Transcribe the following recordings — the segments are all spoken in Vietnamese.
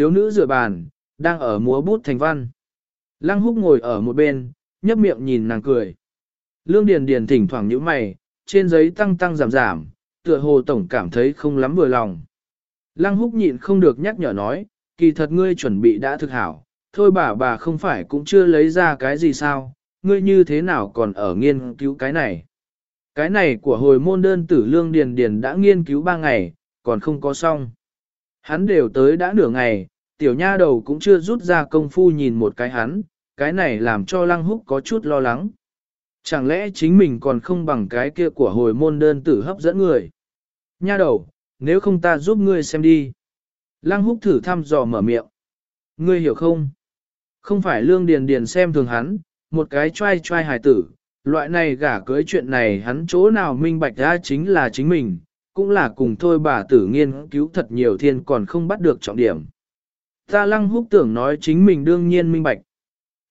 thiếu nữ dựa bàn, đang ở múa bút thành văn. Lăng húc ngồi ở một bên, nhấp miệng nhìn nàng cười. Lương Điền Điền thỉnh thoảng nhíu mày, trên giấy tăng tăng giảm giảm, tựa hồ tổng cảm thấy không lắm vừa lòng. Lăng húc nhịn không được nhắc nhở nói, kỳ thật ngươi chuẩn bị đã thực hảo, thôi bà bà không phải cũng chưa lấy ra cái gì sao, ngươi như thế nào còn ở nghiên cứu cái này. Cái này của hồi môn đơn tử lương điền điền đã nghiên cứu ba ngày, còn không có xong. Hắn đều tới đã nửa ngày, tiểu nha đầu cũng chưa rút ra công phu nhìn một cái hắn, cái này làm cho lăng húc có chút lo lắng. Chẳng lẽ chính mình còn không bằng cái kia của hồi môn đơn tử hấp dẫn người. Nha đầu, nếu không ta giúp ngươi xem đi. Lăng húc thử thăm dò mở miệng. Ngươi hiểu không? Không phải lương điền điền xem thường hắn, một cái trai trai hài tử, loại này gả cưới chuyện này hắn chỗ nào minh bạch ra chính là chính mình, cũng là cùng thôi bà tử nghiên cứu thật nhiều thiên còn không bắt được trọng điểm. Ta lăng húc tưởng nói chính mình đương nhiên minh bạch.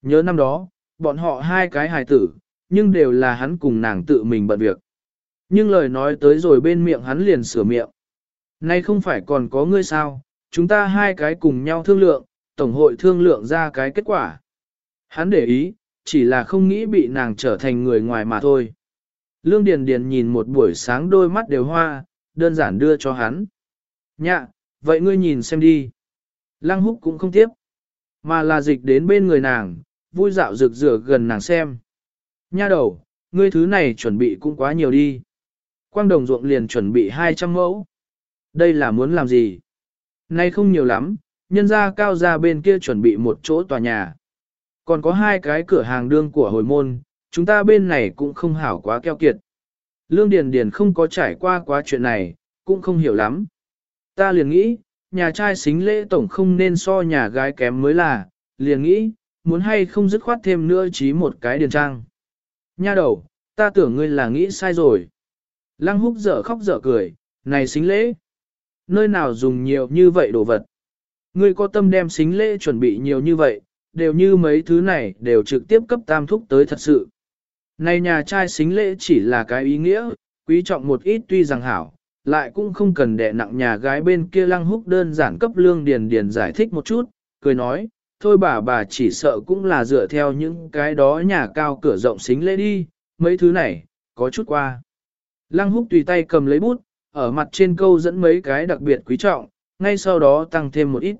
Nhớ năm đó, bọn họ hai cái hài tử, nhưng đều là hắn cùng nàng tự mình bận việc. Nhưng lời nói tới rồi bên miệng hắn liền sửa miệng. Nay không phải còn có ngươi sao, chúng ta hai cái cùng nhau thương lượng, tổng hội thương lượng ra cái kết quả. Hắn để ý, chỉ là không nghĩ bị nàng trở thành người ngoài mà thôi. Lương Điền Điền nhìn một buổi sáng đôi mắt đều hoa, đơn giản đưa cho hắn. Nhạ, vậy ngươi nhìn xem đi. Lăng húc cũng không tiếp, mà là dịch đến bên người nàng, vui dạo rực rửa gần nàng xem. Nha đầu, ngươi thứ này chuẩn bị cũng quá nhiều đi. Quang đồng ruộng liền chuẩn bị 200 mẫu. Đây là muốn làm gì? Nay không nhiều lắm, nhân gia cao gia bên kia chuẩn bị một chỗ tòa nhà. Còn có hai cái cửa hàng đương của hồi môn, chúng ta bên này cũng không hảo quá keo kiệt. Lương Điền Điền không có trải qua quá chuyện này, cũng không hiểu lắm. Ta liền nghĩ, nhà trai xính lễ tổng không nên so nhà gái kém mới là, liền nghĩ, muốn hay không dứt khoát thêm nữa chí một cái điền trang. Nha đầu, ta tưởng ngươi là nghĩ sai rồi. Lăng húc dở khóc dở cười, này xính lễ. Nơi nào dùng nhiều như vậy đồ vật. Ngươi có tâm đem xính lễ chuẩn bị nhiều như vậy, đều như mấy thứ này đều trực tiếp cấp tam thúc tới thật sự. Này nhà trai xính lễ chỉ là cái ý nghĩa, quý trọng một ít tuy rằng hảo, lại cũng không cần đè nặng nhà gái bên kia lăng húc đơn giản cấp lương điền điền giải thích một chút, cười nói, thôi bà bà chỉ sợ cũng là dựa theo những cái đó nhà cao cửa rộng xính lễ đi, mấy thứ này, có chút qua. Lăng húc tùy tay cầm lấy bút, ở mặt trên câu dẫn mấy cái đặc biệt quý trọng, ngay sau đó tăng thêm một ít.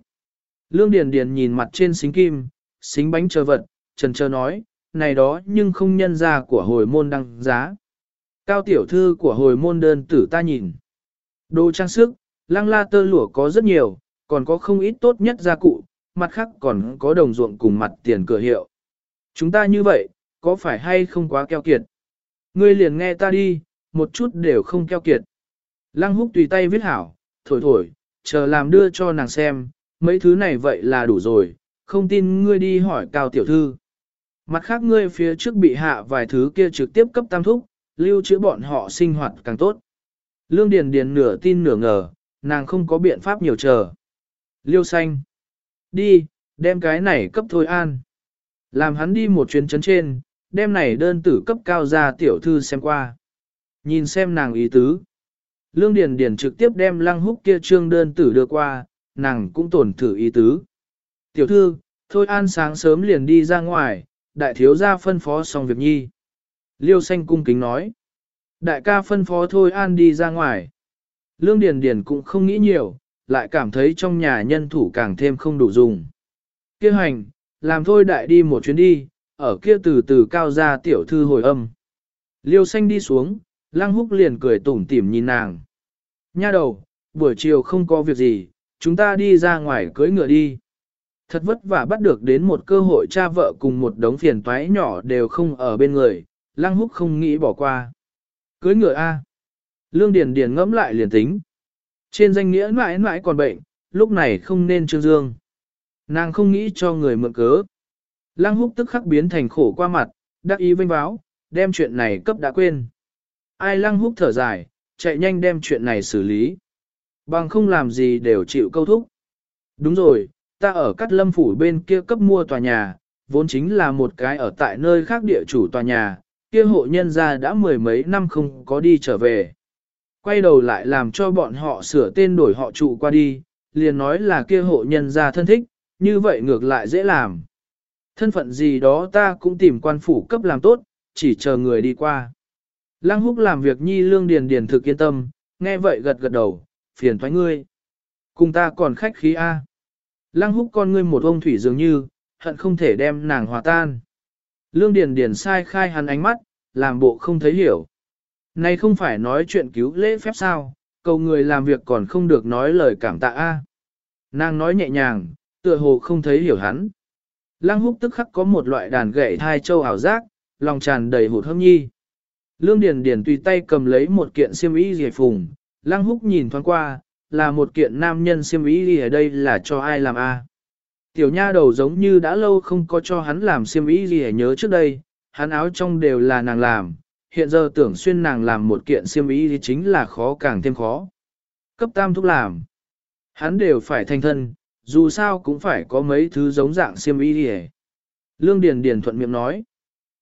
Lương Điền Điền nhìn mặt trên xính kim, xính bánh chờ vật, trần chờ nói, này đó nhưng không nhân ra của hồi môn đăng giá. Cao tiểu thư của hồi môn đơn tử ta nhìn. Đồ trang sức, lăng la tơ lụa có rất nhiều, còn có không ít tốt nhất gia cụ, mặt khác còn có đồng ruộng cùng mặt tiền cửa hiệu. Chúng ta như vậy, có phải hay không quá keo kiệt? Ngươi liền nghe ta đi, một chút đều không keo kiệt. Lăng húc tùy tay viết hảo, thổi thổi, chờ làm đưa cho nàng xem, mấy thứ này vậy là đủ rồi, không tin ngươi đi hỏi cao tiểu thư. Mặt khác ngươi phía trước bị hạ vài thứ kia trực tiếp cấp tam thúc, lưu trữ bọn họ sinh hoạt càng tốt. Lương Điền Điền nửa tin nửa ngờ, nàng không có biện pháp nhiều chờ. Liêu xanh. Đi, đem cái này cấp thôi an. Làm hắn đi một chuyến chấn trên, đem này đơn tử cấp cao ra tiểu thư xem qua. Nhìn xem nàng ý tứ. Lương Điền Điền trực tiếp đem lăng húc kia trương đơn tử đưa qua, nàng cũng tổn thử ý tứ. Tiểu thư, thôi an sáng sớm liền đi ra ngoài, đại thiếu gia phân phó xong việc nhi. Liêu xanh cung kính nói. Đại ca phân phó thôi an đi ra ngoài. Lương Điền Điền cũng không nghĩ nhiều, lại cảm thấy trong nhà nhân thủ càng thêm không đủ dùng. Kêu hành, làm thôi đại đi một chuyến đi, ở kia từ từ cao ra tiểu thư hồi âm. Liêu xanh đi xuống, lăng húc liền cười tủm tỉm nhìn nàng. Nha đầu, buổi chiều không có việc gì, chúng ta đi ra ngoài cưới ngựa đi. Thật vất vả bắt được đến một cơ hội cha vợ cùng một đống phiền toái nhỏ đều không ở bên người, lăng húc không nghĩ bỏ qua. Cưới ngựa A. Lương Điền Điền ngẫm lại liền tính. Trên danh nghĩa mãi mãi còn bệnh, lúc này không nên trương dương. Nàng không nghĩ cho người mượn cớ. Lăng húc tức khắc biến thành khổ qua mặt, đắc ý vinh báo, đem chuyện này cấp đã quên. Ai lăng húc thở dài, chạy nhanh đem chuyện này xử lý. Bằng không làm gì đều chịu câu thúc. Đúng rồi, ta ở cắt lâm phủ bên kia cấp mua tòa nhà, vốn chính là một cái ở tại nơi khác địa chủ tòa nhà, kia hộ nhân gia đã mười mấy năm không có đi trở về. Quay đầu lại làm cho bọn họ sửa tên đổi họ trụ qua đi, liền nói là kia hộ nhân gia thân thích, như vậy ngược lại dễ làm. Thân phận gì đó ta cũng tìm quan phủ cấp làm tốt, chỉ chờ người đi qua. Lăng húc làm việc nhi lương điền điền thực yên tâm, nghe vậy gật gật đầu, phiền thoái ngươi. Cùng ta còn khách khí A. Lăng húc con ngươi một ông thủy dường như, hận không thể đem nàng hòa tan. Lương điền điền sai khai hắn ánh mắt, làm bộ không thấy hiểu. Này không phải nói chuyện cứu lễ phép sao, cầu người làm việc còn không được nói lời cảm tạ A. Nàng nói nhẹ nhàng, tựa hồ không thấy hiểu hắn. Lăng húc tức khắc có một loại đàn gậy thai châu ảo giác, lòng tràn đầy hụt hâm nhi. Lương Điền Điền tùy tay cầm lấy một kiện xiêm y rìa phùng, Lăng Húc nhìn thoáng qua, là một kiện nam nhân xiêm y rìa đây là cho ai làm a? Tiểu nha đầu giống như đã lâu không có cho hắn làm xiêm y gì nhớ trước đây, hắn áo trong đều là nàng làm, hiện giờ tưởng xuyên nàng làm một kiện xiêm y thì chính là khó càng thêm khó. Cấp tam thúc làm, hắn đều phải thành thân, dù sao cũng phải có mấy thứ giống dạng xiêm y gì. Lương Điền Điền thuận miệng nói,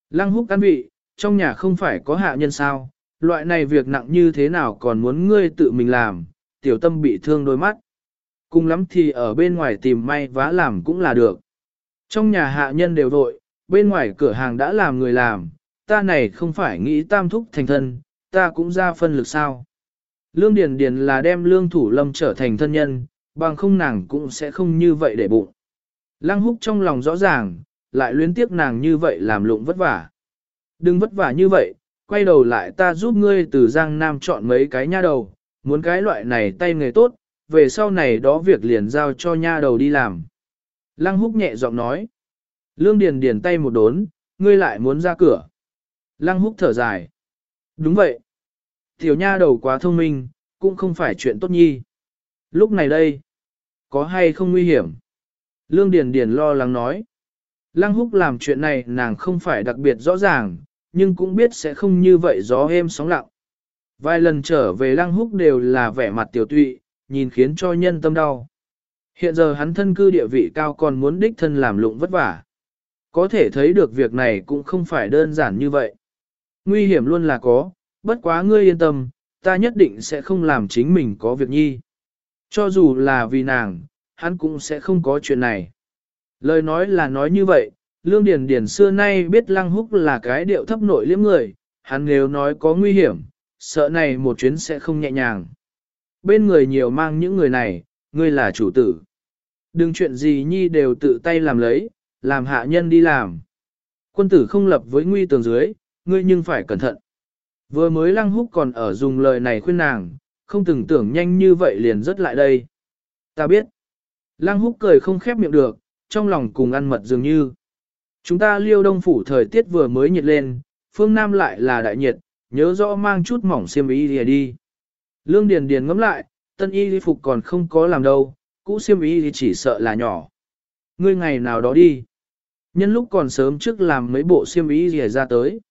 Lăng Húc căn vị, trong nhà không phải có hạ nhân sao, loại này việc nặng như thế nào còn muốn ngươi tự mình làm, tiểu tâm bị thương đôi mắt. Cùng lắm thì ở bên ngoài tìm may vá làm cũng là được. Trong nhà hạ nhân đều vội, bên ngoài cửa hàng đã làm người làm, ta này không phải nghĩ tam thúc thành thân, ta cũng ra phân lực sao. Lương Điền Điền là đem lương thủ lâm trở thành thân nhân, bằng không nàng cũng sẽ không như vậy để bụng. Lăng húc trong lòng rõ ràng, lại luyến tiếc nàng như vậy làm lụng vất vả. Đừng vất vả như vậy, quay đầu lại ta giúp ngươi từ Giang Nam chọn mấy cái nha đầu, muốn cái loại này tay nghề tốt, về sau này đó việc liền giao cho nha đầu đi làm. Lăng húc nhẹ giọng nói. Lương Điền Điền tay một đốn, ngươi lại muốn ra cửa. Lăng húc thở dài. Đúng vậy. Tiểu nha đầu quá thông minh, cũng không phải chuyện tốt nhi. Lúc này đây, có hay không nguy hiểm? Lương Điền Điền lo lắng nói. Lăng húc làm chuyện này nàng không phải đặc biệt rõ ràng, nhưng cũng biết sẽ không như vậy gió êm sóng lặng. Vài lần trở về lăng húc đều là vẻ mặt tiểu tụy, nhìn khiến cho nhân tâm đau. Hiện giờ hắn thân cư địa vị cao còn muốn đích thân làm lụng vất vả. Có thể thấy được việc này cũng không phải đơn giản như vậy. Nguy hiểm luôn là có, bất quá ngươi yên tâm, ta nhất định sẽ không làm chính mình có việc nhi. Cho dù là vì nàng, hắn cũng sẽ không có chuyện này. Lời nói là nói như vậy, Lương Điền Điền xưa nay biết Lăng Húc là cái điệu thấp nội liếm người, hắn nếu nói có nguy hiểm, sợ này một chuyến sẽ không nhẹ nhàng. Bên người nhiều mang những người này, ngươi là chủ tử. Đừng chuyện gì nhi đều tự tay làm lấy, làm hạ nhân đi làm. Quân tử không lập với nguy tường dưới, ngươi nhưng phải cẩn thận. Vừa mới Lăng Húc còn ở dùng lời này khuyên nàng, không từng tưởng nhanh như vậy liền rất lại đây. Ta biết. Lăng Húc cười không khép miệng được, trong lòng cùng ăn mật dường như. Chúng ta liêu đông phủ thời tiết vừa mới nhiệt lên, phương Nam lại là đại nhiệt, nhớ rõ mang chút mỏng xiêm y đi, đi. Lương Điền Điền ngẫm lại, tân y phục còn không có làm đâu, cũ xiêm y thì chỉ sợ là nhỏ. Ngươi ngày nào đó đi. Nhân lúc còn sớm trước làm mấy bộ xiêm y gì ra tới.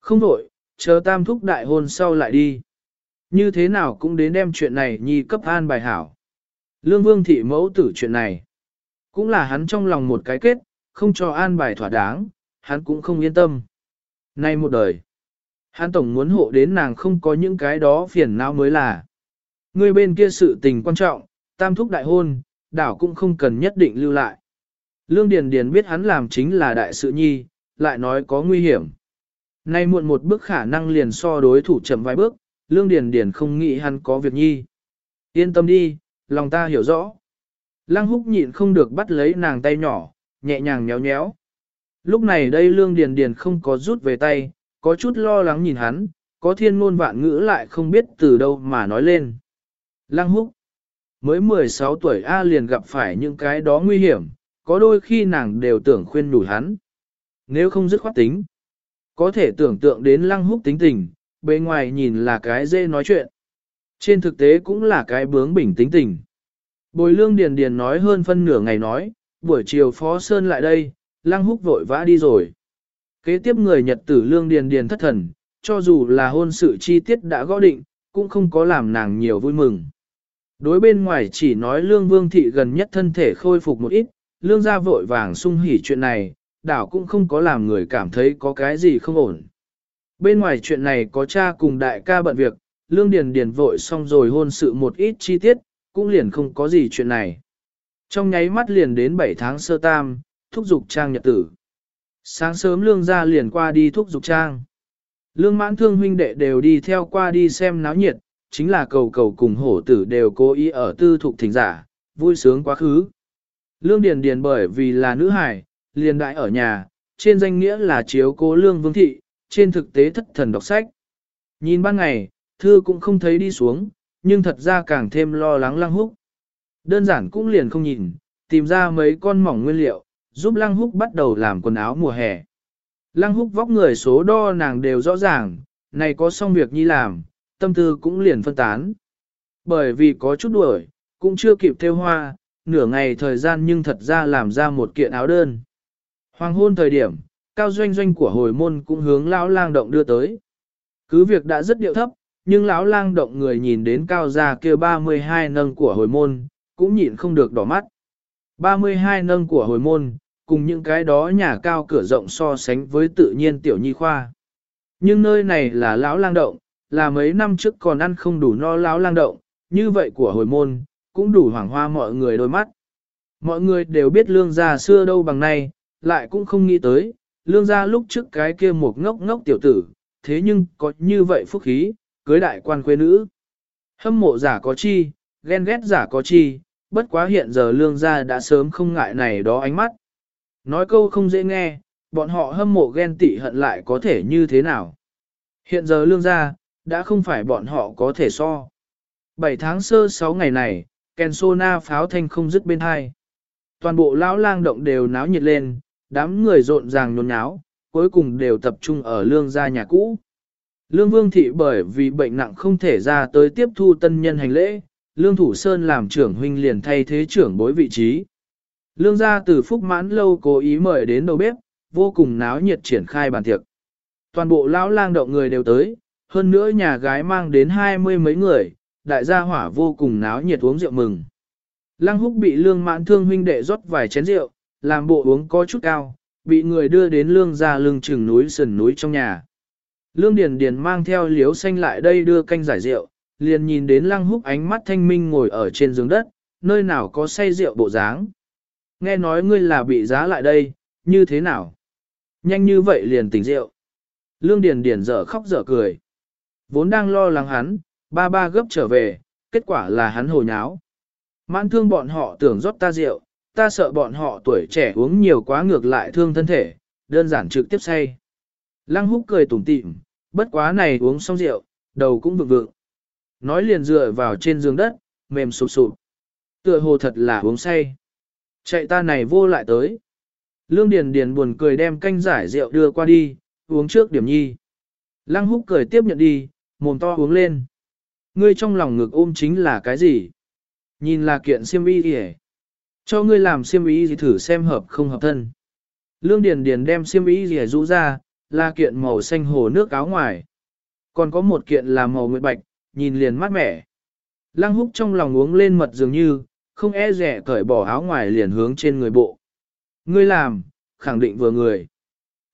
Không đổi, chờ tam thúc đại hôn sau lại đi. Như thế nào cũng đến đem chuyện này nhi cấp an bài hảo. Lương Vương thị mẫu tử chuyện này. Cũng là hắn trong lòng một cái kết, không cho an bài thỏa đáng, hắn cũng không yên tâm. Nay một đời, hắn tổng muốn hộ đến nàng không có những cái đó phiền não mới là. Người bên kia sự tình quan trọng, tam thúc đại hôn, đảo cũng không cần nhất định lưu lại. Lương Điền Điền biết hắn làm chính là đại sự nhi, lại nói có nguy hiểm. Nay muộn một bước khả năng liền so đối thủ chậm vài bước, Lương Điền Điền không nghĩ hắn có việc nhi. Yên tâm đi, lòng ta hiểu rõ. Lăng húc nhịn không được bắt lấy nàng tay nhỏ, nhẹ nhàng nhéo nhéo. Lúc này đây lương điền điền không có rút về tay, có chút lo lắng nhìn hắn, có thiên ngôn vạn ngữ lại không biết từ đâu mà nói lên. Lăng húc, mới 16 tuổi A liền gặp phải những cái đó nguy hiểm, có đôi khi nàng đều tưởng khuyên nhủ hắn. Nếu không dứt khoát tính, có thể tưởng tượng đến lăng húc tính tình, bề ngoài nhìn là cái dễ nói chuyện. Trên thực tế cũng là cái bướng bỉnh tính tình. Bồi lương điền điền nói hơn phân nửa ngày nói, buổi chiều Phó Sơn lại đây, Lăng Húc vội vã đi rồi. Kế tiếp người Nhật tử lương điền điền thất thần, cho dù là hôn sự chi tiết đã gõ định, cũng không có làm nàng nhiều vui mừng. Đối bên ngoài chỉ nói lương vương thị gần nhất thân thể khôi phục một ít, lương gia vội vàng sung hỉ chuyện này, đảo cũng không có làm người cảm thấy có cái gì không ổn. Bên ngoài chuyện này có cha cùng đại ca bận việc, lương điền điền vội xong rồi hôn sự một ít chi tiết, cũng liền không có gì chuyện này. Trong nháy mắt liền đến 7 tháng sơ tam, thúc dục trang nhật tử. Sáng sớm lương ra liền qua đi thúc dục trang. Lương mãn thương huynh đệ đều đi theo qua đi xem náo nhiệt, chính là cầu cầu cùng hổ tử đều cố ý ở tư thục thỉnh giả, vui sướng quá khứ. Lương Điền Điền bởi vì là nữ hài, liền đại ở nhà, trên danh nghĩa là chiếu cố lương vương thị, trên thực tế thất thần đọc sách. Nhìn ban ngày, thư cũng không thấy đi xuống, nhưng thật ra càng thêm lo lắng lăng húc. Đơn giản cũng liền không nhìn, tìm ra mấy con mỏng nguyên liệu, giúp lăng húc bắt đầu làm quần áo mùa hè. Lăng húc vóc người số đo nàng đều rõ ràng, này có xong việc nhi làm, tâm tư cũng liền phân tán. Bởi vì có chút đuổi, cũng chưa kịp theo hoa, nửa ngày thời gian nhưng thật ra làm ra một kiện áo đơn. Hoàng hôn thời điểm, cao doanh doanh của hồi môn cũng hướng lão lang động đưa tới. Cứ việc đã rất điệu thấp, nhưng lão lang động người nhìn đến cao gia kia 32 nâng của hồi môn, cũng nhịn không được đỏ mắt. 32 nâng của hồi môn, cùng những cái đó nhà cao cửa rộng so sánh với tự nhiên tiểu nhi khoa. Nhưng nơi này là lão lang động, là mấy năm trước còn ăn không đủ no lão lang động, như vậy của hồi môn, cũng đủ hoảng hoa mọi người đôi mắt. Mọi người đều biết lương gia xưa đâu bằng nay, lại cũng không nghĩ tới, lương gia lúc trước cái kia một ngốc ngốc tiểu tử, thế nhưng có như vậy phúc khí, cưới đại quan quê nữ. Hâm mộ giả có chi, ghen ghét giả có chi, bất quá hiện giờ lương gia đã sớm không ngại này đó ánh mắt. Nói câu không dễ nghe, bọn họ hâm mộ ghen tị hận lại có thể như thế nào. Hiện giờ lương gia, đã không phải bọn họ có thể so. 7 tháng sơ 6 ngày này, kèn sô na pháo thanh không dứt bên hai. Toàn bộ lão lang động đều náo nhiệt lên, đám người rộn ràng nhốn nháo, cuối cùng đều tập trung ở lương gia nhà cũ. Lương Vương Thị bởi vì bệnh nặng không thể ra tới tiếp thu tân nhân hành lễ, Lương Thủ Sơn làm trưởng huynh liền thay thế trưởng bối vị trí. Lương gia từ phúc mãn lâu cố ý mời đến đầu bếp, vô cùng náo nhiệt triển khai bàn tiệc. Toàn bộ lão lang động người đều tới, hơn nữa nhà gái mang đến hai mươi mấy người, đại gia hỏa vô cùng náo nhiệt uống rượu mừng. Lăng húc bị lương mãn thương huynh đệ rót vài chén rượu, làm bộ uống có chút cao, bị người đưa đến lương ra lưng chừng núi sườn núi trong nhà. Lương Điền Điền mang theo liếu xanh lại đây đưa canh giải rượu, liền nhìn đến lăng húc ánh mắt thanh minh ngồi ở trên giường đất, nơi nào có say rượu bộ dáng. Nghe nói ngươi là bị giá lại đây, như thế nào? Nhanh như vậy liền tỉnh rượu. Lương Điền Điền dở khóc dở cười. Vốn đang lo lắng hắn, ba ba gấp trở về, kết quả là hắn hồ nháo. Mãn thương bọn họ tưởng rót ta rượu, ta sợ bọn họ tuổi trẻ uống nhiều quá ngược lại thương thân thể, đơn giản trực tiếp say. Lăng húc cười tủm tỉm, bất quá này uống xong rượu, đầu cũng vượng vượng. Nói liền dựa vào trên giường đất, mềm sụp sụp. Tựa hồ thật là uống say. Chạy ta này vô lại tới. Lương Điền Điền buồn cười đem canh giải rượu đưa qua đi, uống trước điểm nhi. Lăng húc cười tiếp nhận đi, mồm to uống lên. Ngươi trong lòng ngực ôm chính là cái gì? Nhìn là kiện siêm y kìa. Cho ngươi làm siêm y gì thử xem hợp không hợp thân. Lương Điền Điền đem siêm y gì rũ ra, là kiện màu xanh hồ nước áo ngoài. Còn có một kiện là màu nguyệt bạch, nhìn liền mát mẻ. Lăng húc trong lòng uống lên mật dường như, không e rẻ cởi bỏ áo ngoài liền hướng trên người bộ. Ngươi làm, khẳng định vừa người.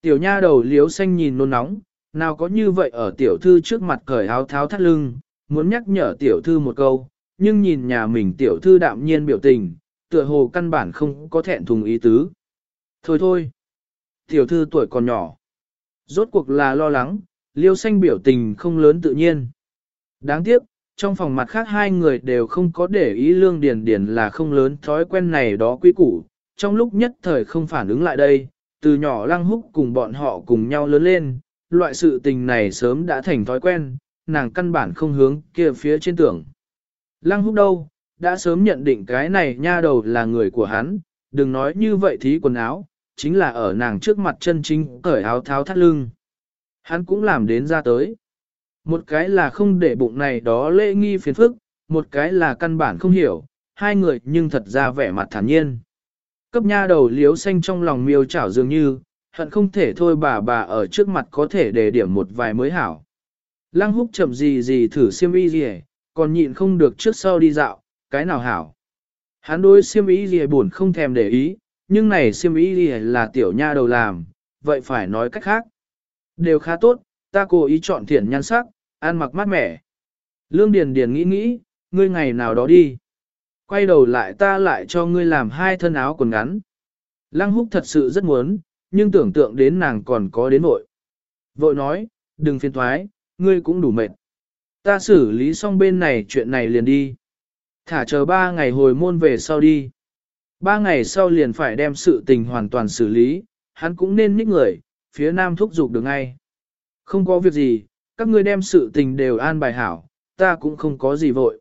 Tiểu nha đầu liếu xanh nhìn nôn nóng, nào có như vậy ở tiểu thư trước mặt cởi áo tháo thắt lưng, muốn nhắc nhở tiểu thư một câu, nhưng nhìn nhà mình tiểu thư đạm nhiên biểu tình, tựa hồ căn bản không có thẹn thùng ý tứ. Thôi thôi, tiểu thư tuổi còn nhỏ. Rốt cuộc là lo lắng, liêu xanh biểu tình không lớn tự nhiên. Đáng tiếc, trong phòng mặt khác hai người đều không có để ý lương điền điền là không lớn thói quen này đó quý củ, trong lúc nhất thời không phản ứng lại đây, từ nhỏ lăng húc cùng bọn họ cùng nhau lớn lên, loại sự tình này sớm đã thành thói quen, nàng căn bản không hướng kia phía trên tưởng. Lăng húc đâu, đã sớm nhận định cái này nha đầu là người của hắn, đừng nói như vậy thí quần áo, chính là ở nàng trước mặt chân chính cởi áo tháo thắt lưng. Hắn cũng làm đến ra tới. Một cái là không để bụng này đó lễ nghi phiền phức, một cái là căn bản không hiểu, hai người nhưng thật ra vẻ mặt thản nhiên. Cấp nha đầu liếu xanh trong lòng miêu chảo dường như, hận không thể thôi bà bà ở trước mặt có thể để điểm một vài mới hảo. Lăng húc chậm gì gì thử siêm y gì còn nhịn không được trước sau đi dạo, cái nào hảo. Hắn đối siêm y gì buồn không thèm để ý, nhưng này siêm y gì là tiểu nha đầu làm, vậy phải nói cách khác. Đều khá tốt, ta cố ý chọn thiện nhan sắc, ăn mặc mát mẻ. Lương Điền Điền nghĩ nghĩ, ngươi ngày nào đó đi. Quay đầu lại ta lại cho ngươi làm hai thân áo quần ngắn. Lăng húc thật sự rất muốn, nhưng tưởng tượng đến nàng còn có đến vội. Vội nói, đừng phiền thoái, ngươi cũng đủ mệt. Ta xử lý xong bên này chuyện này liền đi. Thả chờ ba ngày hồi môn về sau đi. Ba ngày sau liền phải đem sự tình hoàn toàn xử lý, hắn cũng nên nhích người, phía nam thúc giục được ngay. Không có việc gì, các ngươi đem sự tình đều an bài hảo, ta cũng không có gì vội.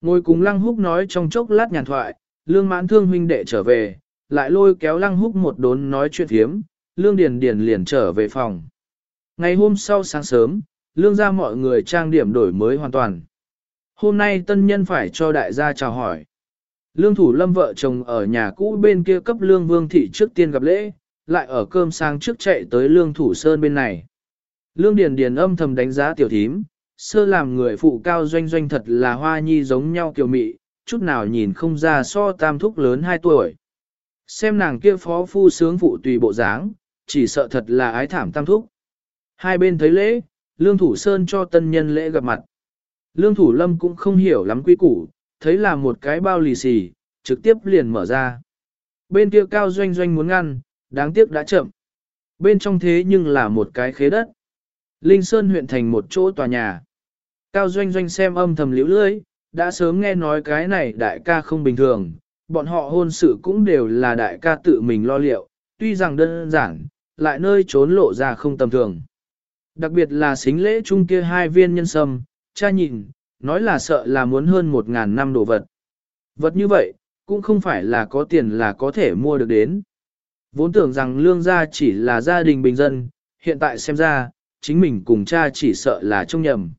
Ngồi cùng Lăng Húc nói trong chốc lát nhàn thoại, Lương Mãn Thương huynh đệ trở về, lại lôi kéo Lăng Húc một đốn nói chuyện thiếm, Lương Điền Điền liền trở về phòng. Ngày hôm sau sáng sớm, Lương gia mọi người trang điểm đổi mới hoàn toàn. Hôm nay tân nhân phải cho đại gia chào hỏi. Lương thủ lâm vợ chồng ở nhà cũ bên kia cấp lương vương thị trước tiên gặp lễ, lại ở cơm sang trước chạy tới lương thủ sơn bên này. Lương Điền Điền âm thầm đánh giá tiểu thím, sơ làm người phụ cao doanh doanh thật là hoa nhi giống nhau kiều mị, chút nào nhìn không ra so tam thúc lớn 2 tuổi. Xem nàng kia phó phu sướng phụ tùy bộ dáng, chỉ sợ thật là ái thảm tam thúc. Hai bên thấy lễ, Lương Thủ Sơn cho tân nhân lễ gặp mặt. Lương Thủ Lâm cũng không hiểu lắm quy củ, thấy là một cái bao lì xì, trực tiếp liền mở ra. Bên kia cao doanh doanh muốn ngăn, đáng tiếc đã chậm. Bên trong thế nhưng là một cái khế đất. Linh Sơn huyện thành một chỗ tòa nhà. Cao doanh doanh xem âm thầm liễu lưới, đã sớm nghe nói cái này đại ca không bình thường, bọn họ hôn sự cũng đều là đại ca tự mình lo liệu, tuy rằng đơn giản, lại nơi trốn lộ ra không tầm thường. Đặc biệt là xính lễ chung kia hai viên nhân sâm, cha nhìn, nói là sợ là muốn hơn một ngàn năm đồ vật. Vật như vậy, cũng không phải là có tiền là có thể mua được đến. Vốn tưởng rằng lương gia chỉ là gia đình bình dân, hiện tại xem ra, chính mình cùng cha chỉ sợ là trông nhầm.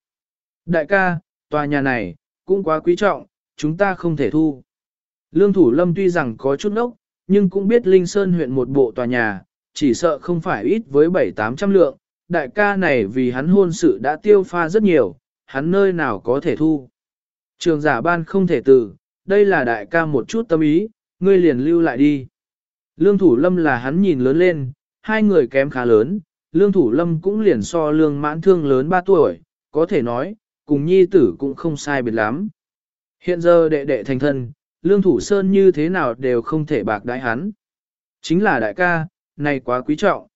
Đại ca, tòa nhà này, cũng quá quý trọng, chúng ta không thể thu. Lương Thủ Lâm tuy rằng có chút nốc, nhưng cũng biết Linh Sơn huyện một bộ tòa nhà, chỉ sợ không phải ít với 7-800 lượng. Đại ca này vì hắn hôn sự đã tiêu pha rất nhiều, hắn nơi nào có thể thu. Trường giả ban không thể từ, đây là đại ca một chút tâm ý, ngươi liền lưu lại đi. Lương Thủ Lâm là hắn nhìn lớn lên, hai người kém khá lớn, Lương Thủ Lâm cũng liền so lương mãn thương lớn 3 tuổi, có thể nói, cùng nhi tử cũng không sai biệt lắm. Hiện giờ đệ đệ thành thân, Lương Thủ Sơn như thế nào đều không thể bạc đái hắn. Chính là đại ca, này quá quý trọng.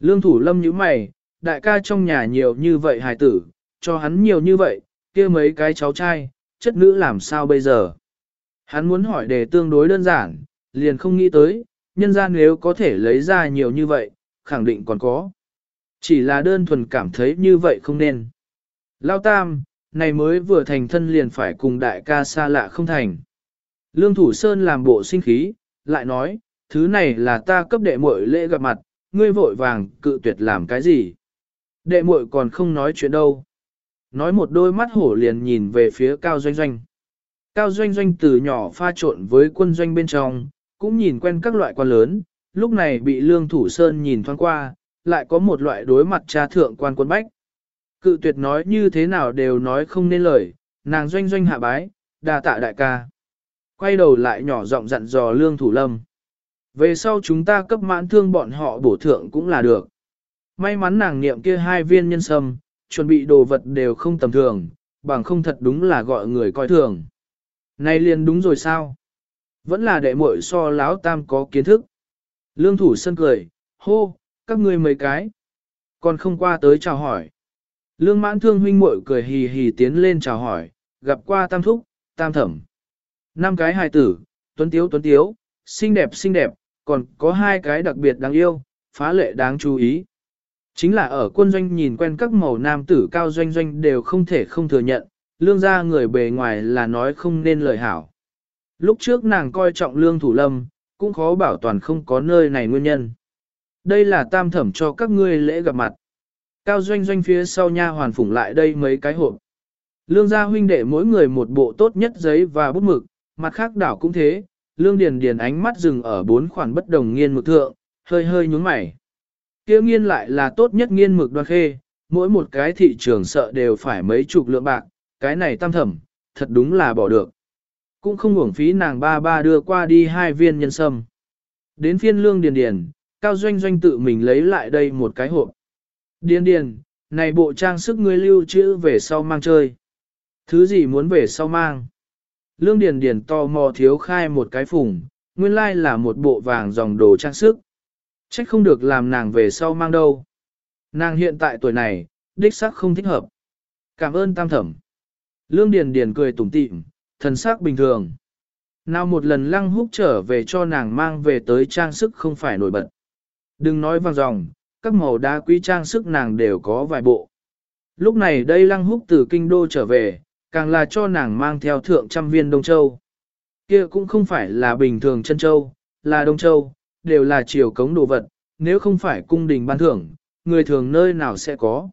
Lương Thủ Lâm như mày, đại ca trong nhà nhiều như vậy hài tử, cho hắn nhiều như vậy, kia mấy cái cháu trai, chất nữ làm sao bây giờ? Hắn muốn hỏi đề tương đối đơn giản, liền không nghĩ tới, nhân gian nếu có thể lấy ra nhiều như vậy, khẳng định còn có. Chỉ là đơn thuần cảm thấy như vậy không nên. Lao Tam, này mới vừa thành thân liền phải cùng đại ca xa lạ không thành. Lương Thủ Sơn làm bộ sinh khí, lại nói, thứ này là ta cấp đệ muội lễ gặp mặt, ngươi vội vàng cự tuyệt làm cái gì. Đệ muội còn không nói chuyện đâu. Nói một đôi mắt hổ liền nhìn về phía Cao Doanh Doanh. Cao Doanh Doanh từ nhỏ pha trộn với quân doanh bên trong, cũng nhìn quen các loại quan lớn, lúc này bị Lương Thủ Sơn nhìn thoáng qua, lại có một loại đối mặt cha thượng quan quân bách. Cự tuyệt nói như thế nào đều nói không nên lời, nàng Doanh Doanh hạ bái, đa tạ đại ca. Quay đầu lại nhỏ giọng dặn dò Lương Thủ Lâm. Về sau chúng ta cấp mãn thương bọn họ bổ thượng cũng là được. May mắn nàng niệm kia hai viên nhân sâm, chuẩn bị đồ vật đều không tầm thường, bằng không thật đúng là gọi người coi thường. nay liền đúng rồi sao? Vẫn là đệ muội so láo tam có kiến thức. Lương thủ sân cười, hô, các ngươi mấy cái. Còn không qua tới chào hỏi. Lương mãn thương huynh muội cười hì hì tiến lên chào hỏi, gặp qua tam thúc, tam thẩm. Năm cái hài tử, tuấn tiếu tuấn tiếu, xinh đẹp xinh đẹp, còn có hai cái đặc biệt đáng yêu, phá lệ đáng chú ý. Chính là ở quân doanh nhìn quen các màu nam tử cao doanh doanh đều không thể không thừa nhận, lương gia người bề ngoài là nói không nên lời hảo. Lúc trước nàng coi trọng lương thủ lâm, cũng khó bảo toàn không có nơi này nguyên nhân. Đây là tam thẩm cho các ngươi lễ gặp mặt. Cao doanh doanh phía sau nha hoàn phủng lại đây mấy cái hộp. Lương gia huynh đệ mỗi người một bộ tốt nhất giấy và bút mực, mặt khác đảo cũng thế. Lương Điền Điền ánh mắt dừng ở bốn khoản bất đồng nghiên mực thượng, hơi hơi nhướng mày. Kia nghiên lại là tốt nhất nghiên mực đoan khê, mỗi một cái thị trường sợ đều phải mấy chục lượng bạc, cái này tam thẩm, thật đúng là bỏ được. Cũng không uổng phí nàng ba ba đưa qua đi hai viên nhân sâm. Đến phiên lương điền điền, cao doanh doanh tự mình lấy lại đây một cái hộp. Điền điền, này bộ trang sức ngươi lưu trữ về sau mang chơi. Thứ gì muốn về sau mang? Lương Điền Điền to mò thiếu khai một cái phùng, nguyên lai là một bộ vàng dòng đồ trang sức. Trách không được làm nàng về sau mang đâu. Nàng hiện tại tuổi này, đích xác không thích hợp. Cảm ơn tam thẩm. Lương Điền Điền cười tủm tỉm, thần sắc bình thường. Nào một lần lăng húc trở về cho nàng mang về tới trang sức không phải nổi bật. Đừng nói vàng dòng, các màu đá quý trang sức nàng đều có vài bộ. Lúc này đây lăng húc từ kinh đô trở về, càng là cho nàng mang theo thượng trăm viên Đông Châu. Kia cũng không phải là bình thường chân châu, là Đông Châu, đều là chiều cống đồ vật, nếu không phải cung đình ban thưởng, người thường nơi nào sẽ có.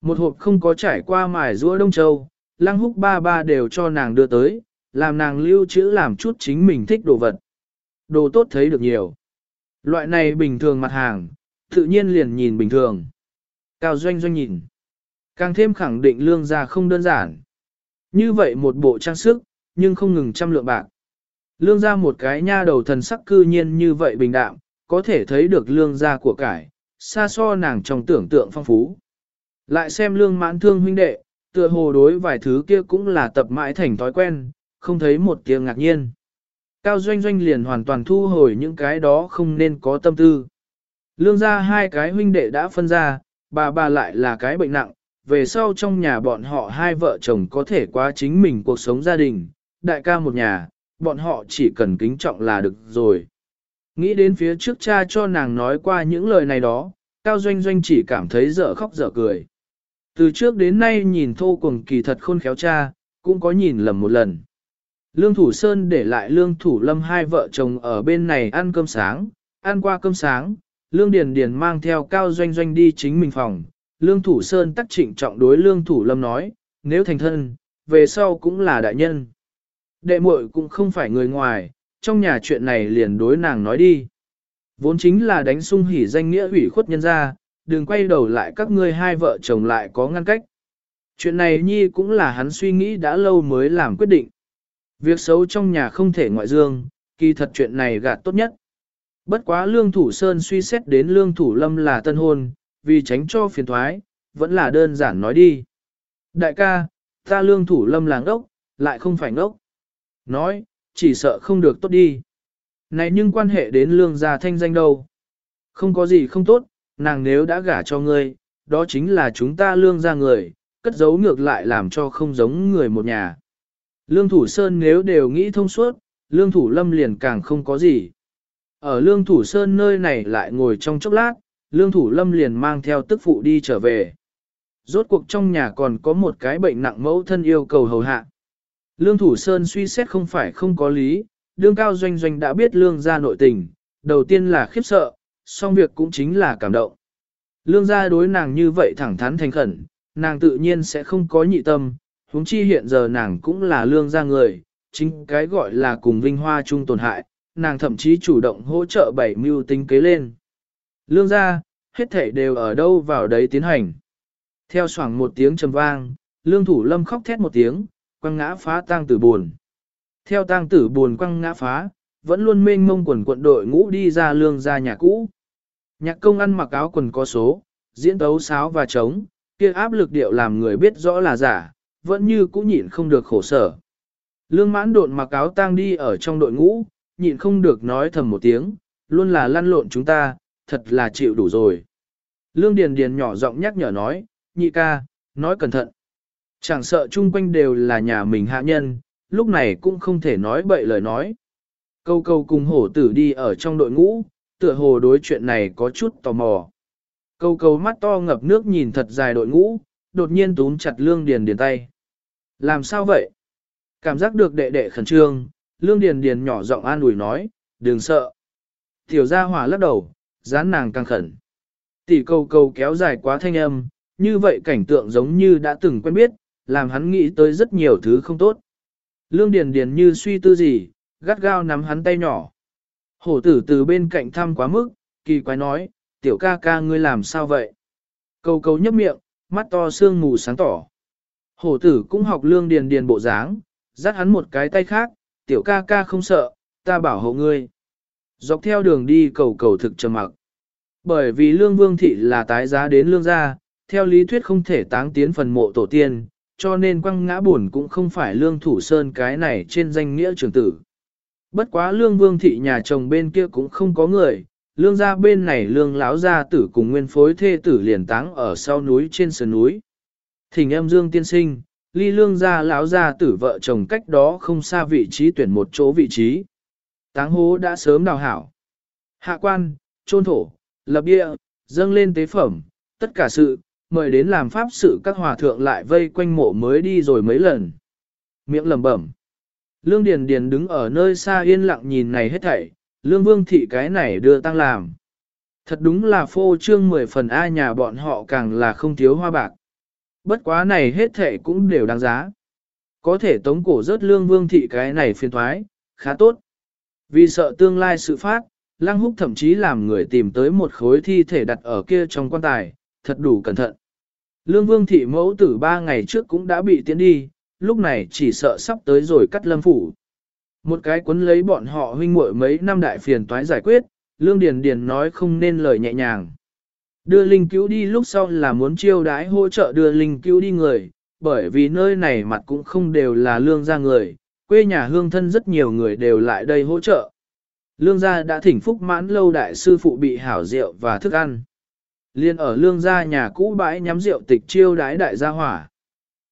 Một hộp không có trải qua mài rũa Đông Châu, lăng húc ba ba đều cho nàng đưa tới, làm nàng lưu trữ làm chút chính mình thích đồ vật. Đồ tốt thấy được nhiều. Loại này bình thường mặt hàng, tự nhiên liền nhìn bình thường. Cao doanh doanh nhìn. Càng thêm khẳng định lương gia không đơn giản. Như vậy một bộ trang sức, nhưng không ngừng trăm lượng bạc. Lương gia một cái nha đầu thần sắc cư nhiên như vậy bình đạm, có thể thấy được lương gia của cải, xa so nàng trong tưởng tượng phong phú. Lại xem lương mãn thương huynh đệ, tựa hồ đối vài thứ kia cũng là tập mãi thành thói quen, không thấy một tiếng ngạc nhiên. Cao doanh doanh liền hoàn toàn thu hồi những cái đó không nên có tâm tư. Lương gia hai cái huynh đệ đã phân ra, bà bà lại là cái bệnh nặng, về sau trong nhà bọn họ hai vợ chồng có thể qua chính mình cuộc sống gia đình, đại ca một nhà, bọn họ chỉ cần kính trọng là được rồi. Nghĩ đến phía trước cha cho nàng nói qua những lời này đó, Cao Doanh Doanh chỉ cảm thấy dở khóc dở cười. Từ trước đến nay nhìn thô cùng kỳ thật khôn khéo cha, cũng có nhìn lầm một lần. Lương Thủ Sơn để lại Lương Thủ Lâm hai vợ chồng ở bên này ăn cơm sáng, ăn qua cơm sáng, Lương Điền Điền mang theo Cao Doanh Doanh đi chính mình phòng. Lương Thủ Sơn tắc trịnh trọng đối Lương Thủ Lâm nói, nếu thành thân, về sau cũng là đại nhân. Đệ muội cũng không phải người ngoài, trong nhà chuyện này liền đối nàng nói đi. Vốn chính là đánh sung hỉ danh nghĩa hủy khuất nhân ra, đừng quay đầu lại các ngươi hai vợ chồng lại có ngăn cách. Chuyện này nhi cũng là hắn suy nghĩ đã lâu mới làm quyết định. Việc xấu trong nhà không thể ngoại dương, kỳ thật chuyện này gạt tốt nhất. Bất quá lương thủ sơn suy xét đến lương thủ lâm là tân hôn, vì tránh cho phiền thoái, vẫn là đơn giản nói đi. Đại ca, ta lương thủ lâm là ngốc, lại không phải ngốc. Nói, chỉ sợ không được tốt đi. Này nhưng quan hệ đến lương gia thanh danh đâu. Không có gì không tốt, nàng nếu đã gả cho ngươi, đó chính là chúng ta lương gia người, cất giấu ngược lại làm cho không giống người một nhà. Lương thủ sơn nếu đều nghĩ thông suốt, lương thủ lâm liền càng không có gì. Ở lương thủ sơn nơi này lại ngồi trong chốc lát, lương thủ lâm liền mang theo tức phụ đi trở về. Rốt cuộc trong nhà còn có một cái bệnh nặng mẫu thân yêu cầu hầu hạ. Lương thủ sơn suy xét không phải không có lý, đương cao doanh doanh đã biết lương gia nội tình, đầu tiên là khiếp sợ, song việc cũng chính là cảm động. Lương gia đối nàng như vậy thẳng thắn thành khẩn, nàng tự nhiên sẽ không có nhị tâm, huống chi hiện giờ nàng cũng là lương gia người, chính cái gọi là cùng vinh hoa chung tổn hại, nàng thậm chí chủ động hỗ trợ bảy mưu tính kế lên. Lương gia, hết thảy đều ở đâu vào đấy tiến hành. Theo xoảng một tiếng trầm vang, lương thủ lâm khóc thét một tiếng, quăng ngã phá tang tử buồn. Theo tang tử buồn quăng ngã phá, vẫn luôn mênh mông quần quận đội ngũ đi ra lương ra nhà cũ. Nhạc công ăn mặc áo quần có số, diễn tấu sáo và trống, kia áp lực điệu làm người biết rõ là giả, vẫn như cũ nhịn không được khổ sở. Lương mãn độn mặc áo tang đi ở trong đội ngũ, nhịn không được nói thầm một tiếng, luôn là lăn lộn chúng ta, thật là chịu đủ rồi. Lương Điền Điền nhỏ giọng nhắc nhở nói, nhị ca, nói cẩn thận. Chẳng sợ chung quanh đều là nhà mình hạ nhân, lúc này cũng không thể nói bậy lời nói. Câu câu cùng hổ tử đi ở trong đội ngũ, tựa hồ đối chuyện này có chút tò mò. Câu câu mắt to ngập nước nhìn thật dài đội ngũ, đột nhiên túm chặt lương điền điền tay. Làm sao vậy? Cảm giác được đệ đệ khẩn trương, lương điền điền nhỏ giọng an ủi nói, đừng sợ. Tiểu gia hỏa lắc đầu, dán nàng căng khẩn. Tỷ câu câu kéo dài quá thanh âm, như vậy cảnh tượng giống như đã từng quen biết, làm hắn nghĩ tới rất nhiều thứ không tốt. Lương Điền Điền như suy tư gì, gắt gao nắm hắn tay nhỏ. Hổ tử từ bên cạnh thăm quá mức, kỳ quái nói, tiểu ca ca ngươi làm sao vậy? Câu câu nhấp miệng, mắt to sương mù sáng tỏ. Hổ tử cũng học lương điền điền bộ dáng, dắt hắn một cái tay khác, tiểu ca ca không sợ, ta bảo hộ ngươi. Dọc theo đường đi cầu cầu thực trầm mặc. Bởi vì lương vương thị là tái giá đến lương gia, theo lý thuyết không thể táng tiến phần mộ tổ tiên, cho nên quăng ngã buồn cũng không phải lương thủ sơn cái này trên danh nghĩa trưởng tử. Bất quá lương vương thị nhà chồng bên kia cũng không có người, lương gia bên này lương lão gia tử cùng nguyên phối thê tử liền táng ở sau núi trên sườn núi. Thỉnh em dương tiên sinh, ly lương gia lão gia tử vợ chồng cách đó không xa vị trí tuyển một chỗ vị trí. Táng hố đã sớm đào hảo. Hạ quan, trôn thổ, lập địa, dâng lên tế phẩm, tất cả sự, mời đến làm pháp sự các hòa thượng lại vây quanh mộ mới đi rồi mấy lần. Miệng lẩm bẩm. Lương Điền Điền đứng ở nơi xa yên lặng nhìn này hết thảy, Lương Vương Thị cái này đưa tăng làm. Thật đúng là phô trương mười phần A nhà bọn họ càng là không thiếu hoa bạc. Bất quá này hết thệ cũng đều đáng giá. Có thể tống cổ rớt Lương Vương Thị cái này phiền thoái, khá tốt. Vì sợ tương lai sự phát, Lăng Húc thậm chí làm người tìm tới một khối thi thể đặt ở kia trong quan tài, thật đủ cẩn thận. Lương Vương Thị mẫu tử ba ngày trước cũng đã bị tiến đi, lúc này chỉ sợ sắp tới rồi cắt lâm phủ. Một cái cuốn lấy bọn họ huynh muội mấy năm đại phiền toái giải quyết, Lương Điền Điền nói không nên lời nhẹ nhàng. Đưa linh cứu đi lúc sau là muốn chiêu đái hỗ trợ đưa linh cứu đi người, bởi vì nơi này mặt cũng không đều là lương gia người, quê nhà hương thân rất nhiều người đều lại đây hỗ trợ. Lương gia đã thỉnh phúc mãn lâu đại sư phụ bị hảo rượu và thức ăn. Liên ở lương gia nhà cũ bãi nhắm rượu tịch chiêu đái đại gia hỏa.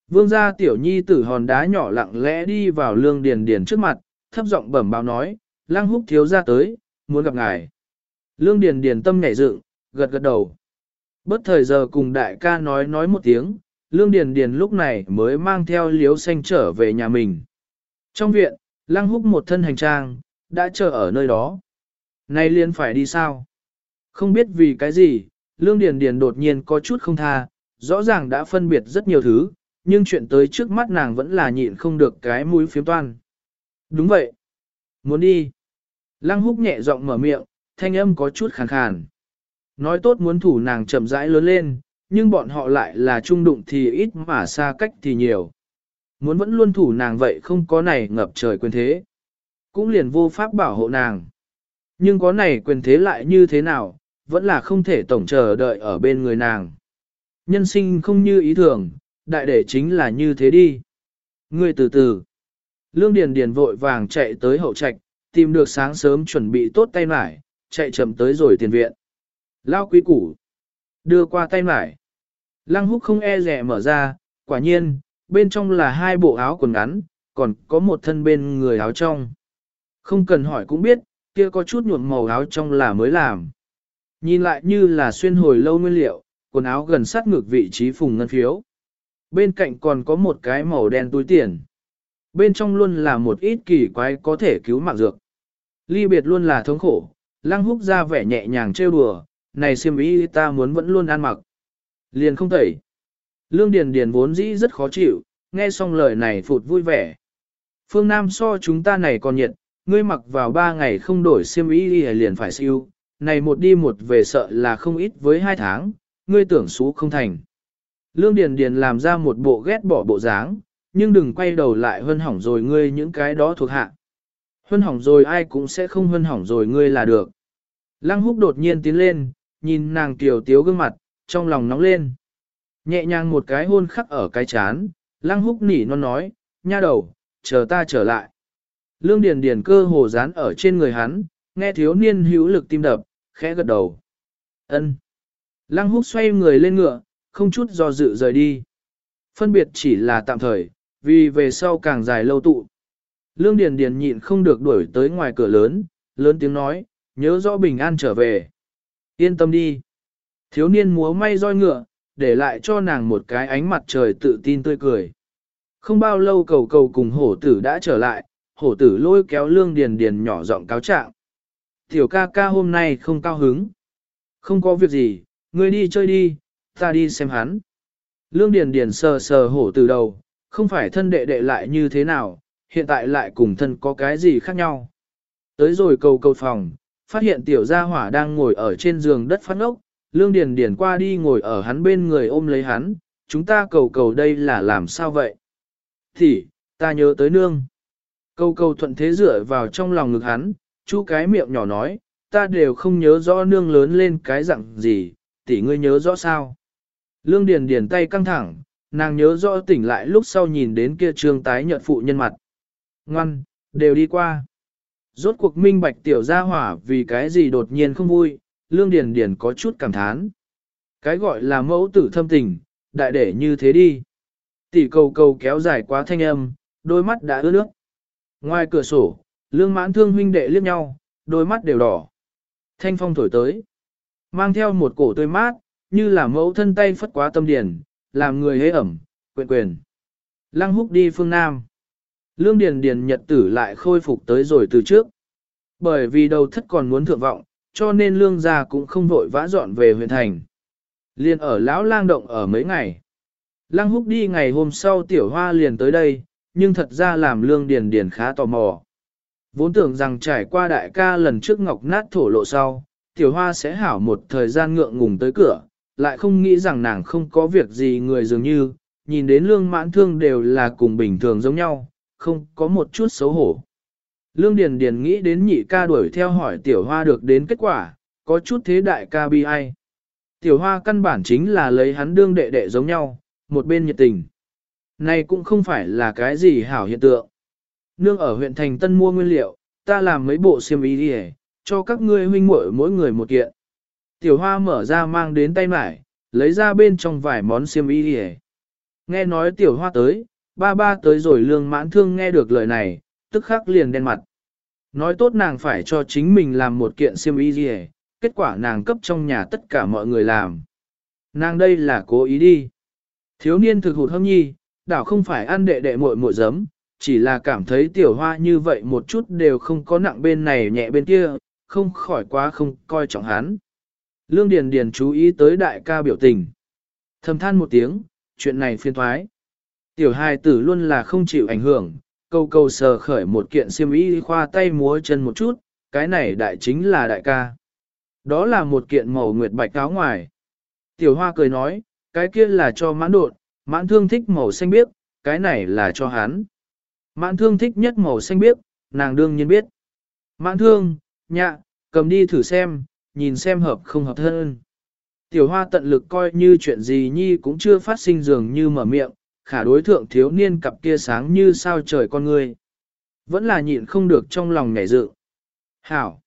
Vương gia tiểu nhi tử hòn đá nhỏ lặng lẽ đi vào lương điền điền trước mặt, thấp giọng bẩm báo nói, lang húc thiếu gia tới, muốn gặp ngài. Lương điền điền tâm nhảy dựng, gật gật đầu. Bất thời giờ cùng đại ca nói nói một tiếng, lương điền điền lúc này mới mang theo liếu xanh trở về nhà mình. Trong viện, lăng húc một thân hành trang, đã chờ ở nơi đó. Nay liên phải đi sao? Không biết vì cái gì, lương điền điền đột nhiên có chút không tha, rõ ràng đã phân biệt rất nhiều thứ, nhưng chuyện tới trước mắt nàng vẫn là nhịn không được cái mũi phiếm toan. Đúng vậy. Muốn đi. Lăng húc nhẹ giọng mở miệng, thanh âm có chút khàn khàn. Nói tốt muốn thủ nàng chậm rãi lớn lên, nhưng bọn họ lại là trung đụng thì ít mà xa cách thì nhiều. Muốn vẫn luôn thủ nàng vậy không có này ngập trời quyền thế. Cũng liền vô pháp bảo hộ nàng. Nhưng có này quyền thế lại như thế nào, vẫn là không thể tổng chờ đợi ở bên người nàng. Nhân sinh không như ý thường, đại để chính là như thế đi. Ngươi từ từ. Lương Điền Điền vội vàng chạy tới hậu trạch, tìm được sáng sớm chuẩn bị tốt tay mải, chạy chậm tới rồi tiền viện. Lao quý củ. Đưa qua tay mải. Lăng húc không e rẻ mở ra, quả nhiên, bên trong là hai bộ áo quần ngắn, còn có một thân bên người áo trong. Không cần hỏi cũng biết, kia có chút nhuộm màu áo trong là mới làm. Nhìn lại như là xuyên hồi lâu nguyên liệu, quần áo gần sát ngược vị trí phùng ngân phiếu. Bên cạnh còn có một cái màu đen túi tiền. Bên trong luôn là một ít kỳ quái có thể cứu mạng dược. Ly biệt luôn là thống khổ, lăng húc ra vẻ nhẹ nhàng trêu đùa, này xiêm ý ta muốn vẫn luôn ăn mặc. Liền không tẩy. Lương Điền Điền vốn dĩ rất khó chịu, nghe xong lời này phụt vui vẻ. Phương Nam so chúng ta này còn nhiệt, ngươi mặc vào ba ngày không đổi xiêm y liền phải siêu, này một đi một về sợ là không ít với hai tháng, ngươi tưởng xú không thành. Lương Điền Điền làm ra một bộ ghét bỏ bộ dáng, nhưng đừng quay đầu lại hân hỏng rồi ngươi những cái đó thuộc hạ. Hân hỏng rồi ai cũng sẽ không hân hỏng rồi ngươi là được. Lăng húc đột nhiên tiến lên, nhìn nàng tiểu tiếu gương mặt, trong lòng nóng lên. Nhẹ nhàng một cái hôn khắc ở cái chán, lăng húc nỉ non nói, nha đầu, chờ ta trở lại. Lương Điền Điền cơ hồ dán ở trên người hắn, nghe thiếu niên hữu lực tim đập, khẽ gật đầu. Ân. Lăng húc xoay người lên ngựa, không chút do dự rời đi. Phân biệt chỉ là tạm thời, vì về sau càng dài lâu tụ. Lương Điền Điền nhịn không được đuổi tới ngoài cửa lớn, lớn tiếng nói, nhớ rõ bình an trở về. Yên tâm đi. Thiếu niên múa may roi ngựa, để lại cho nàng một cái ánh mặt trời tự tin tươi cười. Không bao lâu cầu cầu cùng hổ tử đã trở lại, hổ tử lôi kéo lương điền điền nhỏ giọng cáo trạng. Tiểu ca ca hôm nay không cao hứng. Không có việc gì, ngươi đi chơi đi, ta đi xem hắn. Lương Điền Điền sờ sờ hổ tử đầu, không phải thân đệ đệ lại như thế nào, hiện tại lại cùng thân có cái gì khác nhau. Tới rồi cầu cầu phòng, phát hiện tiểu gia hỏa đang ngồi ở trên giường đất phát ngốc, Lương Điền Điền qua đi ngồi ở hắn bên người ôm lấy hắn, chúng ta cầu cầu đây là làm sao vậy? Thì, ta nhớ tới nương. Cầu cầu thuận thế dựa vào trong lòng ngực hắn, chú cái miệng nhỏ nói, ta đều không nhớ rõ nương lớn lên cái dạng gì, tỷ ngươi nhớ rõ sao? Lương Điền Điền tay căng thẳng, nàng nhớ rõ tỉnh lại lúc sau nhìn đến kia trương tái nhợt phụ nhân mặt. Ngoan, đều đi qua. Rốt cuộc minh bạch tiểu gia hỏa vì cái gì đột nhiên không vui, lương điền điền có chút cảm thán. Cái gọi là mẫu tử thâm tình, đại để như thế đi. Tỷ cầu cầu kéo dài quá thanh âm, đôi mắt đã ướt nước. Ngoài cửa sổ, lương mãn thương huynh đệ liếc nhau, đôi mắt đều đỏ. Thanh phong thổi tới, mang theo một cổ tươi mát, như là mẫu thân tay phất quá tâm điển, làm người hế ẩm, quyền quyền. Lăng húc đi phương Nam. Lương Điền Điền nhật tử lại khôi phục tới rồi từ trước. Bởi vì đầu thất còn muốn thượng vọng, cho nên lương gia cũng không vội vã dọn về huyện thành. Liên ở lão lang động ở mấy ngày. Lăng húc đi ngày hôm sau tiểu hoa liền tới đây, nhưng thật ra làm lương điền điền khá tò mò. Vốn tưởng rằng trải qua đại ca lần trước ngọc nát thổ lộ sau, tiểu hoa sẽ hảo một thời gian ngượng ngùng tới cửa, lại không nghĩ rằng nàng không có việc gì người dường như, nhìn đến lương mãn thương đều là cùng bình thường giống nhau, không có một chút xấu hổ. Lương Điền Điền nghĩ đến nhị ca đuổi theo hỏi tiểu hoa được đến kết quả, có chút thế đại ca bi ai. Tiểu hoa căn bản chính là lấy hắn đương đệ đệ giống nhau, một bên nhiệt tình. Này cũng không phải là cái gì hảo hiện tượng. Nương ở huyện thành Tân mua nguyên liệu, ta làm mấy bộ xiêm y đi cho các ngươi huynh muội mỗi người một kiện. Tiểu hoa mở ra mang đến tay mải, lấy ra bên trong vài món xiêm y đi Nghe nói tiểu hoa tới, ba ba tới rồi lương mãn thương nghe được lời này, tức khắc liền đen mặt. Nói tốt nàng phải cho chính mình làm một kiện siêm y gì kết quả nàng cấp trong nhà tất cả mọi người làm. Nàng đây là cố ý đi. Thiếu niên thực hụt hâm nhi, đảo không phải ăn đệ đệ muội muội giấm, chỉ là cảm thấy tiểu hoa như vậy một chút đều không có nặng bên này nhẹ bên kia, không khỏi quá không coi trọng hắn. Lương Điền Điền chú ý tới đại ca biểu tình. Thầm than một tiếng, chuyện này phiên thoái. Tiểu hài tử luôn là không chịu ảnh hưởng, câu câu sờ khởi một kiện xiêm y khoa tay múa chân một chút, cái này đại chính là đại ca. Đó là một kiện màu nguyệt bạch áo ngoài. Tiểu hoa cười nói, cái kia là cho mãn đột, mãn thương thích màu xanh biếc, cái này là cho hắn. Mãn thương thích nhất màu xanh biếc, nàng đương nhiên biết. Mãn thương, nhạ, cầm đi thử xem, nhìn xem hợp không hợp thân. Tiểu hoa tận lực coi như chuyện gì nhi cũng chưa phát sinh dường như mở miệng, khả đối thượng thiếu niên cặp kia sáng như sao trời con người. Vẫn là nhịn không được trong lòng nhảy dự. Hảo!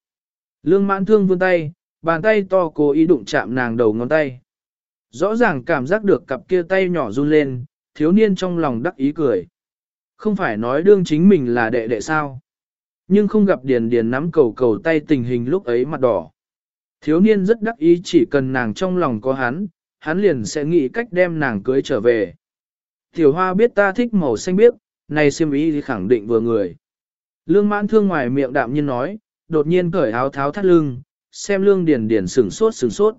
Lương mãn thương vươn tay, bàn tay to cố ý đụng chạm nàng đầu ngón tay. Rõ ràng cảm giác được cặp kia tay nhỏ run lên, thiếu niên trong lòng đắc ý cười. Không phải nói đương chính mình là đệ đệ sao. Nhưng không gặp điền điền nắm cầu cầu tay tình hình lúc ấy mặt đỏ. Thiếu niên rất đắc ý chỉ cần nàng trong lòng có hắn, hắn liền sẽ nghĩ cách đem nàng cưới trở về. Tiểu hoa biết ta thích màu xanh biếc, này xiêm ý thì khẳng định vừa người. Lương mãn thương ngoài miệng đạm nhiên nói, đột nhiên cởi áo tháo thắt lưng, xem lương điền điền sừng sốt sừng sốt.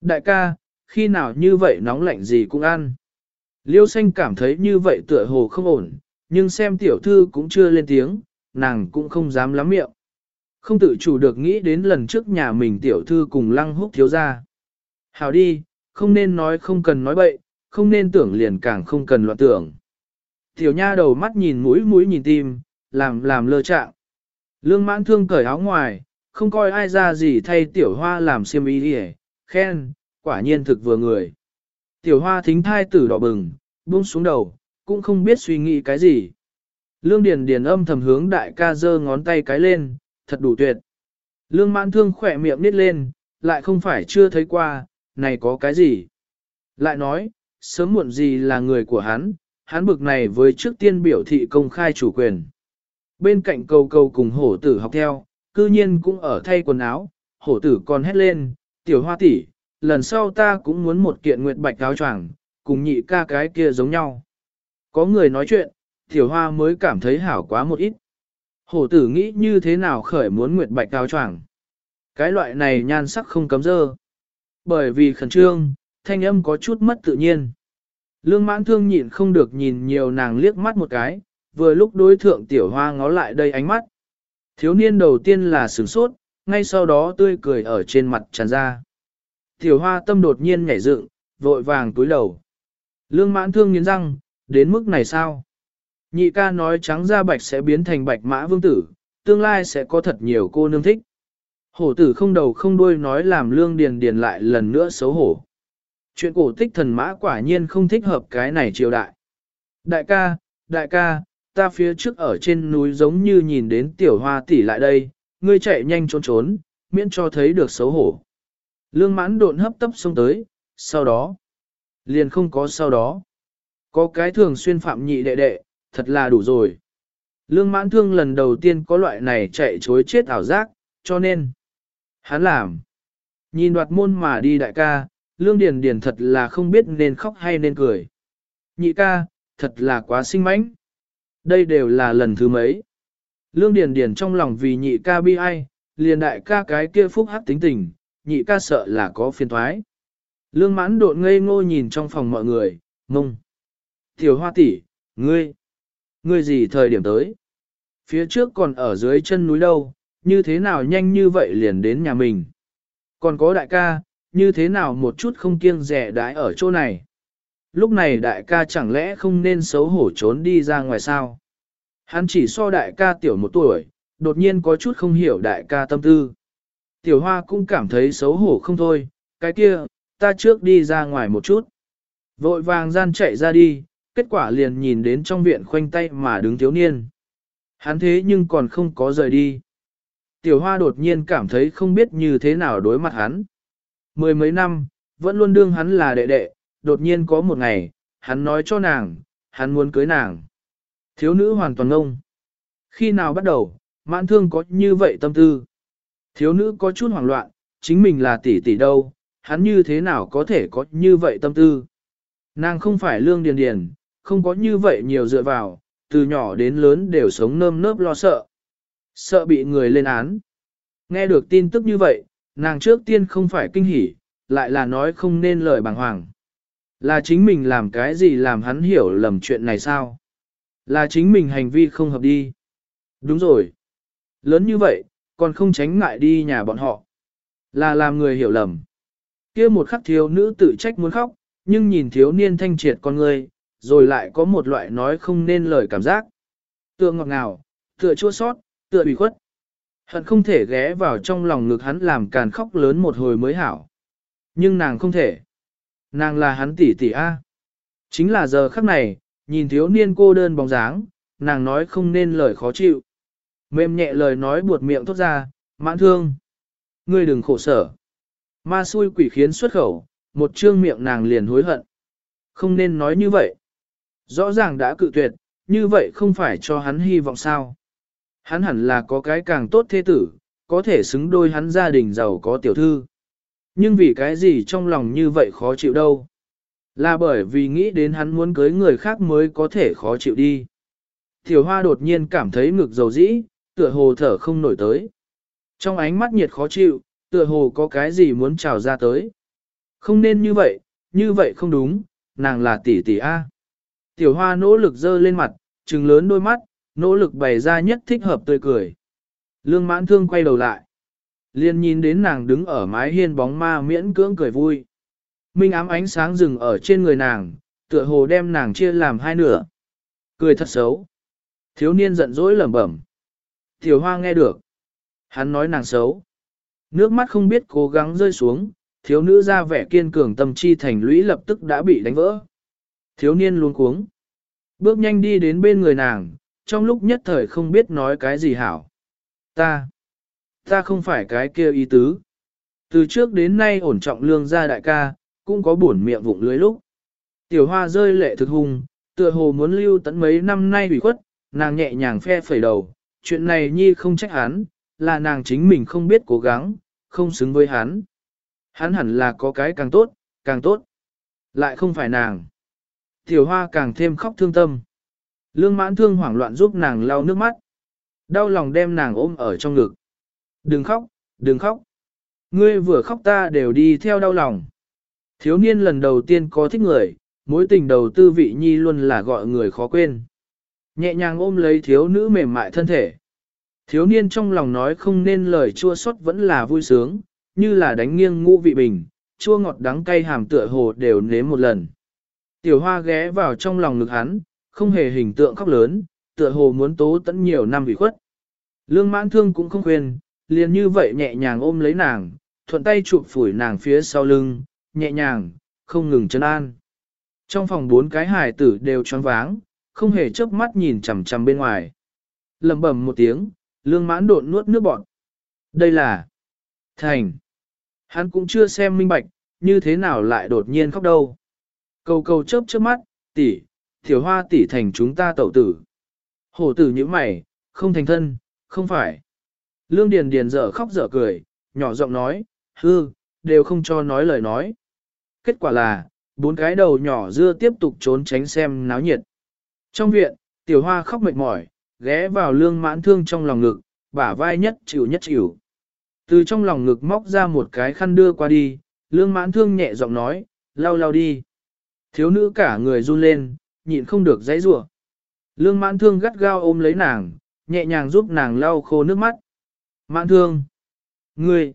Đại ca, khi nào như vậy nóng lạnh gì cũng ăn. Liêu xanh cảm thấy như vậy tựa hồ không ổn, nhưng xem tiểu thư cũng chưa lên tiếng, nàng cũng không dám lắm miệng. Không tự chủ được nghĩ đến lần trước nhà mình tiểu thư cùng lăng húc thiếu gia. Hảo đi, không nên nói không cần nói bậy, không nên tưởng liền càng không cần loạn tưởng. Tiểu nha đầu mắt nhìn mũi mũi nhìn tim, làm làm lơ trạng. Lương mãn thương cởi áo ngoài, không coi ai ra gì thay tiểu hoa làm xiêm y đi khen, quả nhiên thực vừa người. Tiểu hoa thính thai tử đỏ bừng, buông xuống đầu, cũng không biết suy nghĩ cái gì. Lương Điền Điền âm thầm hướng đại ca giơ ngón tay cái lên, thật đủ tuyệt. Lương mãn thương khỏe miệng nít lên, lại không phải chưa thấy qua, này có cái gì. Lại nói, sớm muộn gì là người của hắn, hắn bực này với trước tiên biểu thị công khai chủ quyền. Bên cạnh cầu cầu cùng hổ tử học theo, cư nhiên cũng ở thay quần áo, hổ tử còn hét lên, tiểu hoa tỷ, lần sau ta cũng muốn một kiện nguyệt bạch áo choàng, cùng nhị ca cái kia giống nhau. Có người nói chuyện, tiểu hoa mới cảm thấy hảo quá một ít. Hổ tử nghĩ như thế nào khởi muốn nguyệt bạch áo choàng. Cái loại này nhan sắc không cấm dơ. Bởi vì khẩn trương, thanh âm có chút mất tự nhiên. Lương mãn thương nhịn không được nhìn nhiều nàng liếc mắt một cái, vừa lúc đối thượng tiểu hoa ngó lại đây ánh mắt. Thiếu niên đầu tiên là sửng sốt, ngay sau đó tươi cười ở trên mặt tràn ra. Tiểu hoa tâm đột nhiên nhảy dựng, vội vàng túi đầu. Lương mãn thương nghiến răng, đến mức này sao? Nhị ca nói trắng da bạch sẽ biến thành bạch mã vương tử, tương lai sẽ có thật nhiều cô nương thích. Hổ tử không đầu không đuôi nói làm lương điền điền lại lần nữa xấu hổ. Chuyện cổ tích thần mã quả nhiên không thích hợp cái này triều đại. Đại ca, đại ca, ta phía trước ở trên núi giống như nhìn đến tiểu hoa tỷ lại đây, ngươi chạy nhanh trốn trốn, miễn cho thấy được xấu hổ. Lương mãn độn hấp tấp xông tới, sau đó, liền không có sau đó. Có cái thường xuyên phạm nhị đệ đệ, thật là đủ rồi. Lương mãn thương lần đầu tiên có loại này chạy chối chết ảo giác, cho nên, hắn làm. Nhìn đoạt môn mà đi đại ca, lương điền điền thật là không biết nên khóc hay nên cười. Nhị ca, thật là quá sinh mãnh. Đây đều là lần thứ mấy. Lương điền điền trong lòng vì nhị ca bi ai, liền đại ca cái kia phúc hắc tính tình, nhị ca sợ là có phiền thoái. Lương mãn độn ngây ngô nhìn trong phòng mọi người, mông. Tiểu hoa tỷ, ngươi, ngươi gì thời điểm tới? Phía trước còn ở dưới chân núi đâu, như thế nào nhanh như vậy liền đến nhà mình? Còn có đại ca, như thế nào một chút không kiêng rẻ đái ở chỗ này? Lúc này đại ca chẳng lẽ không nên xấu hổ trốn đi ra ngoài sao? Hắn chỉ so đại ca tiểu một tuổi, đột nhiên có chút không hiểu đại ca tâm tư. Tiểu hoa cũng cảm thấy xấu hổ không thôi, cái kia, ta trước đi ra ngoài một chút. Vội vàng gian chạy ra đi, kết quả liền nhìn đến trong viện khoanh tay mà đứng thiếu niên. Hắn thế nhưng còn không có rời đi. Tiểu hoa đột nhiên cảm thấy không biết như thế nào đối mặt hắn. Mười mấy năm, vẫn luôn đương hắn là đệ đệ, đột nhiên có một ngày, hắn nói cho nàng, hắn muốn cưới nàng. Thiếu nữ hoàn toàn ngông. Khi nào bắt đầu, mãn thương có như vậy tâm tư. Thiếu nữ có chút hoảng loạn, chính mình là tỷ tỷ đâu, hắn như thế nào có thể có như vậy tâm tư. Nàng không phải lương điền điền, không có như vậy nhiều dựa vào, từ nhỏ đến lớn đều sống nơm nớp lo sợ. Sợ bị người lên án. Nghe được tin tức như vậy, nàng trước tiên không phải kinh hỉ, lại là nói không nên lời bàng hoàng. Là chính mình làm cái gì làm hắn hiểu lầm chuyện này sao? Là chính mình hành vi không hợp đi. Đúng rồi. Lớn như vậy, còn không tránh ngại đi nhà bọn họ. Là làm người hiểu lầm. kia một khắc thiếu nữ tự trách muốn khóc, nhưng nhìn thiếu niên thanh triệt con người, rồi lại có một loại nói không nên lời cảm giác. Tựa ngọt ngào, tựa chua sót, tựa bị khuất. Hận không thể ghé vào trong lòng ngực hắn làm càn khóc lớn một hồi mới hảo. Nhưng nàng không thể. Nàng là hắn tỷ tỷ A. Chính là giờ khắc này, nhìn thiếu niên cô đơn bóng dáng, nàng nói không nên lời khó chịu. Mềm nhẹ lời nói buột miệng thốt ra, mãn thương. Ngươi đừng khổ sở. Ma xui quỷ khiến xuất khẩu, một trương miệng nàng liền hối hận. Không nên nói như vậy. Rõ ràng đã cự tuyệt, như vậy không phải cho hắn hy vọng sao. Hắn hẳn là có cái càng tốt thế tử, có thể xứng đôi hắn gia đình giàu có tiểu thư. Nhưng vì cái gì trong lòng như vậy khó chịu đâu. Là bởi vì nghĩ đến hắn muốn cưới người khác mới có thể khó chịu đi. Tiểu hoa đột nhiên cảm thấy ngực dầu dĩ, tựa hồ thở không nổi tới. Trong ánh mắt nhiệt khó chịu, tựa hồ có cái gì muốn trào ra tới. Không nên như vậy, như vậy không đúng, nàng là tỷ tỷ A. Tiểu hoa nỗ lực dơ lên mặt, trừng lớn đôi mắt, nỗ lực bày ra nhất thích hợp tươi cười. Lương mãn thương quay đầu lại. Liên nhìn đến nàng đứng ở mái hiên bóng ma miễn cưỡng cười vui. Minh ám ánh sáng rừng ở trên người nàng, tựa hồ đem nàng chia làm hai nửa. Cười thật xấu. Thiếu niên giận dỗi lẩm bẩm. Tiểu hoa nghe được. Hắn nói nàng xấu. Nước mắt không biết cố gắng rơi xuống, thiếu nữ ra vẻ kiên cường tâm chi thành lũy lập tức đã bị đánh vỡ. Thiếu niên luôn cuống. Bước nhanh đi đến bên người nàng, trong lúc nhất thời không biết nói cái gì hảo. Ta, ta không phải cái kia ý tứ. Từ trước đến nay ổn trọng lương gia đại ca, cũng có buồn miệng vụng lưới lúc. Tiểu hoa rơi lệ thực hùng, tựa hồ muốn lưu tận mấy năm nay ủy khuất, nàng nhẹ nhàng phe phẩy đầu, chuyện này nhi không trách hắn, là nàng chính mình không biết cố gắng, không xứng với hắn. Hắn hẳn là có cái càng tốt, càng tốt. Lại không phải nàng. Tiểu hoa càng thêm khóc thương tâm. Lương mãn thương hoảng loạn giúp nàng lau nước mắt. Đau lòng đem nàng ôm ở trong ngực. Đừng khóc, đừng khóc. Ngươi vừa khóc ta đều đi theo đau lòng. Thiếu niên lần đầu tiên có thích người, mối tình đầu tư vị nhi luôn là gọi người khó quên. Nhẹ nhàng ôm lấy thiếu nữ mềm mại thân thể. Thiếu niên trong lòng nói không nên lời chua xót vẫn là vui sướng, như là đánh nghiêng ngũ vị bình, chua ngọt đắng cay hàm tựa hồ đều nếm một lần. Tiểu hoa ghé vào trong lòng ngực hắn, không hề hình tượng khóc lớn, tựa hồ muốn tố tẫn nhiều năm bị khuất. Lương mãn thương cũng không khuyên, liền như vậy nhẹ nhàng ôm lấy nàng, thuận tay chụp phủi nàng phía sau lưng, nhẹ nhàng, không ngừng chân an. Trong phòng bốn cái hài tử đều choáng váng, không hề chớp mắt nhìn chằm chằm bên ngoài. lẩm bẩm một tiếng, lương mãn độn nuốt nước bọt. Đây là thành. Hắn cũng chưa xem minh bạch, như thế nào lại đột nhiên khóc đâu. Cầu cầu chớp chớp mắt, tỷ, tiểu hoa tỷ thành chúng ta tẩu tử. Hổ tử như mày, không thành thân, không phải. Lương Điền Điền dở khóc dở cười, nhỏ giọng nói, hư, đều không cho nói lời nói. Kết quả là, bốn cái đầu nhỏ dưa tiếp tục trốn tránh xem náo nhiệt. Trong viện, tiểu hoa khóc mệt mỏi, ghé vào lương mãn thương trong lòng ngực, bả vai nhất chịu nhất chịu. Từ trong lòng ngực móc ra một cái khăn đưa qua đi, lương mãn thương nhẹ giọng nói, lau lau đi. Thiếu nữ cả người run lên, nhịn không được dãy rủa. Lương mãn thương gắt gao ôm lấy nàng, nhẹ nhàng giúp nàng lau khô nước mắt. Mãn thương. Ngươi.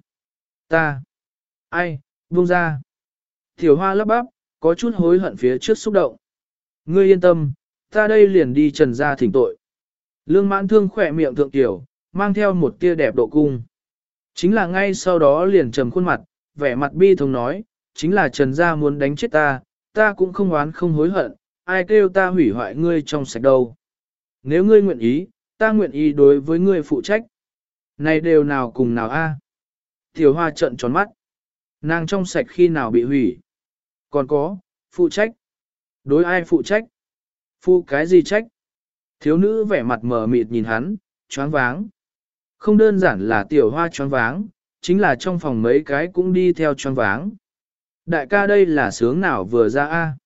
Ta. Ai, buông ra. Tiểu hoa lắp bắp, có chút hối hận phía trước xúc động. Ngươi yên tâm, ta đây liền đi trần ra thỉnh tội. Lương mãn thương khỏe miệng thượng tiểu, mang theo một tia đẹp độ cung. Chính là ngay sau đó liền trầm khuôn mặt, vẻ mặt bi thống nói, chính là trần gia muốn đánh chết ta, ta cũng không oán không hối hận, ai kêu ta hủy hoại ngươi trong sạch đâu. Nếu ngươi nguyện ý, ta nguyện ý đối với ngươi phụ trách. Này đều nào cùng nào a? Tiểu hoa trận tròn mắt. Nàng trong sạch khi nào bị hủy? Còn có, phụ trách. Đối ai phụ trách? Phụ cái gì trách? Thiếu nữ vẻ mặt mờ mịt nhìn hắn, choáng váng. Không đơn giản là tiểu hoa choáng váng, chính là trong phòng mấy cái cũng đi theo choáng váng. Đại ca đây là sướng nào vừa ra a?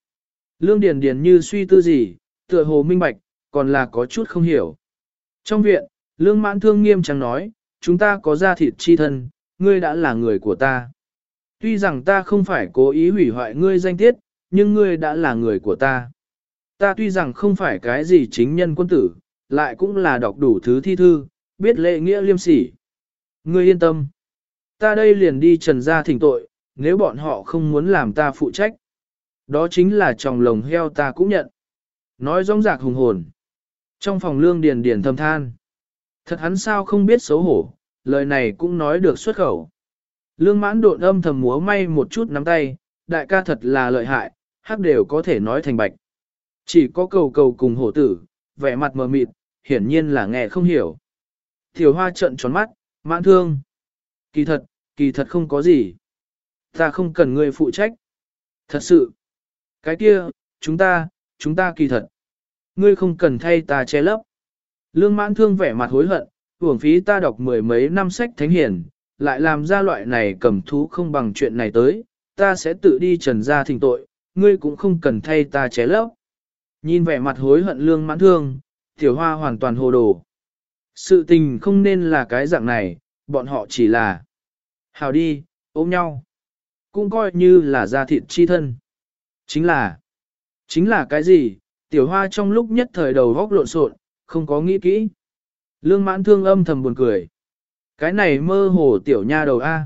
Lương Điền Điền như suy tư gì, tựa hồ minh bạch, còn là có chút không hiểu. Trong viện, Lương Mãn Thương nghiêm trang nói, chúng ta có gia thịt chi thân, ngươi đã là người của ta. Tuy rằng ta không phải cố ý hủy hoại ngươi danh tiết, nhưng ngươi đã là người của ta. Ta tuy rằng không phải cái gì chính nhân quân tử, lại cũng là đọc đủ thứ thi thư, biết lệ nghĩa liêm sỉ. Ngươi yên tâm. Ta đây liền đi trần gia thỉnh tội, nếu bọn họ không muốn làm ta phụ trách. Đó chính là chồng lồng heo ta cũng nhận. Nói rong rạc hùng hồn. Trong phòng lương điền điền thầm than. Thật hắn sao không biết xấu hổ, lời này cũng nói được xuất khẩu. Lương mãn độn âm thầm múa may một chút nắm tay, đại ca thật là lợi hại, hát đều có thể nói thành bạch. Chỉ có cầu cầu cùng hổ tử, vẻ mặt mờ mịt, hiển nhiên là nghe không hiểu. thiều hoa trợn tròn mắt, mãn thương. Kỳ thật, kỳ thật không có gì. Ta không cần ngươi phụ trách. Thật sự. Cái kia, chúng ta, chúng ta kỳ thật. Ngươi không cần thay ta che lấp. Lương mãn thương vẻ mặt hối hận, uổng phí ta đọc mười mấy năm sách thánh hiển, lại làm ra loại này cầm thú không bằng chuyện này tới, ta sẽ tự đi trần ra thỉnh tội, ngươi cũng không cần thay ta ché lấp. Nhìn vẻ mặt hối hận lương mãn thương, tiểu hoa hoàn toàn hồ đồ. Sự tình không nên là cái dạng này, bọn họ chỉ là hào đi, ôm nhau. Cũng coi như là gia thịt chi thân. Chính là, chính là cái gì, tiểu hoa trong lúc nhất thời đầu góc lộn xộn, không có nghĩ kỹ. Lương mãn thương âm thầm buồn cười. Cái này mơ hồ tiểu nha đầu A.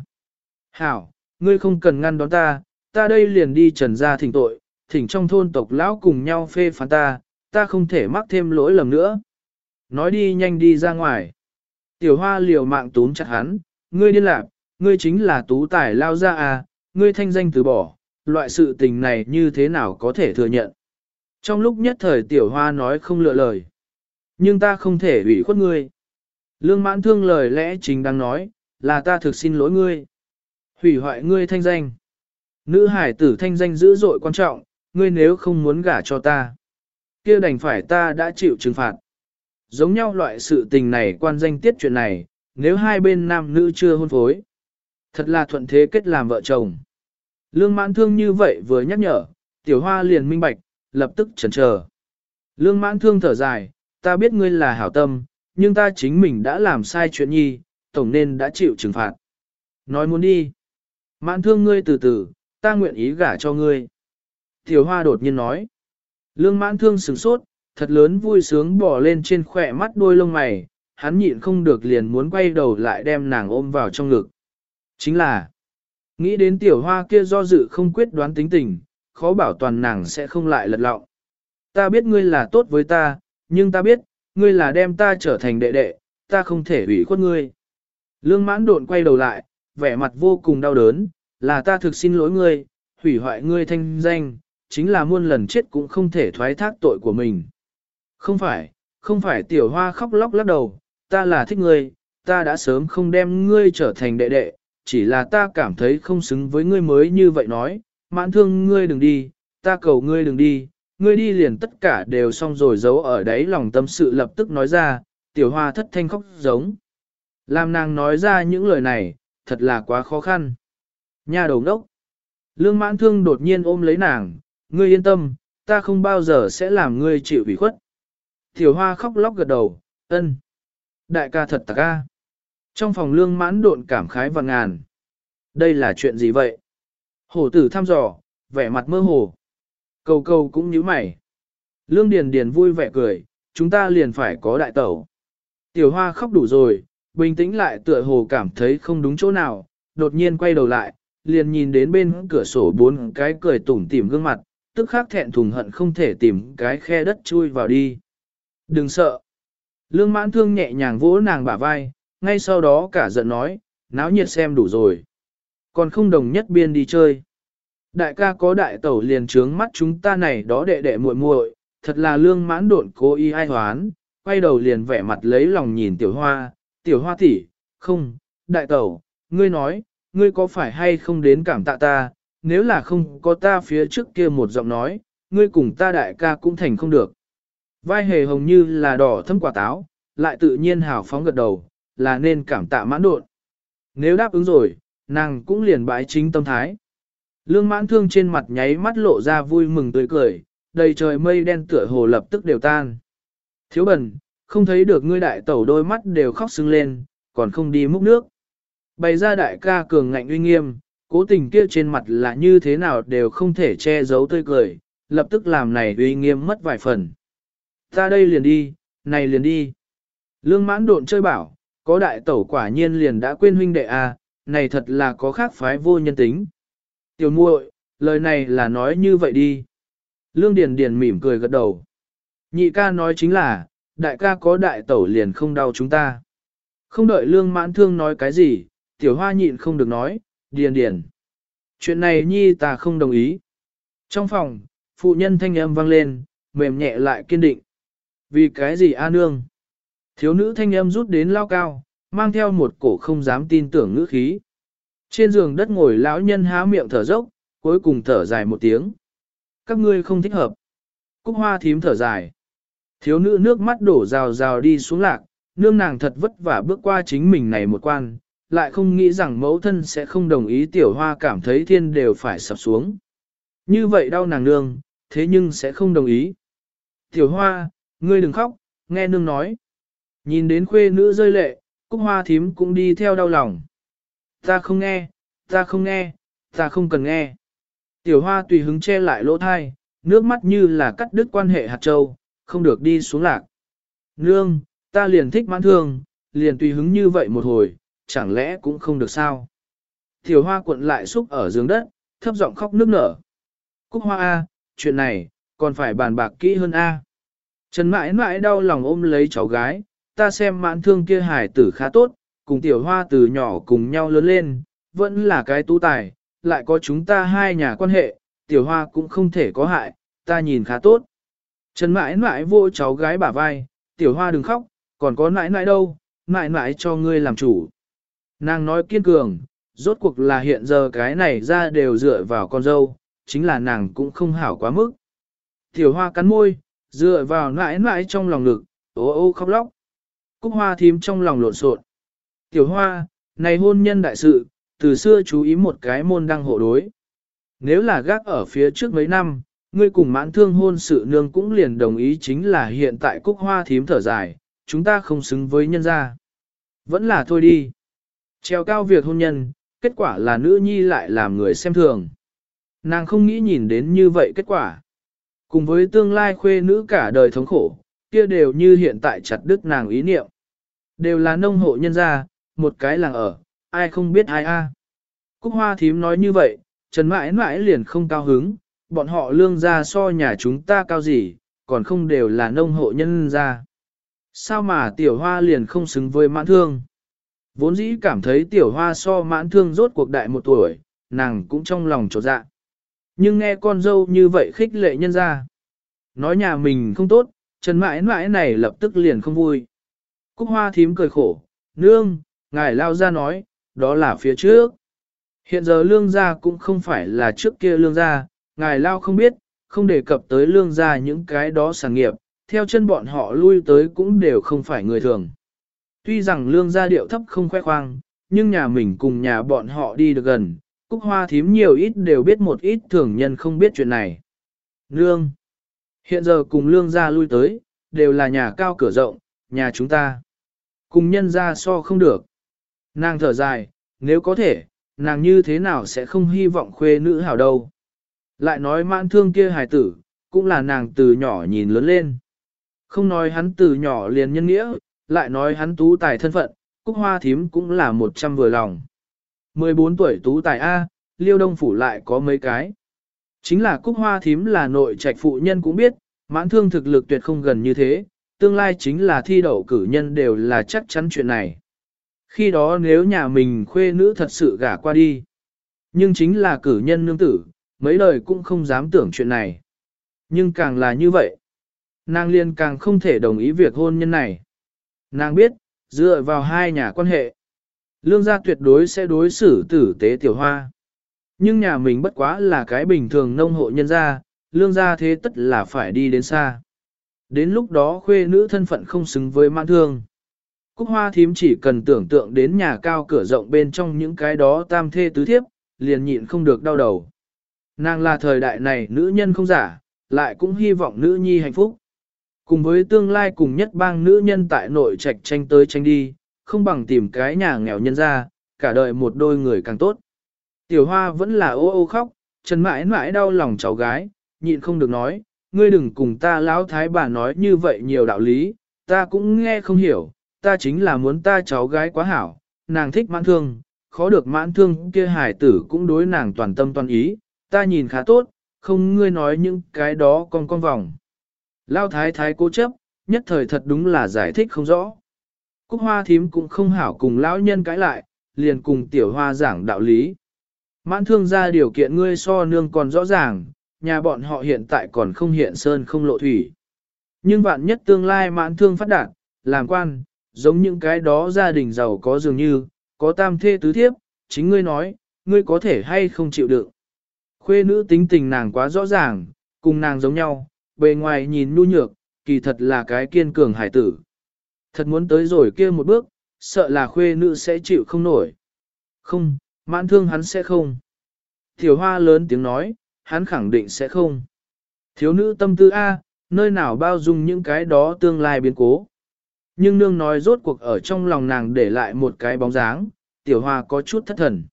Hảo, ngươi không cần ngăn đón ta, ta đây liền đi trần ra thỉnh tội, thỉnh trong thôn tộc lão cùng nhau phê phán ta, ta không thể mắc thêm lỗi lầm nữa. Nói đi nhanh đi ra ngoài. Tiểu hoa liều mạng túm chặt hắn, ngươi điên lạc, ngươi chính là tú tài lao ra à, ngươi thanh danh từ bỏ, loại sự tình này như thế nào có thể thừa nhận. Trong lúc nhất thời tiểu hoa nói không lựa lời. Nhưng ta không thể ủy khuất ngươi. Lương mãn thương lời lẽ chính đang nói, là ta thực xin lỗi ngươi. Hủy hoại ngươi thanh danh. Nữ hải tử thanh danh dữ dội quan trọng, ngươi nếu không muốn gả cho ta. kia đành phải ta đã chịu trừng phạt. Giống nhau loại sự tình này quan danh tiết chuyện này, nếu hai bên nam nữ chưa hôn phối. Thật là thuận thế kết làm vợ chồng. Lương mãn thương như vậy vừa nhắc nhở, tiểu hoa liền minh bạch, lập tức chần chờ. Lương mãn thương thở dài, ta biết ngươi là hảo tâm, nhưng ta chính mình đã làm sai chuyện nhi, tổng nên đã chịu trừng phạt. Nói muốn đi. Mãn thương ngươi từ từ, ta nguyện ý gả cho ngươi. Tiểu hoa đột nhiên nói. Lương mãn thương sửng sốt, thật lớn vui sướng bỏ lên trên khỏe mắt đôi lông mày, hắn nhịn không được liền muốn quay đầu lại đem nàng ôm vào trong ngực. Chính là, nghĩ đến tiểu hoa kia do dự không quyết đoán tính tình, khó bảo toàn nàng sẽ không lại lật lọng. Ta biết ngươi là tốt với ta, nhưng ta biết, ngươi là đem ta trở thành đệ đệ, ta không thể ủy khuất ngươi. Lương mãn độn quay đầu lại, vẻ mặt vô cùng đau đớn, là ta thực xin lỗi ngươi, hủy hoại ngươi thanh danh, chính là muôn lần chết cũng không thể thoái thác tội của mình. Không phải, không phải tiểu hoa khóc lóc lắc đầu, ta là thích ngươi, ta đã sớm không đem ngươi trở thành đệ đệ, chỉ là ta cảm thấy không xứng với ngươi mới như vậy nói, mãn thương ngươi đừng đi, ta cầu ngươi đừng đi, ngươi đi liền tất cả đều xong rồi giấu ở đấy lòng tâm sự lập tức nói ra, tiểu hoa thất thanh khóc giống. Làm nàng nói ra những lời này, thật là quá khó khăn. Nhà đầu đốc. Lương mãn thương đột nhiên ôm lấy nàng, ngươi yên tâm, ta không bao giờ sẽ làm ngươi chịu ủy khuất. Tiểu hoa khóc lóc gật đầu, ân. Đại ca thật tạc ca. Trong phòng lương mãn độn cảm khái và ngàn. Đây là chuyện gì vậy? Hổ tử thăm dò, vẻ mặt mơ hồ. Cầu cầu cũng nhíu mày. Lương Điền Điền vui vẻ cười, chúng ta liền phải có đại tẩu. Tiểu hoa khóc đủ rồi, bình tĩnh lại tựa hồ cảm thấy không đúng chỗ nào, đột nhiên quay đầu lại, liền nhìn đến bên cửa sổ bốn cái cười tủm tỉm gương mặt, tức khắc thẹn thùng hận không thể tìm cái khe đất chui vào đi. Đừng sợ. Lương mãn thương nhẹ nhàng vỗ nàng bả vai, ngay sau đó cả giận nói, náo nhiệt xem đủ rồi. Còn không đồng nhất biên đi chơi. Đại ca có đại tẩu liền trướng mắt chúng ta này đó đệ đệ muội muội, thật là lương mãn độn cố ý ai hoán, quay đầu liền vẻ mặt lấy lòng nhìn tiểu hoa, tiểu hoa tỷ, không, đại tẩu, ngươi nói, ngươi có phải hay không đến cảm tạ ta, nếu là không có ta phía trước kia một giọng nói, ngươi cùng ta đại ca cũng thành không được. Vai hề hồng như là đỏ thâm quả táo, lại tự nhiên hào phóng gật đầu, là nên cảm tạ mãn độn. Nếu đáp ứng rồi, nàng cũng liền bãi chính tâm thái. Lương mãn thương trên mặt nháy mắt lộ ra vui mừng tươi cười, đầy trời mây đen tựa hồ lập tức đều tan. Thiếu bần, không thấy được ngươi đại tẩu đôi mắt đều khóc sưng lên, còn không đi múc nước. Bày ra đại ca cường ngạnh uy nghiêm, cố tình kia trên mặt là như thế nào đều không thể che giấu tươi cười, lập tức làm này uy nghiêm mất vài phần. Ta đây liền đi, này liền đi. Lương mãn độn chơi bảo, có đại tẩu quả nhiên liền đã quên huynh đệ à, này thật là có khác phái vô nhân tính. Tiểu muội, lời này là nói như vậy đi. Lương Điền Điền mỉm cười gật đầu. Nhị ca nói chính là, đại ca có đại tẩu liền không đau chúng ta. Không đợi lương mãn thương nói cái gì, tiểu hoa nhịn không được nói, Điền Điền. Chuyện này nhi ta không đồng ý. Trong phòng, phụ nhân thanh âm vang lên, mềm nhẹ lại kiên định. Vì cái gì a nương? Thiếu nữ thanh âm rút đến lao cao, mang theo một cổ không dám tin tưởng ngữ khí. Trên giường đất ngồi lão nhân há miệng thở dốc, cuối cùng thở dài một tiếng. Các ngươi không thích hợp. Cúc hoa thím thở dài. Thiếu nữ nước mắt đổ rào rào đi xuống lạc, nương nàng thật vất vả bước qua chính mình này một quan, lại không nghĩ rằng mẫu thân sẽ không đồng ý tiểu hoa cảm thấy thiên đều phải sập xuống. Như vậy đau nàng nương, thế nhưng sẽ không đồng ý. Tiểu hoa, ngươi đừng khóc, nghe nương nói. Nhìn đến khuê nữ rơi lệ, cúc hoa thím cũng đi theo đau lòng. Ta không nghe, ta không nghe, ta không cần nghe. Tiểu hoa tùy hứng che lại lỗ thai, nước mắt như là cắt đứt quan hệ hạt châu, không được đi xuống lạc. Nương, ta liền thích mãn thương, liền tùy hứng như vậy một hồi, chẳng lẽ cũng không được sao? Tiểu hoa cuộn lại xúc ở giường đất, thấp giọng khóc nước nở. Cúc hoa A, chuyện này, còn phải bàn bạc kỹ hơn A. Trần mãi mãi đau lòng ôm lấy cháu gái, ta xem mãn thương kia hải tử khá tốt, cùng tiểu hoa từ nhỏ cùng nhau lớn lên, vẫn là cái tu tài, lại có chúng ta hai nhà quan hệ, tiểu hoa cũng không thể có hại, ta nhìn khá tốt. Trần mãi mãi vô cháu gái bả vai, tiểu hoa đừng khóc, còn có nãi nãi đâu, nãi nãi cho ngươi làm chủ. Nàng nói kiên cường, rốt cuộc là hiện giờ cái này ra đều dựa vào con dâu, chính là nàng cũng không hảo quá mức. Tiểu hoa cắn môi, dựa vào nãi nãi trong lòng ngực, ô ô khóc lóc. Cúc hoa thím trong lòng lộn xộn. Tiểu hoa, này hôn nhân đại sự, từ xưa chú ý một cái môn đăng hộ đối. Nếu là gác ở phía trước mấy năm, ngươi cùng mãn thương hôn sự nương cũng liền đồng ý chính là hiện tại cúc hoa thím thở dài, chúng ta không xứng với nhân gia. Vẫn là thôi đi. Treo cao việc hôn nhân, kết quả là nữ nhi lại làm người xem thường. Nàng không nghĩ nhìn đến như vậy kết quả. Cùng với tương lai khuê nữ cả đời thống khổ, kia đều như hiện tại chặt đứt nàng ý niệm. Đều là nông hộ nhân gia, một cái làng ở, ai không biết ai a. Cúc hoa thím nói như vậy, Trần mãi mãi liền không cao hứng, bọn họ lương gia so nhà chúng ta cao gì, còn không đều là nông hộ nhân gia. Sao mà tiểu hoa liền không xứng với mãn thương? Vốn dĩ cảm thấy tiểu hoa so mãn thương rốt cuộc đại một tuổi, nàng cũng trong lòng trột dạ. Nhưng nghe con dâu như vậy khích lệ nhân ra. Nói nhà mình không tốt, Trần mãi mãi này lập tức liền không vui. Cúc hoa thím cười khổ, nương, ngài lao ra nói, đó là phía trước. Hiện giờ lương gia cũng không phải là trước kia lương gia, ngài lao không biết, không đề cập tới lương gia những cái đó sản nghiệp, theo chân bọn họ lui tới cũng đều không phải người thường. Tuy rằng lương gia điệu thấp không khoe khoang, nhưng nhà mình cùng nhà bọn họ đi được gần, Cúc Hoa thím nhiều ít đều biết một ít thường nhân không biết chuyện này. Lương Hiện giờ cùng lương gia lui tới, đều là nhà cao cửa rộng, nhà chúng ta. Cùng nhân gia so không được. Nàng thở dài, nếu có thể, nàng như thế nào sẽ không hy vọng khuê nữ hảo đâu. Lại nói mãn thương kia hài tử, cũng là nàng từ nhỏ nhìn lớn lên. Không nói hắn từ nhỏ liền nhân nghĩa, lại nói hắn tú tài thân phận, cúc hoa thím cũng là một trăm vừa lòng. 14 tuổi tú tài A, liêu đông phủ lại có mấy cái. Chính là cúc hoa thím là nội trạch phụ nhân cũng biết, mãn thương thực lực tuyệt không gần như thế, tương lai chính là thi đậu cử nhân đều là chắc chắn chuyện này. Khi đó nếu nhà mình khuê nữ thật sự gả qua đi, nhưng chính là cử nhân nương tử, mấy đời cũng không dám tưởng chuyện này. Nhưng càng là như vậy, nàng liên càng không thể đồng ý việc hôn nhân này. Nàng biết, dựa vào hai nhà quan hệ, lương gia tuyệt đối sẽ đối xử tử tế tiểu hoa. Nhưng nhà mình bất quá là cái bình thường nông hộ nhân gia, lương gia thế tất là phải đi đến xa. Đến lúc đó khuê nữ thân phận không xứng với mãn thương. Cúc hoa thím chỉ cần tưởng tượng đến nhà cao cửa rộng bên trong những cái đó tam thê tứ thiếp, liền nhịn không được đau đầu. Nàng là thời đại này nữ nhân không giả, lại cũng hy vọng nữ nhi hạnh phúc. Cùng với tương lai cùng nhất bang nữ nhân tại nội trạch tranh tới tranh đi, không bằng tìm cái nhà nghèo nhân ra, cả đời một đôi người càng tốt. Tiểu hoa vẫn là ô ô khóc, Trần mãi mãi đau lòng cháu gái, nhịn không được nói, ngươi đừng cùng ta lão thái bà nói như vậy nhiều đạo lý, ta cũng nghe không hiểu, ta chính là muốn ta cháu gái quá hảo, nàng thích mãn thương, khó được mãn thương kia hải tử cũng đối nàng toàn tâm toàn ý, ta nhìn khá tốt, không ngươi nói những cái đó con con vòng. Lao thái thái cố chấp, nhất thời thật đúng là giải thích không rõ. Cúc hoa thím cũng không hảo cùng lão nhân cãi lại, liền cùng tiểu hoa giảng đạo lý. Mãn thương ra điều kiện ngươi so nương còn rõ ràng, nhà bọn họ hiện tại còn không hiện sơn không lộ thủy. Nhưng vạn nhất tương lai mãn thương phát đạt, làm quan, giống những cái đó gia đình giàu có dường như, có tam thê tứ thiếp, chính ngươi nói, ngươi có thể hay không chịu đựng. Khuê nữ tính tình nàng quá rõ ràng, cùng nàng giống nhau, bề ngoài nhìn nhu nhược, kỳ thật là cái kiên cường hải tử. Thật muốn tới rồi kia một bước, sợ là khuê nữ sẽ chịu không nổi. Không, mãn thương hắn sẽ không. Tiểu hoa lớn tiếng nói, hắn khẳng định sẽ không. Thiếu nữ tâm tư A, nơi nào bao dung những cái đó tương lai biến cố. Nhưng nương nói rốt cuộc ở trong lòng nàng để lại một cái bóng dáng, tiểu hoa có chút thất thần.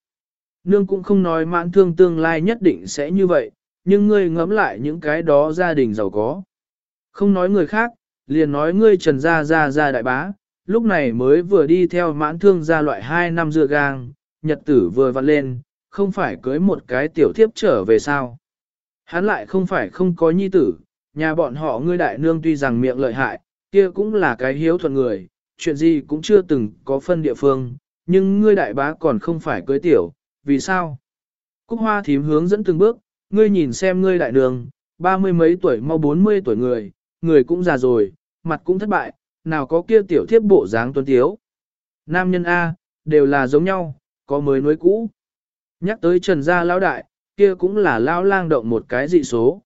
Nương cũng không nói mãn thương tương lai nhất định sẽ như vậy, nhưng ngươi ngẫm lại những cái đó gia đình giàu có. Không nói người khác, liền nói ngươi trần gia gia gia đại bá, lúc này mới vừa đi theo mãn thương gia loại 2 năm dưa gang, nhật tử vừa vặn lên, không phải cưới một cái tiểu thiếp trở về sao. Hắn lại không phải không có nhi tử, nhà bọn họ ngươi đại nương tuy rằng miệng lợi hại, kia cũng là cái hiếu thuận người, chuyện gì cũng chưa từng có phân địa phương, nhưng ngươi đại bá còn không phải cưới tiểu, vì sao? Cúc hoa thím hướng dẫn từng bước, ngươi nhìn xem ngươi đại nương, ba mươi mấy tuổi mau bốn mươi tuổi người, người cũng già rồi, mặt cũng thất bại, nào có kia tiểu thiếp bộ dáng tuấn tiếu. Nam nhân A, đều là giống nhau, có mới nối cũ. Nhắc tới trần gia lão đại, kia cũng là lão lang động một cái dị số.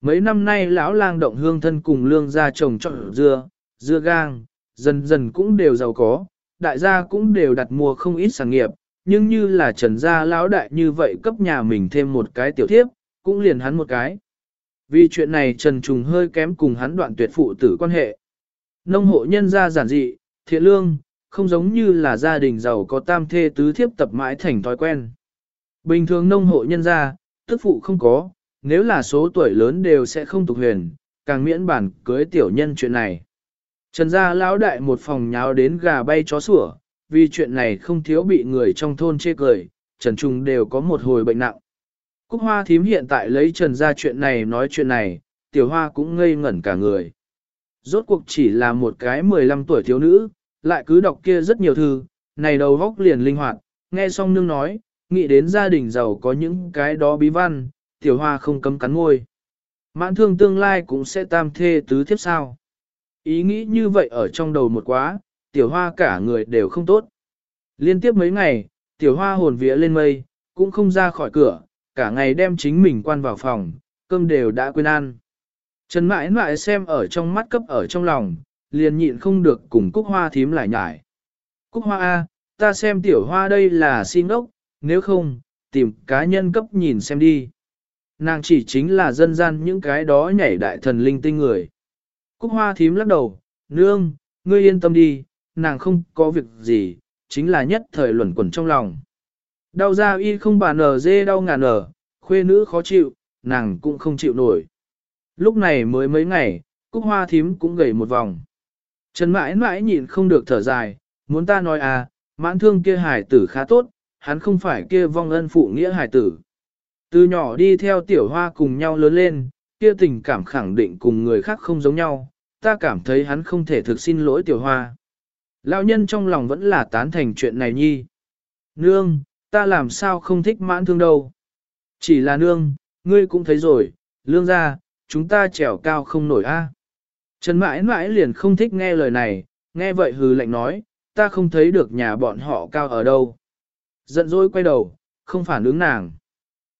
Mấy năm nay lão lang động hương thân cùng lương gia trồng trọt dưa, dưa gang, dần dần cũng đều giàu có, đại gia cũng đều đặt mua không ít sản nghiệp, nhưng như là trần gia lão đại như vậy cấp nhà mình thêm một cái tiểu thiếp, cũng liền hắn một cái. Vì chuyện này Trần Trùng hơi kém cùng hắn đoạn tuyệt phụ tử quan hệ. Nông hộ nhân gia giản dị, thiện lương, không giống như là gia đình giàu có tam thê tứ thiếp tập mãi thành thói quen. Bình thường nông hộ nhân gia, tức phụ không có, nếu là số tuổi lớn đều sẽ không tục huyền, càng miễn bản cưới tiểu nhân chuyện này. Trần gia lão đại một phòng nháo đến gà bay chó sủa, vì chuyện này không thiếu bị người trong thôn chê cười, Trần Trung đều có một hồi bệnh nặng. Cúc hoa thím hiện tại lấy Trần gia chuyện này nói chuyện này, tiểu hoa cũng ngây ngẩn cả người. Rốt cuộc chỉ là một cái 15 tuổi thiếu nữ, lại cứ đọc kia rất nhiều thư, này đầu góc liền linh hoạt, nghe xong nương nói, nghĩ đến gia đình giàu có những cái đó bí văn, tiểu hoa không cấm cắn ngôi. Mãn thương tương lai cũng sẽ tam thê tứ thiếp sao. Ý nghĩ như vậy ở trong đầu một quá, tiểu hoa cả người đều không tốt. Liên tiếp mấy ngày, tiểu hoa hồn vía lên mây, cũng không ra khỏi cửa, cả ngày đem chính mình quan vào phòng, cơm đều đã quên ăn. Trần mãi mãi xem ở trong mắt cấp ở trong lòng, liền nhịn không được cùng Cúc Hoa thím lại nhải. Cúc Hoa A, ta xem tiểu hoa đây là xin ốc, nếu không, tìm cá nhân cấp nhìn xem đi. Nàng chỉ chính là dân gian những cái đó nhảy đại thần linh tinh người. Cúc Hoa thím lắc đầu, nương, ngươi yên tâm đi, nàng không có việc gì, chính là nhất thời luẩn quẩn trong lòng. Đau ra y không bà nở dê đau ngàn nở, khuê nữ khó chịu, nàng cũng không chịu nổi. Lúc này mới mấy ngày, cúc hoa thím cũng gầy một vòng. Trần mãi mãi nhịn không được thở dài, muốn ta nói à, mãn thương kia hải tử khá tốt, hắn không phải kia vong ân phụ nghĩa hải tử. Từ nhỏ đi theo tiểu hoa cùng nhau lớn lên, kia tình cảm khẳng định cùng người khác không giống nhau, ta cảm thấy hắn không thể thực xin lỗi tiểu hoa. Lão nhân trong lòng vẫn là tán thành chuyện này nhi. Nương, ta làm sao không thích mãn thương đâu. Chỉ là nương, ngươi cũng thấy rồi, lương ra, chúng ta trèo cao không nổi a. Trần mãi mãi liền không thích nghe lời này, nghe vậy hừ lạnh nói, ta không thấy được nhà bọn họ cao ở đâu. Giận dỗi quay đầu, không phản ứng nàng.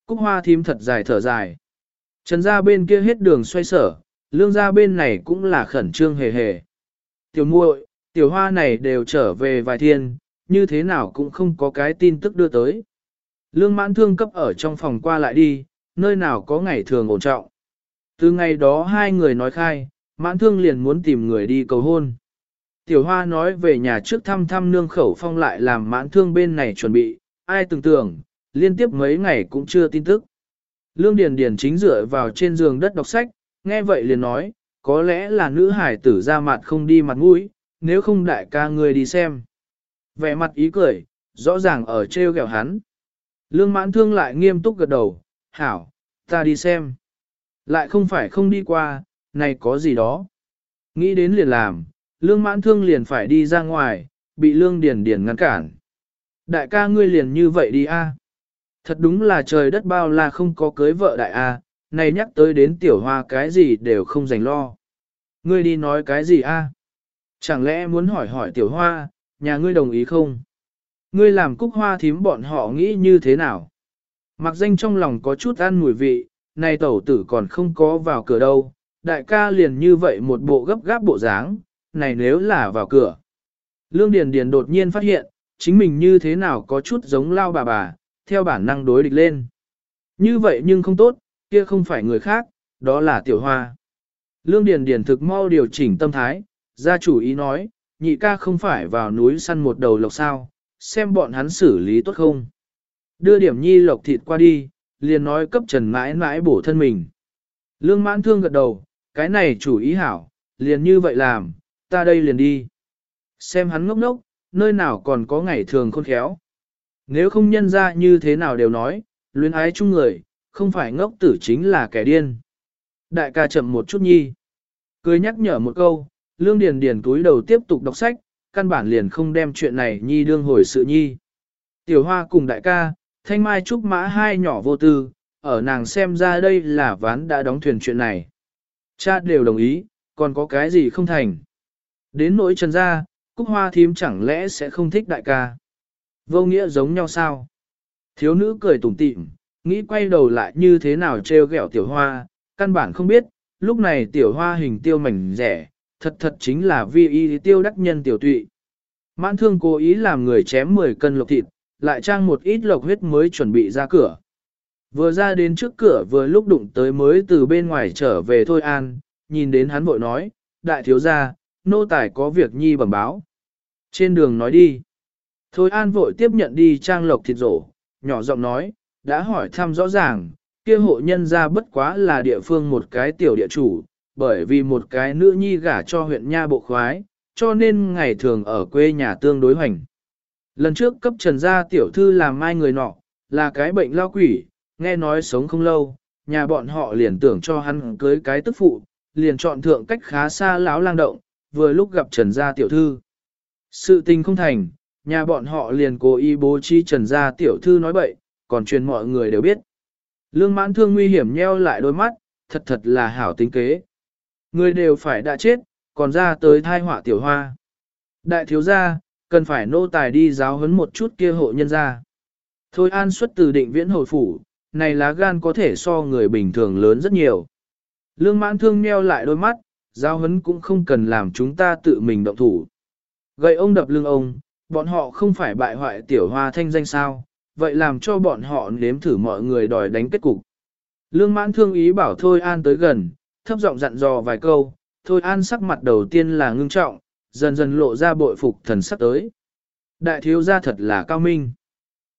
Cúc hoa thím thật dài thở dài. Trần ra bên kia hết đường xoay sở, lương ra bên này cũng là khẩn trương hề hề. Tiểu muội, tiểu hoa này đều trở về vài thiên, như thế nào cũng không có cái tin tức đưa tới. Lương mãn thương cấp ở trong phòng qua lại đi, nơi nào có ngày thường ổn trọng. Từ ngày đó hai người nói khai, mãn thương liền muốn tìm người đi cầu hôn. Tiểu hoa nói về nhà trước thăm thăm nương khẩu phong lại làm mãn thương bên này chuẩn bị, ai tưởng tưởng, liên tiếp mấy ngày cũng chưa tin tức. Lương Điền Điền chính dựa vào trên giường đất đọc sách, nghe vậy liền nói, có lẽ là nữ hải tử ra mặt không đi mặt mũi, nếu không đại ca người đi xem. Vẻ mặt ý cười, rõ ràng ở treo gẹo hắn. Lương mãn thương lại nghiêm túc gật đầu, hảo, ta đi xem. Lại không phải không đi qua, này có gì đó. Nghĩ đến liền làm, lương mãn thương liền phải đi ra ngoài, bị lương điền điền ngăn cản. Đại ca ngươi liền như vậy đi a. Thật đúng là trời đất bao là không có cưới vợ đại a, này nhắc tới đến tiểu hoa cái gì đều không dành lo. Ngươi đi nói cái gì a? Chẳng lẽ muốn hỏi hỏi tiểu hoa, nhà ngươi đồng ý không? Ngươi làm cúc hoa thím bọn họ nghĩ như thế nào? Mặc danh trong lòng có chút ăn mùi vị, này tẩu tử còn không có vào cửa đâu, đại ca liền như vậy một bộ gấp gáp bộ dáng, này nếu là vào cửa. Lương Điền Điền đột nhiên phát hiện, chính mình như thế nào có chút giống lao bà bà, theo bản năng đối địch lên. Như vậy nhưng không tốt, kia không phải người khác, đó là tiểu hoa. Lương Điền Điền thực mau điều chỉnh tâm thái, gia chủ ý nói, nhị ca không phải vào núi săn một đầu lộc sao, xem bọn hắn xử lý tốt không. Đưa điểm nhi lộc thịt qua đi, liền nói cấp trần mãi mãi bổ thân mình. Lương mãn thương gật đầu, cái này chủ ý hảo, liền như vậy làm, ta đây liền đi. Xem hắn ngốc ngốc, nơi nào còn có ngày thường khôn khéo. Nếu không nhân ra như thế nào đều nói, luyến ái chung người, không phải ngốc tử chính là kẻ điên. Đại ca chậm một chút nhi. Cười nhắc nhở một câu, lương điền điền túi đầu tiếp tục đọc sách, căn bản liền không đem chuyện này nhi đương hồi sự nhi. Tiểu hoa cùng đại ca, thanh mai trúc mã hai nhỏ vô tư, ở nàng xem ra đây là ván đã đóng thuyền chuyện này. Cha đều đồng ý, còn có cái gì không thành. Đến nỗi trần gia, cúc hoa thím chẳng lẽ sẽ không thích đại ca. Vô nghĩa giống nhau sao? Thiếu nữ cười tủm tỉm, nghĩ quay đầu lại như thế nào treo gẹo tiểu hoa, căn bản không biết, lúc này tiểu hoa hình tiêu mảnh rẻ, thật thật chính là vi y tiêu đắc nhân tiểu tụy. Mãn thương cố ý làm người chém 10 cân lộc thịt, lại trang một ít lộc huyết mới chuẩn bị ra cửa. Vừa ra đến trước cửa vừa lúc đụng tới mới từ bên ngoài trở về Thôi An, nhìn đến hắn vội nói, đại thiếu gia, nô tài có việc nhi bẩm báo. Trên đường nói đi. Thôi An vội tiếp nhận đi trang lộc thịt rổ, nhỏ giọng nói, đã hỏi thăm rõ ràng, kia hộ nhân ra bất quá là địa phương một cái tiểu địa chủ, bởi vì một cái nữ nhi gả cho huyện nha bộ khoái, cho nên ngày thường ở quê nhà tương đối hoành. Lần trước cấp trần gia tiểu thư làm mai người nọ, là cái bệnh lao quỷ, nghe nói sống không lâu, nhà bọn họ liền tưởng cho hắn cưới cái tức phụ, liền chọn thượng cách khá xa láo lang động, vừa lúc gặp trần gia tiểu thư. Sự tình không thành, nhà bọn họ liền cố ý bố trí trần gia tiểu thư nói bậy, còn truyền mọi người đều biết. Lương mãn thương nguy hiểm nheo lại đôi mắt, thật thật là hảo tính kế. Người đều phải đã chết, còn ra tới thai họa tiểu hoa. Đại thiếu gia, cần phải nô tài đi giáo huấn một chút kia hộ nhân gia. Thôi an xuất từ định viễn hồi phủ, này lá gan có thể so người bình thường lớn rất nhiều. Lương mãn thương nheo lại đôi mắt, Giao huấn cũng không cần làm chúng ta tự mình động thủ. Gậy ông đập lưng ông, bọn họ không phải bại hoại tiểu hoa thanh danh sao, vậy làm cho bọn họ nếm thử mọi người đòi đánh kết cục. Lương mãn thương ý bảo Thôi An tới gần, thấp giọng dặn dò vài câu, Thôi An sắc mặt đầu tiên là ngưng trọng, dần dần lộ ra bội phục thần sắc tới. Đại thiếu gia thật là cao minh.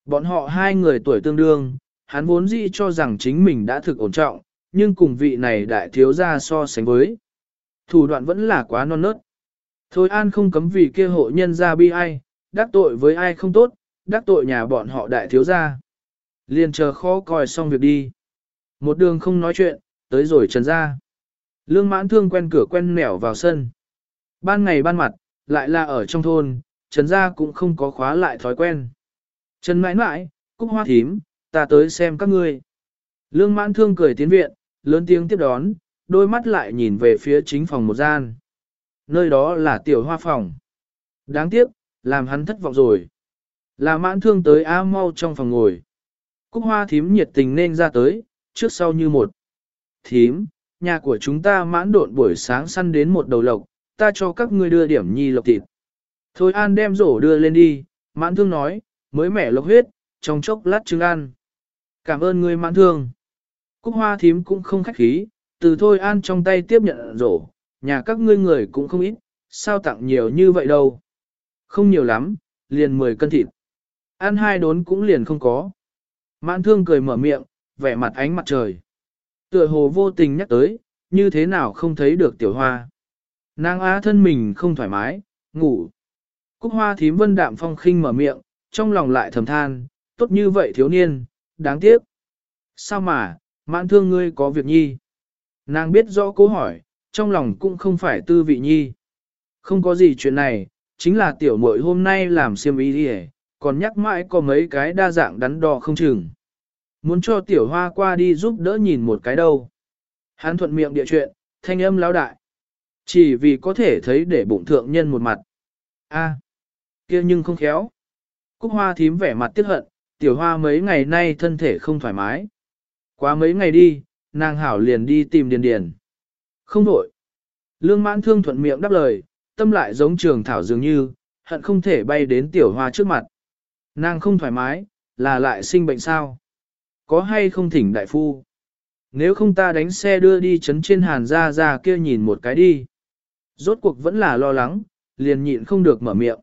Bọn họ hai người tuổi tương đương, hắn vốn dĩ cho rằng chính mình đã thực ổn trọng, nhưng cùng vị này đại thiếu gia so sánh với. Thủ đoạn vẫn là quá non nớt. Thôi an không cấm vì kia hộ nhân ra bi ai, đắc tội với ai không tốt, đắc tội nhà bọn họ đại thiếu gia. Liền chờ khó coi xong việc đi. Một đường không nói chuyện, tới rồi trần ra. Lương mãn thương quen cửa quen nẻo vào sân. Ban ngày ban mặt, lại là ở trong thôn, trần gia cũng không có khóa lại thói quen. Trần mãi mãi, cúc hoa thím, ta tới xem các ngươi. Lương mãn thương cười tiến viện, lớn tiếng tiếp đón, đôi mắt lại nhìn về phía chính phòng một gian. Nơi đó là tiểu hoa phòng. Đáng tiếc, làm hắn thất vọng rồi. Là mãn thương tới A mau trong phòng ngồi. Cúc hoa thím nhiệt tình nên ra tới, trước sau như một. Thím, nhà của chúng ta mãn độn buổi sáng săn đến một đầu lộc, ta cho các ngươi đưa điểm nhi lộc thịt. Thôi an đem rổ đưa lên đi, mãn thương nói, mới mẻ lộc huyết, trong chốc lát trứng ăn. Cảm ơn ngươi mãn thương. Cúc hoa thím cũng không khách khí, từ thôi an trong tay tiếp nhận rổ, nhà các ngươi người cũng không ít, sao tặng nhiều như vậy đâu. Không nhiều lắm, liền 10 cân thịt. Ăn hai đốn cũng liền không có. Mãn thương cười mở miệng, vẻ mặt ánh mặt trời. Tựa hồ vô tình nhắc tới, như thế nào không thấy được tiểu hoa. Nàng á thân mình không thoải mái, ngủ. Cúc hoa thím vân đạm phong khinh mở miệng, trong lòng lại thầm than, tốt như vậy thiếu niên, đáng tiếc. Sao mà, mãn thương ngươi có việc nhi? Nàng biết rõ cố hỏi, trong lòng cũng không phải tư vị nhi. Không có gì chuyện này, chính là tiểu muội hôm nay làm xiêm ý đi còn nhắc mãi có mấy cái đa dạng đắn đo không chừng. Muốn cho tiểu hoa qua đi giúp đỡ nhìn một cái đâu. Hắn thuận miệng địa chuyện, thanh âm lão đại. Chỉ vì có thể thấy để bụng thượng nhân một mặt. a kia nhưng không khéo. Cúc hoa thím vẻ mặt tiếc hận, tiểu hoa mấy ngày nay thân thể không thoải mái. Quá mấy ngày đi, nàng hảo liền đi tìm điền điền. Không đổi. Lương mãn thương thuận miệng đáp lời, tâm lại giống trường thảo dường như, hận không thể bay đến tiểu hoa trước mặt. Nàng không thoải mái, là lại sinh bệnh sao? Có hay không thỉnh đại phu? Nếu không ta đánh xe đưa đi chấn trên hàn ra ra kia nhìn một cái đi. Rốt cuộc vẫn là lo lắng, liền nhịn không được mở miệng.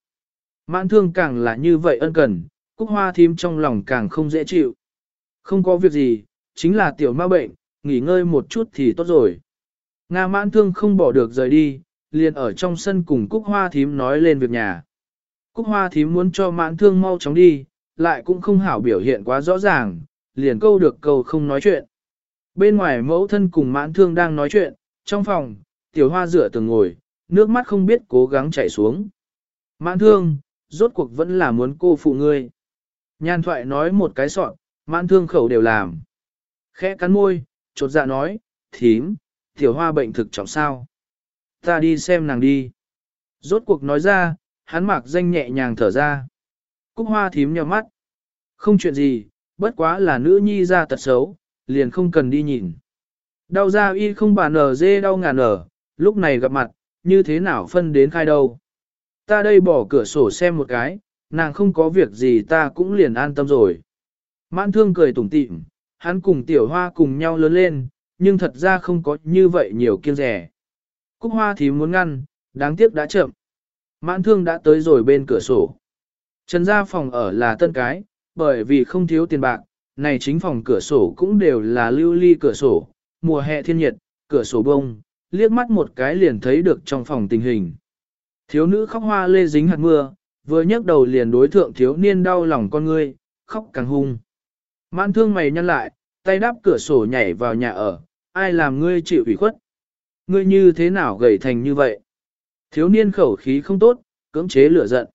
Mãn thương càng là như vậy ân cần, cúc hoa thím trong lòng càng không dễ chịu. Không có việc gì, chính là tiểu ma bệnh, nghỉ ngơi một chút thì tốt rồi. Nga mãn thương không bỏ được rời đi, liền ở trong sân cùng cúc hoa thím nói lên việc nhà. Cúc hoa thím muốn cho mãn thương mau chóng đi, lại cũng không hảo biểu hiện quá rõ ràng, liền câu được câu không nói chuyện. Bên ngoài mẫu thân cùng mãn thương đang nói chuyện, trong phòng, tiểu hoa rửa từng ngồi, nước mắt không biết cố gắng chảy xuống. Mãn thương, rốt cuộc vẫn là muốn cô phụ ngươi. Nhan thoại nói một cái sọn, mãn thương khẩu đều làm. Khẽ cắn môi, chột dạ nói, thím, tiểu hoa bệnh thực trọng sao. Ta đi xem nàng đi. Rốt cuộc nói ra, hắn mặc danh nhẹ nhàng thở ra. Cúc hoa thím nhò mắt. Không chuyện gì, bất quá là nữ nhi ra tật xấu, liền không cần đi nhìn. Đau ra y không bà nở dê đau ngàn nở, lúc này gặp mặt, như thế nào phân đến khai đâu. Ta đây bỏ cửa sổ xem một cái, nàng không có việc gì ta cũng liền an tâm rồi. Mãn thương cười tủm tỉm, hắn cùng tiểu hoa cùng nhau lớn lên, nhưng thật ra không có như vậy nhiều kiêng rẻ. Cúc hoa thì muốn ngăn, đáng tiếc đã chậm. Mãn thương đã tới rồi bên cửa sổ. Trần gia phòng ở là tân cái, bởi vì không thiếu tiền bạc, này chính phòng cửa sổ cũng đều là lưu ly cửa sổ, mùa hè thiên nhiệt, cửa sổ bông, liếc mắt một cái liền thấy được trong phòng tình hình. Thiếu nữ khóc hoa lê dính hạt mưa, vừa nhấc đầu liền đối thượng thiếu niên đau lòng con ngươi, khóc càng hung. Mãn thương mày nhăn lại, tay đắp cửa sổ nhảy vào nhà ở, ai làm ngươi chịu ủy khuất? Ngươi như thế nào gầy thành như vậy? Thiếu niên khẩu khí không tốt, cưỡng chế lửa giận.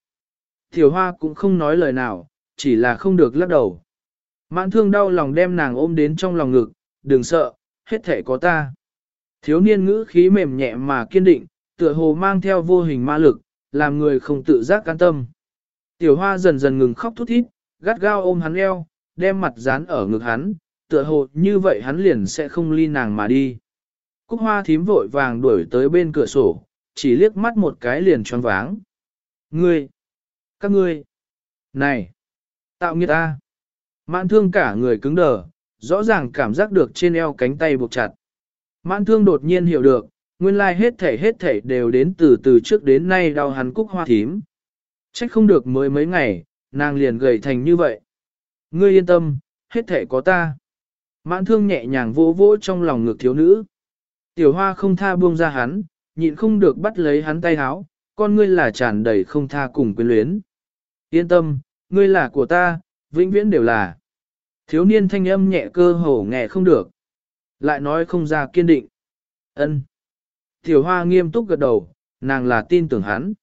Thiểu hoa cũng không nói lời nào, chỉ là không được lắc đầu. Mãn thương đau lòng đem nàng ôm đến trong lòng ngực, đừng sợ, hết thể có ta. Thiếu niên ngữ khí mềm nhẹ mà kiên định, tựa hồ mang theo vô hình ma lực, làm người không tự giác can tâm. Tiểu hoa dần dần ngừng khóc thút thít, gắt gao ôm hắn eo, đem mặt dán ở ngực hắn, tựa hồ như vậy hắn liền sẽ không ly nàng mà đi. Cúc hoa thím vội vàng đuổi tới bên cửa sổ, chỉ liếc mắt một cái liền tròn váng. Ngươi! Các ngươi! Này! Tạo nghiệt ta! Mãn thương cả người cứng đờ, rõ ràng cảm giác được trên eo cánh tay buộc chặt. Mãn thương đột nhiên hiểu được, nguyên lai hết thể hết thể đều đến từ từ trước đến nay đau hắn cúc hoa thím. Trách không được mới mấy ngày, nàng liền gầy thành như vậy. Ngươi yên tâm, hết thể có ta. Mãn thương nhẹ nhàng vỗ vỗ trong lòng ngực thiếu nữ. Tiểu hoa không tha buông ra hắn, nhịn không được bắt lấy hắn tay háo, con ngươi là tràn đầy không tha cùng quyến luyến. Yên tâm, ngươi là của ta, vĩnh viễn đều là. Thiếu niên thanh âm nhẹ cơ hổ nghe không được. Lại nói không ra kiên định. ân Tiểu hoa nghiêm túc gật đầu, nàng là tin tưởng hắn.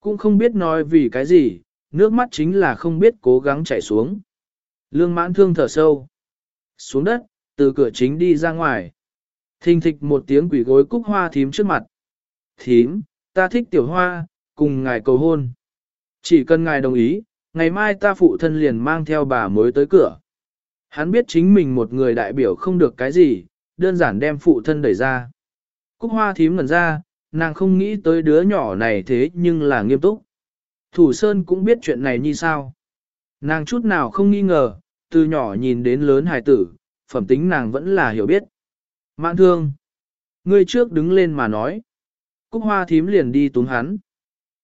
Cũng không biết nói vì cái gì, nước mắt chính là không biết cố gắng chảy xuống. Lương mãn thương thở sâu. Xuống đất, từ cửa chính đi ra ngoài. Thình thịch một tiếng quỷ gối cúc hoa thím trước mặt. Thím, ta thích tiểu hoa, cùng ngài cầu hôn. Chỉ cần ngài đồng ý, ngày mai ta phụ thân liền mang theo bà mới tới cửa. Hắn biết chính mình một người đại biểu không được cái gì, đơn giản đem phụ thân đẩy ra. Cúc hoa thím ngẩn ra, nàng không nghĩ tới đứa nhỏ này thế nhưng là nghiêm túc. Thủ Sơn cũng biết chuyện này như sao. Nàng chút nào không nghi ngờ, từ nhỏ nhìn đến lớn hài tử, phẩm tính nàng vẫn là hiểu biết. Mạn thương. Ngươi trước đứng lên mà nói. Cúc hoa thím liền đi túng hắn.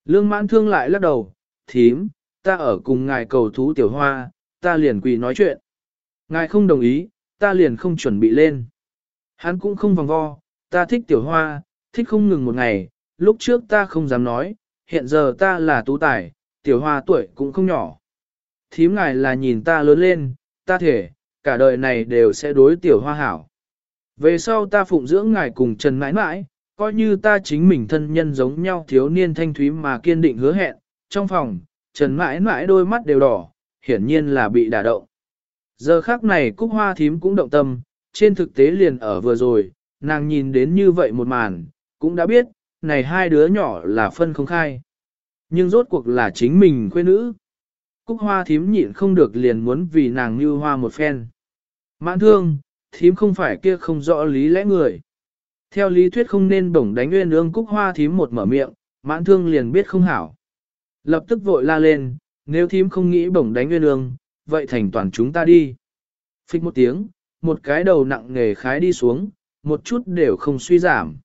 Lương mãn thương lại lắc đầu, thím, ta ở cùng ngài cầu thú tiểu hoa, ta liền quỳ nói chuyện. Ngài không đồng ý, ta liền không chuẩn bị lên. Hắn cũng không vòng vo, ta thích tiểu hoa, thích không ngừng một ngày, lúc trước ta không dám nói, hiện giờ ta là tú tài, tiểu hoa tuổi cũng không nhỏ. Thím ngài là nhìn ta lớn lên, ta thể, cả đời này đều sẽ đối tiểu hoa hảo. Về sau ta phụng dưỡng ngài cùng Trần mãi mãi, coi như ta chính mình thân nhân giống nhau thiếu niên thanh thúy mà kiên định hứa hẹn, trong phòng, Trần mãi mãi đôi mắt đều đỏ, hiển nhiên là bị đả động. Giờ khác này Cúc Hoa Thím cũng động tâm, trên thực tế liền ở vừa rồi, nàng nhìn đến như vậy một màn, cũng đã biết, này hai đứa nhỏ là phân không khai. Nhưng rốt cuộc là chính mình quê nữ. Cúc Hoa Thím nhịn không được liền muốn vì nàng như hoa một phen. Mãn thương, thím không phải kia không rõ lý lẽ người. Theo lý thuyết không nên bổng đánh nguyên ương cúc hoa thím một mở miệng, mãn thương liền biết không hảo. Lập tức vội la lên, nếu thím không nghĩ bổng đánh nguyên ương, vậy thành toàn chúng ta đi. Phích một tiếng, một cái đầu nặng nghề khái đi xuống, một chút đều không suy giảm.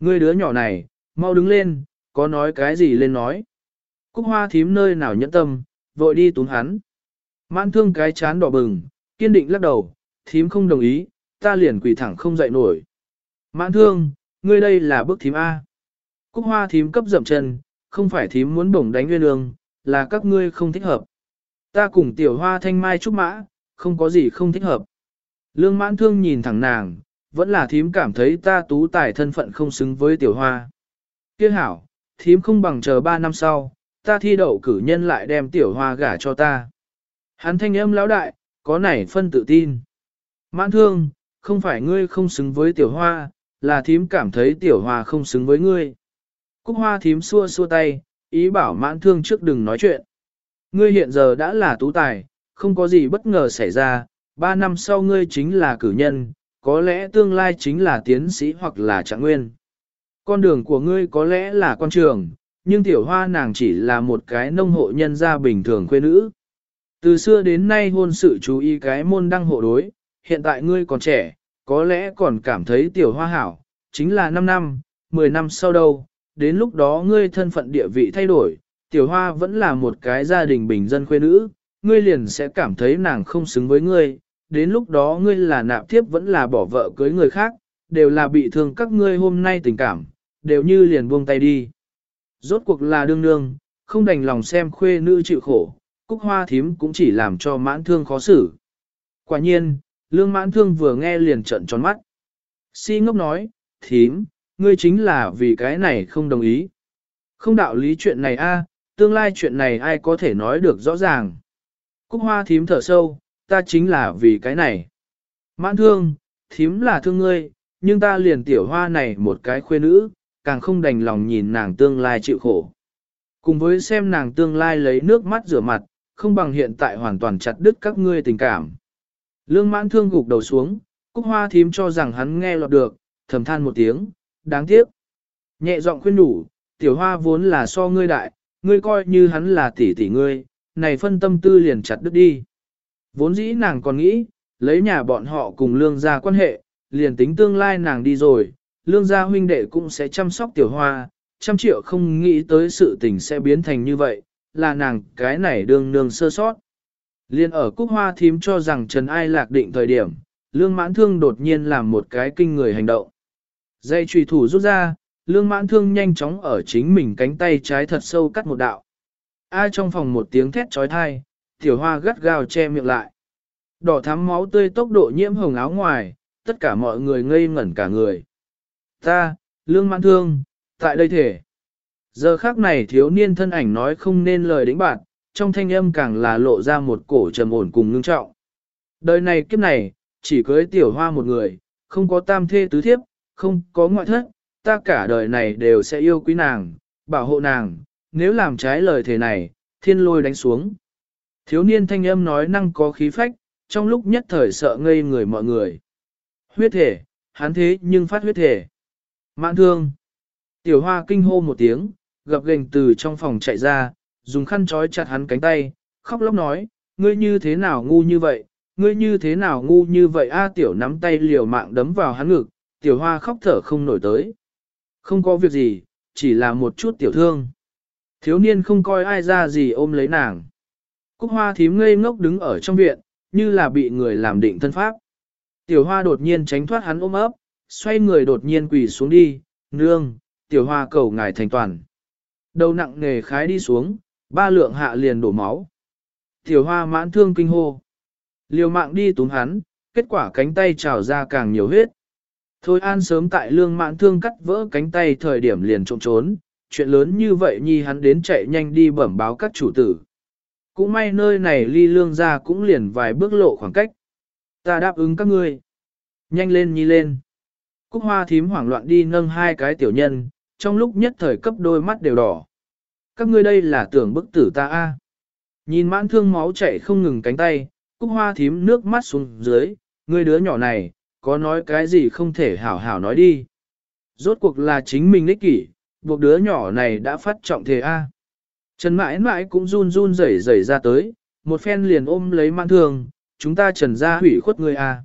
Ngươi đứa nhỏ này, mau đứng lên, có nói cái gì lên nói. Cúc hoa thím nơi nào nhẫn tâm, vội đi túm hắn. Mãn thương cái chán đỏ bừng, kiên định lắc đầu, thím không đồng ý, ta liền quỳ thẳng không dậy nổi. Mãn thương, ngươi đây là bước thím A. Cúc hoa thím cấp dậm chân, không phải thím muốn bổng đánh nguyên ương, là các ngươi không thích hợp. Ta cùng tiểu hoa thanh mai trúc mã, không có gì không thích hợp. Lương mãn thương nhìn thẳng nàng, vẫn là thím cảm thấy ta tú tài thân phận không xứng với tiểu hoa. Tiếc hảo, thím không bằng chờ ba năm sau, ta thi đậu cử nhân lại đem tiểu hoa gả cho ta. Hắn thanh âm lão đại, có nảy phân tự tin. Mãn thương, không phải ngươi không xứng với tiểu hoa, là thím cảm thấy tiểu hoa không xứng với ngươi. Cúc hoa thím xua xua tay, ý bảo mãn thương trước đừng nói chuyện. Ngươi hiện giờ đã là tú tài, không có gì bất ngờ xảy ra, ba năm sau ngươi chính là cử nhân, có lẽ tương lai chính là tiến sĩ hoặc là trạng nguyên. Con đường của ngươi có lẽ là con trường, nhưng tiểu hoa nàng chỉ là một cái nông hộ nhân gia bình thường quê nữ. Từ xưa đến nay hôn sự chú ý cái môn đăng hộ đối, hiện tại ngươi còn trẻ, có lẽ còn cảm thấy tiểu hoa hảo, chính là 5 năm, 10 năm sau đâu, đến lúc đó ngươi thân phận địa vị thay đổi, tiểu hoa vẫn là một cái gia đình bình dân khuê nữ, ngươi liền sẽ cảm thấy nàng không xứng với ngươi, đến lúc đó ngươi là nạp thiếp vẫn là bỏ vợ cưới người khác, đều là bị thương các ngươi hôm nay tình cảm, đều như liền buông tay đi. Rốt cuộc là đương đương, không đành lòng xem khuê nữ chịu khổ, cúc hoa thím cũng chỉ làm cho mãn thương khó xử. Quả nhiên, lương mãn thương vừa nghe liền trận tròn mắt. Si ngốc nói, thím, ngươi chính là vì cái này không đồng ý. Không đạo lý chuyện này a, tương lai chuyện này ai có thể nói được rõ ràng. Cúc hoa thím thở sâu, ta chính là vì cái này. Mãn thương, thím là thương ngươi, nhưng ta liền tiểu hoa này một cái khuê nữ, càng không đành lòng nhìn nàng tương lai chịu khổ. Cùng với xem nàng tương lai lấy nước mắt rửa mặt, không bằng hiện tại hoàn toàn chặt đứt các ngươi tình cảm. Lương mãn thương gục đầu xuống, cúc hoa thím cho rằng hắn nghe lọt được, thầm than một tiếng, đáng tiếc. Nhẹ giọng khuyên đủ, tiểu hoa vốn là so ngươi đại, ngươi coi như hắn là tỷ tỷ ngươi, này phân tâm tư liền chặt đứt đi. Vốn dĩ nàng còn nghĩ, lấy nhà bọn họ cùng lương gia quan hệ, liền tính tương lai nàng đi rồi, lương gia huynh đệ cũng sẽ chăm sóc tiểu hoa, trăm triệu không nghĩ tới sự tình sẽ biến thành như vậy, là nàng cái này đương nương sơ sót. Liên ở cúc hoa thím cho rằng Trần Ai lạc định thời điểm, lương mãn thương đột nhiên làm một cái kinh người hành động. Dây trùy thủ rút ra, lương mãn thương nhanh chóng ở chính mình cánh tay trái thật sâu cắt một đạo. Ai trong phòng một tiếng thét trói thai, tiểu hoa gắt gao che miệng lại. Đỏ thắm máu tươi tốc độ nhiễm hồng áo ngoài, tất cả mọi người ngây ngẩn cả người. Ta, lương mãn thương, tại đây thể. Giờ khác này thiếu niên thân ảnh nói không nên lời đánh bạn, trong thanh âm càng là lộ ra một cổ trầm ổn cùng ngưng trọng. Đời này kiếp này, chỉ cưới tiểu hoa một người, không có tam thê tứ thiếp, không có ngoại thất, ta cả đời này đều sẽ yêu quý nàng, bảo hộ nàng, nếu làm trái lời thề này, thiên lôi đánh xuống. Thiếu niên thanh âm nói năng có khí phách, trong lúc nhất thời sợ ngây người mọi người. Huyết thể, hắn thế nhưng phát huyết thể. Mạn thương. Tiểu hoa kinh hô một tiếng, gập gềnh từ trong phòng chạy ra, dùng khăn trói chặt hắn cánh tay, khóc lóc nói, ngươi như thế nào ngu như vậy, ngươi như thế nào ngu như vậy a tiểu nắm tay liều mạng đấm vào hắn ngực, tiểu hoa khóc thở không nổi tới. Không có việc gì, chỉ là một chút tiểu thương. Thiếu niên không coi ai ra gì ôm lấy nàng. Cúc hoa thím ngây ngốc đứng ở trong viện, như là bị người làm định thân pháp. Tiểu hoa đột nhiên tránh thoát hắn ôm ấp, xoay người đột nhiên quỳ xuống đi, nương, tiểu hoa cầu ngài thành toàn. Đầu nặng nề khái đi xuống, ba lượng hạ liền đổ máu. Tiểu hoa mãn thương kinh hô. Liều mạng đi túm hắn, kết quả cánh tay trào ra càng nhiều huyết. Thôi an sớm tại lương mãn thương cắt vỡ cánh tay thời điểm liền trộm trốn, chuyện lớn như vậy nhi hắn đến chạy nhanh đi bẩm báo các chủ tử. Cũng may nơi này ly lương ra cũng liền vài bước lộ khoảng cách. Ta đáp ứng các ngươi. Nhanh lên nhi lên. Cúc hoa thím hoảng loạn đi nâng hai cái tiểu nhân, trong lúc nhất thời cấp đôi mắt đều đỏ. Các ngươi đây là tưởng bức tử ta a. Nhìn mãn thương máu chảy không ngừng cánh tay, cúc hoa thím nước mắt xuống dưới, ngươi đứa nhỏ này, có nói cái gì không thể hảo hảo nói đi. Rốt cuộc là chính mình ích kỷ, buộc đứa nhỏ này đã phát trọng thề A. Trần mãi mãi cũng run run rẩy rẩy ra tới, một phen liền ôm lấy mãn thương, chúng ta trần ra hủy khuất người A.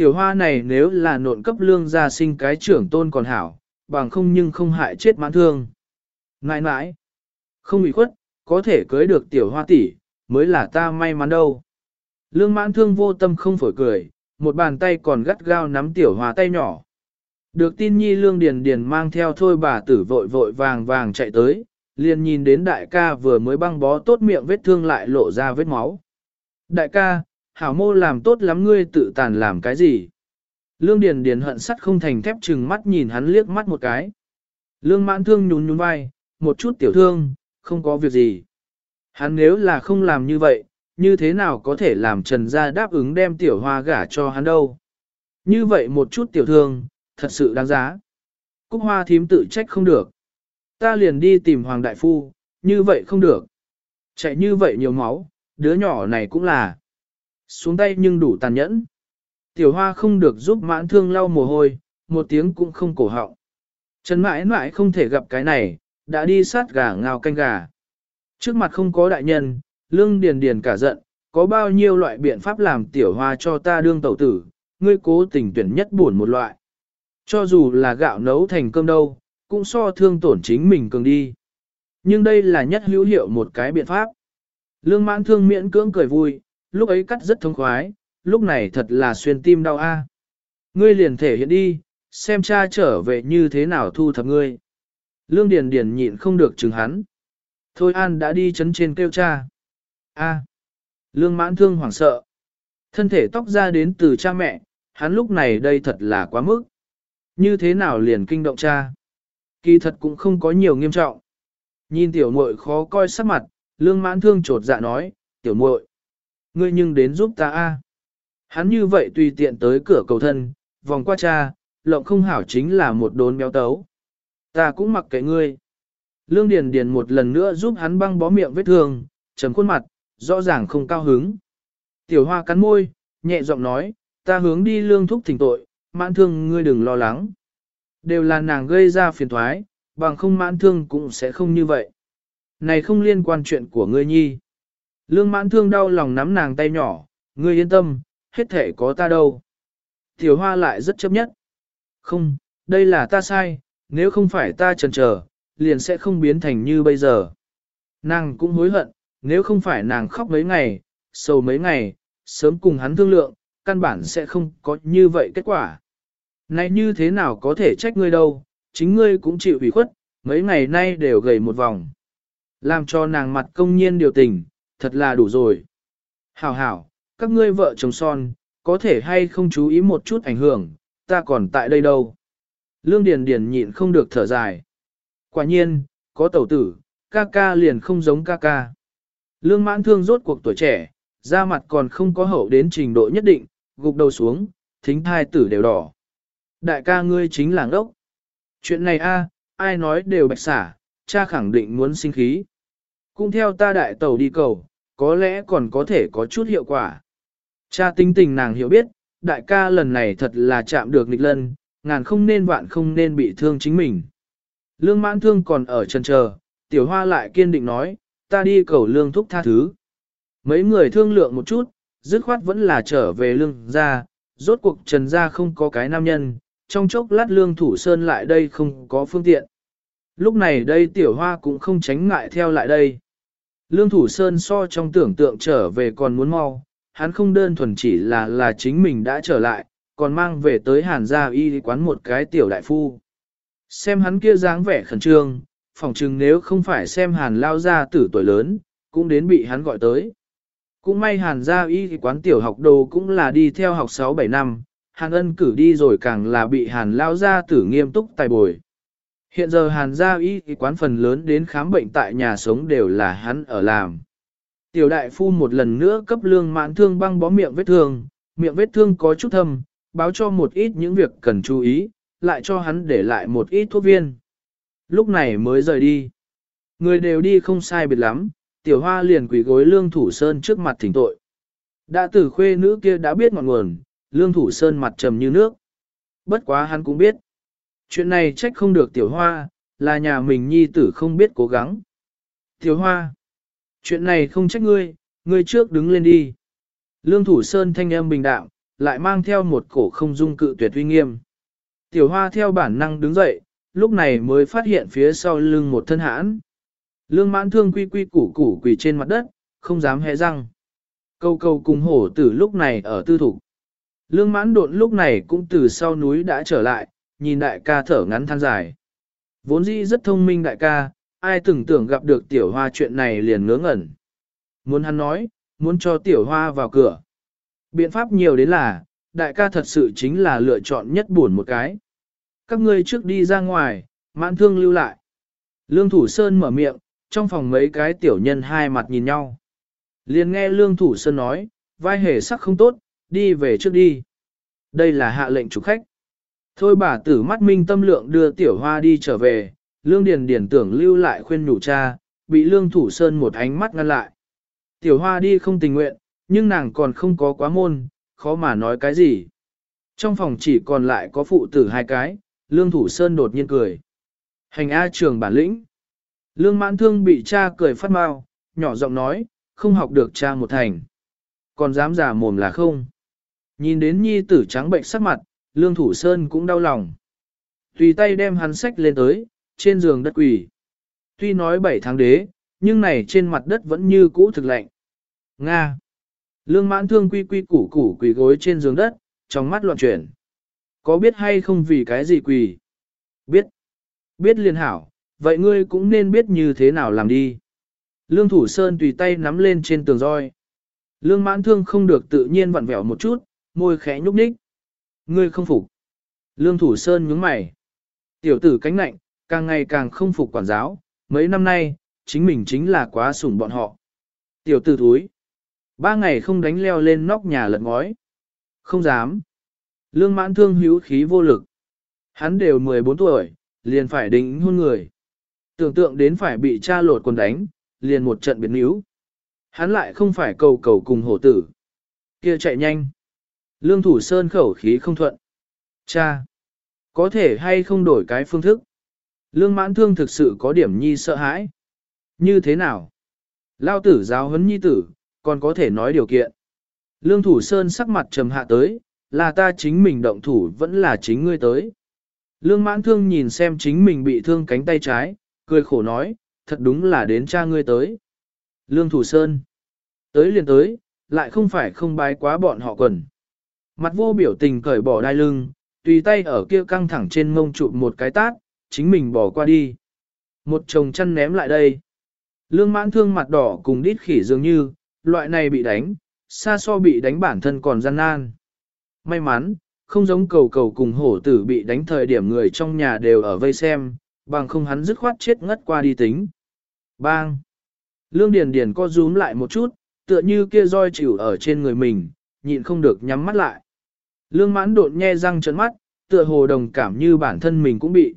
Tiểu hoa này nếu là nộn cấp lương gia sinh cái trưởng tôn còn hảo, bằng không nhưng không hại chết mãn thương. Nãi nãi, không bị khuất, có thể cưới được tiểu hoa tỷ, mới là ta may mắn đâu. Lương mãn thương vô tâm không phổi cười, một bàn tay còn gắt gao nắm tiểu hoa tay nhỏ. Được tin nhi lương điền điền mang theo thôi bà tử vội vội vàng vàng chạy tới, liền nhìn đến đại ca vừa mới băng bó tốt miệng vết thương lại lộ ra vết máu. Đại ca, hảo mô làm tốt lắm ngươi tự tàn làm cái gì? Lương điền điền hận sắt không thành thép chừng mắt nhìn hắn liếc mắt một cái. Lương mãn thương nhún nhún vai, một chút tiểu thương, không có việc gì. Hắn nếu là không làm như vậy, như thế nào có thể làm Trần Gia đáp ứng đem tiểu hoa gả cho hắn đâu. Như vậy một chút tiểu thương, thật sự đáng giá. Cúc hoa thím tự trách không được. Ta liền đi tìm Hoàng Đại Phu, như vậy không được. Chạy như vậy nhiều máu, đứa nhỏ này cũng là. Xuống tay nhưng đủ tàn nhẫn. Tiểu hoa không được giúp mãn thương lau mồ hôi, một tiếng cũng không cổ họng. Trần mãi mãi không thể gặp cái này, đã đi sát gà ngao canh gà. Trước mặt không có đại nhân, lương điền điền cả giận, có bao nhiêu loại biện pháp làm tiểu hoa cho ta đương tẩu tử, ngươi cố tình tuyển nhất buồn một loại. Cho dù là gạo nấu thành cơm đâu, cũng so thương tổn chính mình cường đi. Nhưng đây là nhất hữu hiệu một cái biện pháp. Lương mãn thương miễn cưỡng cười vui, lúc ấy cắt rất thông khoái, lúc này thật là xuyên tim đau a. Ngươi liền thể hiện đi, xem cha trở về như thế nào thu thập ngươi. Lương Điền Điền nhịn không được chừng hắn. Thôi An đã đi chấn trên kêu cha. A. Lương mãn thương hoảng sợ. Thân thể tóc ra đến từ cha mẹ, hắn lúc này đây thật là quá mức. Như thế nào liền kinh động cha? Kỳ thật cũng không có nhiều nghiêm trọng. Nhìn tiểu muội khó coi sắc mặt, lương mãn thương trột dạ nói, tiểu muội, Ngươi nhưng đến giúp ta a. Hắn như vậy tùy tiện tới cửa cầu thân, vòng qua cha, lộng không hảo chính là một đốn béo tấu. Ta cũng mặc kệ ngươi. Lương Điền Điền một lần nữa giúp hắn băng bó miệng vết thương, trầm khuôn mặt, rõ ràng không cao hứng. Tiểu Hoa cắn môi, nhẹ giọng nói, ta hướng đi lương thúc thỉnh tội, mãn thương ngươi đừng lo lắng. Đều là nàng gây ra phiền thoái, bằng không mãn thương cũng sẽ không như vậy. Này không liên quan chuyện của ngươi nhi. Lương mãn thương đau lòng nắm nàng tay nhỏ, ngươi yên tâm, hết thể có ta đâu. Tiểu hoa lại rất chấp nhất. Không, đây là ta sai, nếu không phải ta chần chờ, liền sẽ không biến thành như bây giờ. Nàng cũng hối hận, nếu không phải nàng khóc mấy ngày, sầu mấy ngày, sớm cùng hắn thương lượng, căn bản sẽ không có như vậy kết quả. Này như thế nào có thể trách ngươi đâu, chính ngươi cũng chịu ủy khuất, mấy ngày nay đều gầy một vòng. Làm cho nàng mặt công nhiên điều tình, thật là đủ rồi. Hảo hảo, các ngươi vợ chồng son, có thể hay không chú ý một chút ảnh hưởng, ta còn tại đây đâu. Lương Điền Điền nhịn không được thở dài. Quả nhiên, có tẩu tử, ca ca liền không giống ca ca. Lương mãn thương rốt cuộc tuổi trẻ, da mặt còn không có hậu đến trình độ nhất định, gục đầu xuống, thính thai tử đều đỏ. Đại ca ngươi chính là ngốc. Chuyện này a, ai nói đều bạch xả, cha khẳng định muốn sinh khí. Cũng theo ta đại tẩu đi cầu, có lẽ còn có thể có chút hiệu quả. Cha tính tình nàng hiểu biết, đại ca lần này thật là chạm được nghịch lân, ngàn không nên vạn không nên bị thương chính mình. Lương mãn thương còn ở chân chờ, tiểu hoa lại kiên định nói, ta đi cầu lương thúc tha thứ. Mấy người thương lượng một chút, dứt khoát vẫn là trở về lương ra, rốt cuộc trần ra không có cái nam nhân, trong chốc lát lương thủ sơn lại đây không có phương tiện. Lúc này đây tiểu hoa cũng không tránh ngại theo lại đây. Lương thủ sơn so trong tưởng tượng trở về còn muốn mau, hắn không đơn thuần chỉ là là chính mình đã trở lại, còn mang về tới hàn gia y quán một cái tiểu đại phu. Xem hắn kia dáng vẻ khẩn trương, phỏng chừng nếu không phải xem hàn lao gia tử tuổi lớn, cũng đến bị hắn gọi tới. Cũng may hàn gia y quán tiểu học đồ cũng là đi theo học 6-7 năm, hàn ân cử đi rồi càng là bị hàn lao gia tử nghiêm túc tài bồi. Hiện giờ hàn gia y quán phần lớn đến khám bệnh tại nhà sống đều là hắn ở làm. Tiểu đại phu một lần nữa cấp lương mãn thương băng bó miệng vết thương, miệng vết thương có chút thâm, báo cho một ít những việc cần chú ý, lại cho hắn để lại một ít thuốc viên. Lúc này mới rời đi. Người đều đi không sai biệt lắm, tiểu hoa liền quỳ gối lương thủ sơn trước mặt thỉnh tội. Đã tử khuê nữ kia đã biết ngọn nguồn, lương thủ sơn mặt trầm như nước. Bất quá hắn cũng biết. Chuyện này trách không được tiểu hoa, là nhà mình nhi tử không biết cố gắng. Tiểu hoa, chuyện này không trách ngươi, ngươi trước đứng lên đi. Lương thủ sơn thanh âm bình đạm, lại mang theo một cổ không dung cự tuyệt uy nghiêm. Tiểu hoa theo bản năng đứng dậy, lúc này mới phát hiện phía sau lưng một thân hãn. Lương mãn thương quy quy củ củ quỳ trên mặt đất, không dám hé răng. Câu câu cùng hổ tử lúc này ở tư thủ. Lương mãn độn lúc này cũng từ sau núi đã trở lại, nhìn đại ca thở ngắn than dài. Vốn dĩ rất thông minh đại ca, ai từng tưởng gặp được tiểu hoa chuyện này liền ngớ ngẩn. Muốn hắn nói, muốn cho tiểu hoa vào cửa. Biện pháp nhiều đến là, đại ca thật sự chính là lựa chọn nhất buồn một cái. Các ngươi trước đi ra ngoài, mãn thương lưu lại. Lương Thủ Sơn mở miệng, trong phòng mấy cái tiểu nhân hai mặt nhìn nhau. Liền nghe Lương Thủ Sơn nói, vai hề sắc không tốt, đi về trước đi. Đây là hạ lệnh chủ khách. Thôi bà tử mắt minh tâm lượng đưa tiểu hoa đi trở về, Lương Điền Điền tưởng lưu lại khuyên nhủ cha, bị Lương Thủ Sơn một ánh mắt ngăn lại. Tiểu hoa đi không tình nguyện, nhưng nàng còn không có quá môn, khó mà nói cái gì. Trong phòng chỉ còn lại có phụ tử hai cái, Lương Thủ Sơn đột nhiên cười. Hành A trường bản lĩnh. Lương mãn thương bị cha cười phát mau, nhỏ giọng nói, không học được cha một thành. Còn dám giả mồm là không. Nhìn đến nhi tử trắng bệnh sắc mặt, Lương Thủ Sơn cũng đau lòng. Tùy tay đem hắn sách lên tới, trên giường đất quỷ. Tuy nói bảy tháng đế, nhưng này trên mặt đất vẫn như cũ thực lạnh. Nga. Lương mãn thương quy quy củ củ quỳ gối trên giường đất, trong mắt loạn chuyển. Có biết hay không vì cái gì quỳ? Biết. Biết liền hảo, vậy ngươi cũng nên biết như thế nào làm đi. Lương thủ sơn tùy tay nắm lên trên tường roi. Lương mãn thương không được tự nhiên vặn vẹo một chút, môi khẽ nhúc nhích. Ngươi không phục. Lương thủ sơn nhướng mày. Tiểu tử cánh nạnh, càng ngày càng không phục quản giáo, mấy năm nay, chính mình chính là quá sủng bọn họ. Tiểu tử thúi. Ba ngày không đánh leo lên nóc nhà lật ngói. Không dám. Lương mãn thương hữu khí vô lực. Hắn đều 14 tuổi, liền phải đính hôn người. Tưởng tượng đến phải bị cha lột quần đánh, liền một trận biến níu. Hắn lại không phải cầu cầu cùng hổ tử. kia chạy nhanh. Lương thủ sơn khẩu khí không thuận. Cha! Có thể hay không đổi cái phương thức? Lương mãn thương thực sự có điểm nhi sợ hãi. Như thế nào? Lao tử giáo huấn nhi tử, còn có thể nói điều kiện. Lương thủ sơn sắc mặt trầm hạ tới, là ta chính mình động thủ vẫn là chính ngươi tới. Lương mãn thương nhìn xem chính mình bị thương cánh tay trái, cười khổ nói, thật đúng là đến cha ngươi tới. Lương thủ sơn, tới liền tới, lại không phải không bái quá bọn họ quần. Mặt vô biểu tình cởi bỏ đai lưng, tùy tay ở kia căng thẳng trên mông chụp một cái tát, chính mình bỏ qua đi. Một chồng chăn ném lại đây. Lương mãn thương mặt đỏ cùng đít khỉ dường như, loại này bị đánh, xa so bị đánh bản thân còn gian nan. May mắn, không giống cầu cầu cùng hổ tử bị đánh thời điểm người trong nhà đều ở vây xem, bằng không hắn dứt khoát chết ngất qua đi tính. Bang! Lương Điền Điền co rúm lại một chút, tựa như kia roi chịu ở trên người mình, nhịn không được nhắm mắt lại. Lương mãn đột nhe răng trợn mắt, tựa hồ đồng cảm như bản thân mình cũng bị.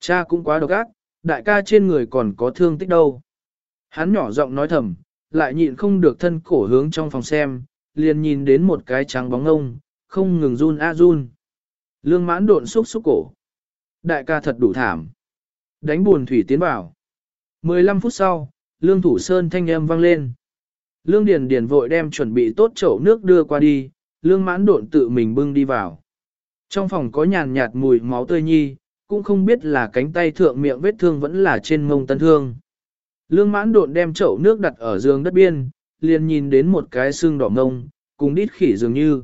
Cha cũng quá độc ác, đại ca trên người còn có thương tích đâu. Hắn nhỏ giọng nói thầm, lại nhịn không được thân cổ hướng trong phòng xem, liền nhìn đến một cái trắng bóng ông, không ngừng run a run. Lương mãn độn xúc xúc cổ. Đại ca thật đủ thảm. Đánh buồn thủy tiến vào. 15 phút sau, lương thủ sơn thanh âm vang lên. Lương điền điền vội đem chuẩn bị tốt chậu nước đưa qua đi, lương mãn độn tự mình bưng đi vào. Trong phòng có nhàn nhạt mùi máu tươi nhi, cũng không biết là cánh tay thượng miệng vết thương vẫn là trên mông tân thương. Lương mãn độn đem chậu nước đặt ở giường đất biên, liền nhìn đến một cái xương đỏ ngông, cùng đít khỉ dường như.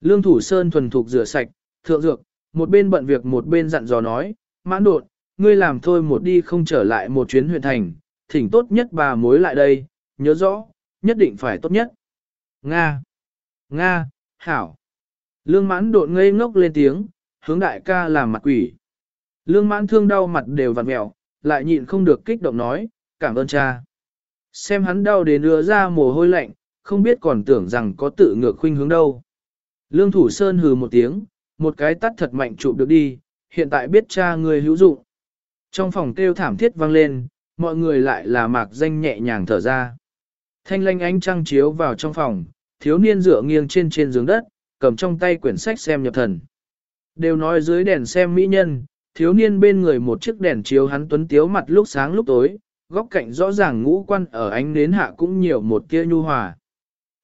Lương thủ sơn thuần thục rửa sạch, thượng dược, một bên bận việc một bên dặn dò nói, mãn độn, ngươi làm thôi một đi không trở lại một chuyến huyện thành, thỉnh tốt nhất bà mối lại đây, nhớ rõ, nhất định phải tốt nhất. Nga! Nga! Hảo! Lương mãn đột ngây ngốc lên tiếng, hướng đại ca làm mặt quỷ. Lương mãn thương đau mặt đều vặn mẹo, lại nhịn không được kích động nói, cảm ơn cha. Xem hắn đau đến đưa ra mồ hôi lạnh, không biết còn tưởng rằng có tự ngược khuynh hướng đâu. Lương thủ sơn hừ một tiếng, một cái tắt thật mạnh chụp được đi, hiện tại biết cha người hữu dụng. Trong phòng kêu thảm thiết vang lên, mọi người lại là mạc danh nhẹ nhàng thở ra. Thanh lanh ánh trăng chiếu vào trong phòng, thiếu niên dựa nghiêng trên trên giường đất, cầm trong tay quyển sách xem nhập thần. Đều nói dưới đèn xem mỹ nhân, thiếu niên bên người một chiếc đèn chiếu hắn tuấn tiếu mặt lúc sáng lúc tối, góc cạnh rõ ràng ngũ quan ở ánh nến hạ cũng nhiều một kia nhu hòa.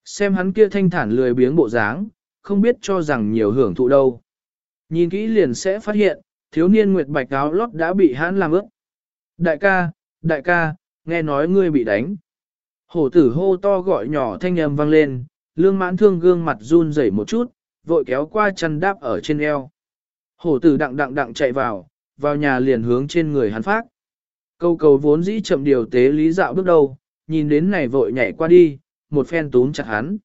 Xem hắn kia thanh thản lười biếng bộ dáng, không biết cho rằng nhiều hưởng thụ đâu. Nhìn kỹ liền sẽ phát hiện, thiếu niên nguyệt bạch áo lót đã bị hắn làm ướt. Đại ca, đại ca, nghe nói ngươi bị đánh. Hổ tử hô to gọi nhỏ thanh âm vang lên, lương mãn thương gương mặt run rẩy một chút, vội kéo qua chăn đáp ở trên eo. Hổ tử đặng đặng đặng chạy vào, vào nhà liền hướng trên người hắn phát. Câu cầu vốn dĩ chậm điều tế lý dạo bước đầu, nhìn đến này vội nhảy qua đi, một phen túm chặt hắn.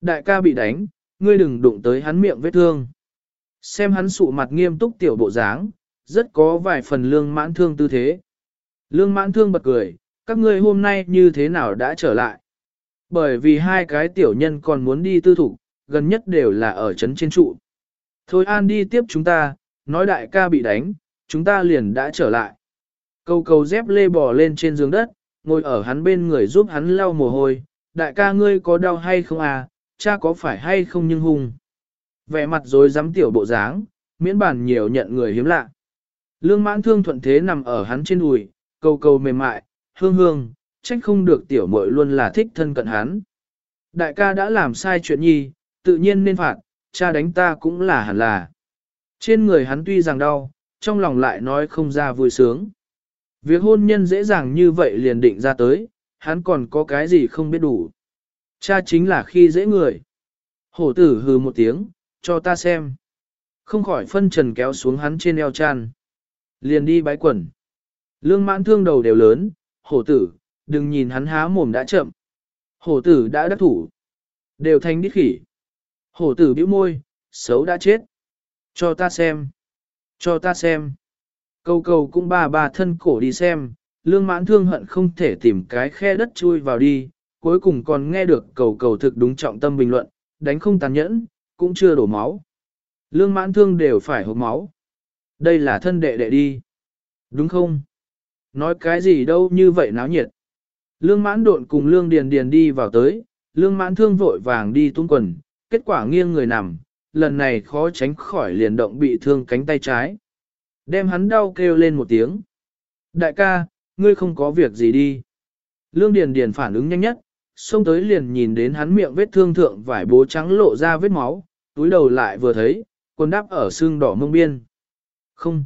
Đại ca bị đánh, ngươi đừng đụng tới hắn miệng vết thương. Xem hắn sụ mặt nghiêm túc tiểu bộ dáng, rất có vài phần lương mãn thương tư thế. Lương mãn thương bật cười, các ngươi hôm nay như thế nào đã trở lại. Bởi vì hai cái tiểu nhân còn muốn đi tư thủ, gần nhất đều là ở trấn trên trụ. Thôi an đi tiếp chúng ta, nói đại ca bị đánh, chúng ta liền đã trở lại. Câu cầu dép lê bò lên trên giường đất, ngồi ở hắn bên người giúp hắn lau mồ hôi, đại ca ngươi có đau hay không à, cha có phải hay không nhưng hung. Vẻ mặt rồi dám tiểu bộ dáng, miễn bản nhiều nhận người hiếm lạ. Lương mãn thương thuận thế nằm ở hắn trên đùi, câu cầu mềm mại, hương hương, trách không được tiểu muội luôn là thích thân cận hắn. Đại ca đã làm sai chuyện nhi, tự nhiên nên phạt, cha đánh ta cũng là hẳn là. Trên người hắn tuy rằng đau, trong lòng lại nói không ra vui sướng. Việc hôn nhân dễ dàng như vậy liền định ra tới, hắn còn có cái gì không biết đủ. Cha chính là khi dễ người. Hổ tử hừ một tiếng, cho ta xem. Không khỏi phân trần kéo xuống hắn trên eo chan. Liền đi bái quần. Lương mãn thương đầu đều lớn, hổ tử, đừng nhìn hắn há mồm đã chậm. Hổ tử đã đắc thủ. Đều thành đít khỉ. Hổ tử bĩu môi, xấu đã chết. Cho ta xem. Cho ta xem. Cầu cầu cũng ba ba thân cổ đi xem, lương mãn thương hận không thể tìm cái khe đất chui vào đi, cuối cùng còn nghe được cầu cầu thực đúng trọng tâm bình luận, đánh không tàn nhẫn, cũng chưa đổ máu. Lương mãn thương đều phải hộp máu. Đây là thân đệ đệ đi. Đúng không? Nói cái gì đâu như vậy náo nhiệt. Lương mãn độn cùng lương điền điền đi vào tới, lương mãn thương vội vàng đi tung quần, kết quả nghiêng người nằm, lần này khó tránh khỏi liền động bị thương cánh tay trái. Đem hắn đau kêu lên một tiếng. Đại ca, ngươi không có việc gì đi. Lương Điền Điền phản ứng nhanh nhất, xông tới liền nhìn đến hắn miệng vết thương thượng vải bố trắng lộ ra vết máu, túi đầu lại vừa thấy, quần đắp ở xương đỏ mông biên. Không,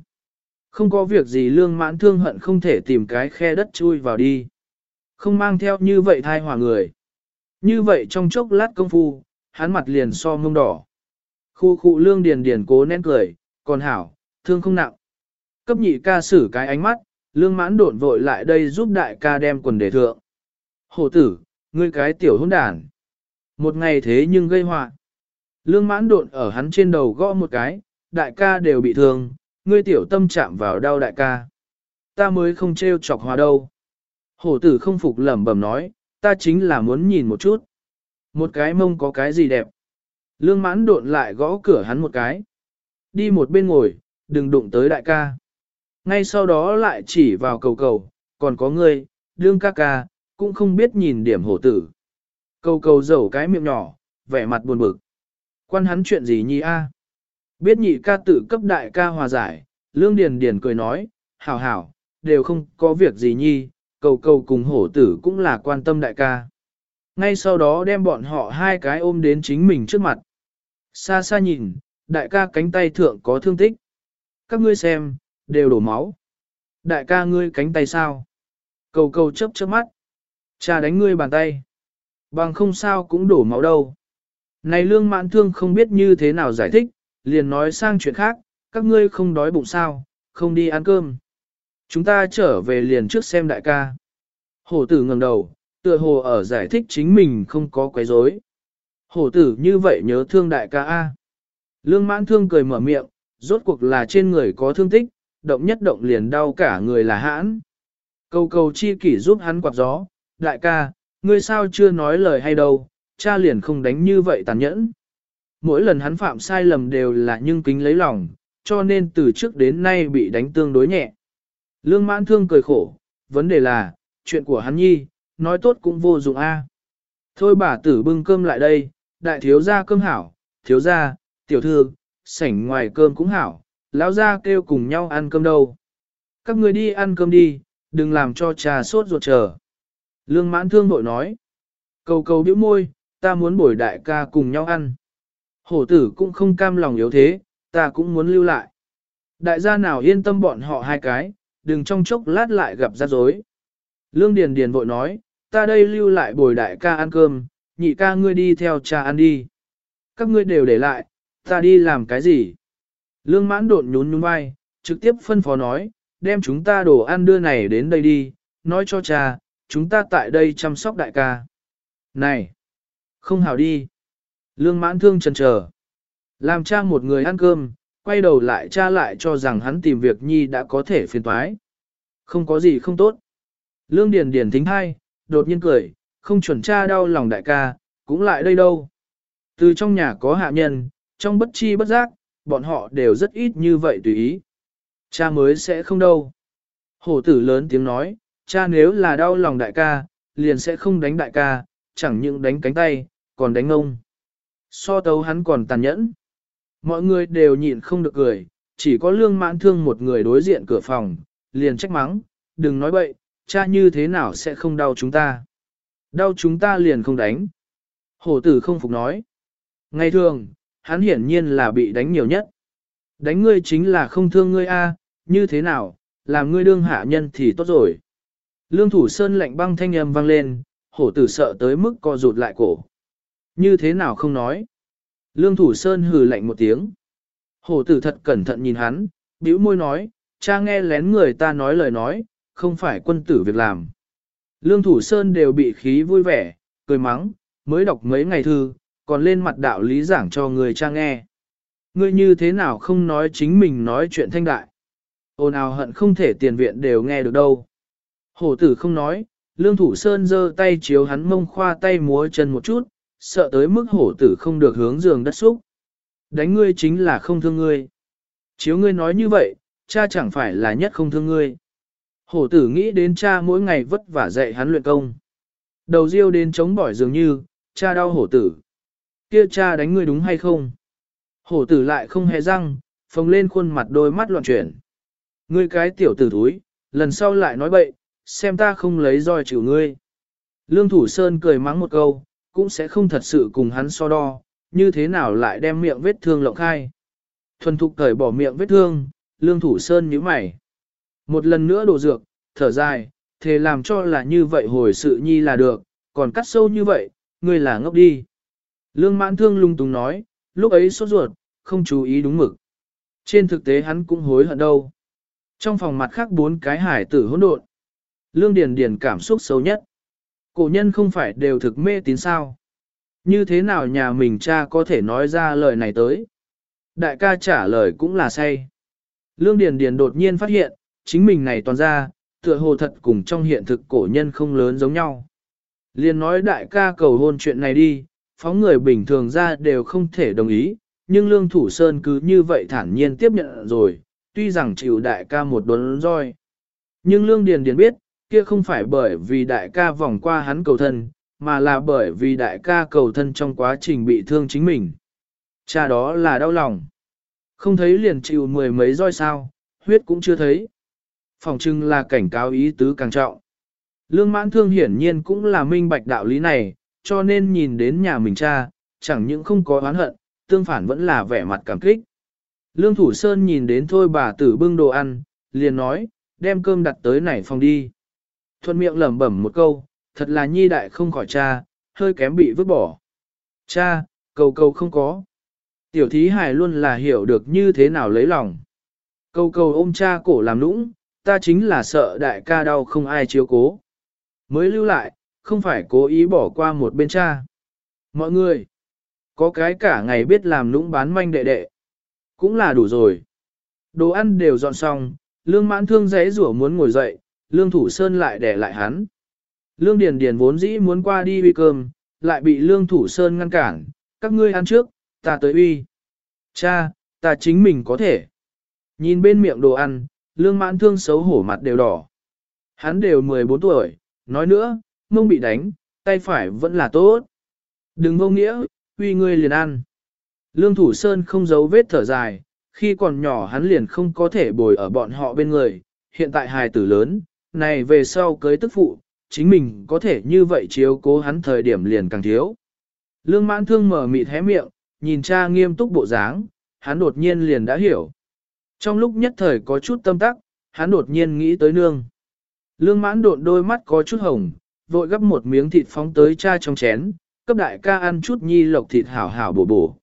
không có việc gì lương mãn thương hận không thể tìm cái khe đất chui vào đi. Không mang theo như vậy thai hòa người. Như vậy trong chốc lát công phu, hắn mặt liền so mông đỏ. Khu khu lương điền điền cố nén cười, còn hảo, thương không nặng. Cấp nhị ca xử cái ánh mắt, lương mãn độn vội lại đây giúp đại ca đem quần đề thượng. Hổ tử, ngươi cái tiểu hỗn đàn. Một ngày thế nhưng gây họa. Lương mãn độn ở hắn trên đầu gõ một cái, đại ca đều bị thương, ngươi tiểu tâm chạm vào đau đại ca. Ta mới không treo chọc hòa đâu. Hổ tử không phục lẩm bẩm nói, ta chính là muốn nhìn một chút. Một cái mông có cái gì đẹp. Lương mãn độn lại gõ cửa hắn một cái. Đi một bên ngồi, đừng đụng tới đại ca. Ngay sau đó lại chỉ vào cầu cầu, còn có ngươi, đương ca ca, cũng không biết nhìn điểm hổ tử. Cầu cầu dầu cái miệng nhỏ, vẻ mặt buồn bực. Quan hắn chuyện gì nhi a? Biết nhị ca tự cấp đại ca hòa giải, lương điền điền cười nói, hảo hảo, đều không có việc gì nhi, cầu cầu cùng hổ tử cũng là quan tâm đại ca. Ngay sau đó đem bọn họ hai cái ôm đến chính mình trước mặt. Xa xa nhìn, đại ca cánh tay thượng có thương tích. Các ngươi xem, đều đổ máu. Đại ca ngươi cánh tay sao? Cầu cầu chớp chớp mắt. Cha đánh ngươi bàn tay. Bằng không sao cũng đổ máu đâu. Này lương mãn thương không biết như thế nào giải thích, liền nói sang chuyện khác, các ngươi không đói bụng sao, không đi ăn cơm. Chúng ta trở về liền trước xem đại ca. Hổ tử ngẩng đầu, tựa hồ ở giải thích chính mình không có quấy rối. Hổ tử như vậy nhớ thương đại ca A. Lương mãn thương cười mở miệng, rốt cuộc là trên người có thương tích, động nhất động liền đau cả người là hãn. Cầu cầu chi kỷ giúp hắn quạt gió, đại ca, ngươi sao chưa nói lời hay đâu, cha liền không đánh như vậy tàn nhẫn. Mỗi lần hắn phạm sai lầm đều là nhưng kính lấy lòng, cho nên từ trước đến nay bị đánh tương đối nhẹ. Lương mãn thương cười khổ, vấn đề là, chuyện của hắn nhi, nói tốt cũng vô dụng a. Thôi bà tử bưng cơm lại đây, đại thiếu gia cơm hảo, thiếu gia, tiểu thư, sảnh ngoài cơm cũng hảo, lão gia kêu cùng nhau ăn cơm đâu. Các người đi ăn cơm đi, đừng làm cho trà sốt ruột chờ. Lương mãn thương bội nói. Cầu cầu bĩu môi, ta muốn bồi đại ca cùng nhau ăn. Hổ tử cũng không cam lòng yếu thế, ta cũng muốn lưu lại. Đại gia nào yên tâm bọn họ hai cái, đừng trong chốc lát lại gặp ra dối. Lương Điền Điền vội nói, ta đây lưu lại bồi đại ca ăn cơm, nhị ca ngươi đi theo cha ăn đi. Các ngươi đều để lại, ta đi làm cái gì? Lương mãn đột nhún nhún vai, trực tiếp phân phó nói, đem chúng ta đồ ăn đưa này đến đây đi, nói cho cha, chúng ta tại đây chăm sóc đại ca. Này, không hảo đi. Lương mãn thương chần chờ. Làm cha một người ăn cơm, quay đầu lại cha lại cho rằng hắn tìm việc nhi đã có thể phiền toái. Không có gì không tốt. Lương Điền Điền thính hai, đột nhiên cười, không chuẩn cha đau lòng đại ca, cũng lại đây đâu. Từ trong nhà có hạ nhân, trong bất chi bất giác, bọn họ đều rất ít như vậy tùy ý. Cha mới sẽ không đâu. Hổ tử lớn tiếng nói, cha nếu là đau lòng đại ca, liền sẽ không đánh đại ca, chẳng những đánh cánh tay, còn đánh ông. So tấu hắn còn tàn nhẫn. Mọi người đều nhịn không được cười, chỉ có lương mãn thương một người đối diện cửa phòng, liền trách mắng, đừng nói bậy, cha như thế nào sẽ không đau chúng ta. Đau chúng ta liền không đánh. Hổ tử không phục nói. Ngày thường, hắn hiển nhiên là bị đánh nhiều nhất. Đánh ngươi chính là không thương ngươi a, như thế nào, làm ngươi đương hạ nhân thì tốt rồi. Lương thủ sơn lạnh băng thanh âm vang lên, hổ tử sợ tới mức co rụt lại cổ. Như thế nào không nói. Lương thủ sơn hừ lạnh một tiếng. Hổ tử thật cẩn thận nhìn hắn, bĩu môi nói, cha nghe lén người ta nói lời nói, không phải quân tử việc làm. Lương thủ sơn đều bị khí vui vẻ, cười mắng, mới đọc mấy ngày thư, còn lên mặt đạo lý giảng cho người cha nghe. Ngươi như thế nào không nói chính mình nói chuyện thanh đại. Ôn ào hận không thể tiền viện đều nghe được đâu. Hổ tử không nói, lương thủ sơn giơ tay chiếu hắn mông khoa tay múa chân một chút, sợ tới mức hổ tử không được hướng giường đất xúc. Đánh ngươi chính là không thương ngươi. Chiếu ngươi nói như vậy, cha chẳng phải là nhất không thương ngươi. Hổ tử nghĩ đến cha mỗi ngày vất vả dạy hắn luyện công. Đầu riêu đến chống bỏi dường như, cha đau hổ tử. Kia cha đánh ngươi đúng hay không? Hổ tử lại không hề răng, phồng lên khuôn mặt đôi mắt loạn chuyển. Ngươi cái tiểu tử thúi, lần sau lại nói bậy, xem ta không lấy roi chịu ngươi. Lương Thủ Sơn cười mắng một câu, cũng sẽ không thật sự cùng hắn so đo, như thế nào lại đem miệng vết thương lộng khai. Thuần thục cởi bỏ miệng vết thương, Lương Thủ Sơn nhíu mày. Một lần nữa đổ dược, thở dài, thề làm cho là như vậy hồi sự nhi là được, còn cắt sâu như vậy, ngươi là ngốc đi. Lương mãn thương lung tung nói, lúc ấy sốt ruột, không chú ý đúng mực. Trên thực tế hắn cũng hối hận đâu. Trong phòng mặt khác bốn cái hải tử hỗn độn. Lương Điền Điền cảm xúc xấu nhất. Cổ nhân không phải đều thực mê tín sao. Như thế nào nhà mình cha có thể nói ra lời này tới? Đại ca trả lời cũng là say. Lương Điền Điền đột nhiên phát hiện, chính mình này toàn ra, tựa hồ thật cùng trong hiện thực cổ nhân không lớn giống nhau. Liên nói đại ca cầu hôn chuyện này đi, phóng người bình thường ra đều không thể đồng ý, nhưng Lương Thủ Sơn cứ như vậy thản nhiên tiếp nhận rồi, tuy rằng chịu đại ca một đốn roi. Nhưng Lương Điền Điền biết, kia không phải bởi vì đại ca vòng qua hắn cầu thân, mà là bởi vì đại ca cầu thân trong quá trình bị thương chính mình. Cha đó là đau lòng. Không thấy liền chịu mười mấy roi sao, huyết cũng chưa thấy. Phòng trưng là cảnh cáo ý tứ càng trọng. Lương mãn thương hiển nhiên cũng là minh bạch đạo lý này, cho nên nhìn đến nhà mình cha, chẳng những không có oán hận, tương phản vẫn là vẻ mặt cảm kích. Lương Thủ Sơn nhìn đến thôi bà tử bưng đồ ăn, liền nói, đem cơm đặt tới nảy phòng đi. Thuận miệng lẩm bẩm một câu, thật là nhi đại không khỏi cha, hơi kém bị vứt bỏ. Cha, cầu cầu không có. Tiểu thí hài luôn là hiểu được như thế nào lấy lòng. Cầu cầu ôm cha cổ làm nũng, ta chính là sợ đại ca đau không ai chiếu cố. Mới lưu lại, không phải cố ý bỏ qua một bên cha. Mọi người, có cái cả ngày biết làm nũng bán manh đệ đệ. Cũng là đủ rồi. Đồ ăn đều dọn xong, lương mãn thương rẽ rủa muốn ngồi dậy, lương thủ sơn lại để lại hắn. Lương điền điền vốn dĩ muốn qua đi uy cơm, lại bị lương thủ sơn ngăn cản, các ngươi ăn trước, ta tới uy. Cha, ta chính mình có thể. Nhìn bên miệng đồ ăn, lương mãn thương xấu hổ mặt đều đỏ. Hắn đều 14 tuổi, nói nữa, mông bị đánh, tay phải vẫn là tốt. Đừng vô nghĩa, uy ngươi liền ăn. Lương Thủ Sơn không giấu vết thở dài, khi còn nhỏ hắn liền không có thể bồi ở bọn họ bên người, hiện tại hài tử lớn, này về sau cưới tức phụ, chính mình có thể như vậy chiếu cố hắn thời điểm liền càng thiếu. Lương mãn thương mở mịt hé miệng, nhìn cha nghiêm túc bộ dáng, hắn đột nhiên liền đã hiểu. Trong lúc nhất thời có chút tâm tắc, hắn đột nhiên nghĩ tới nương. Lương mãn đột đôi mắt có chút hồng, vội gấp một miếng thịt phóng tới cha trong chén, cấp đại ca ăn chút nhi lộc thịt hảo hảo bổ bổ.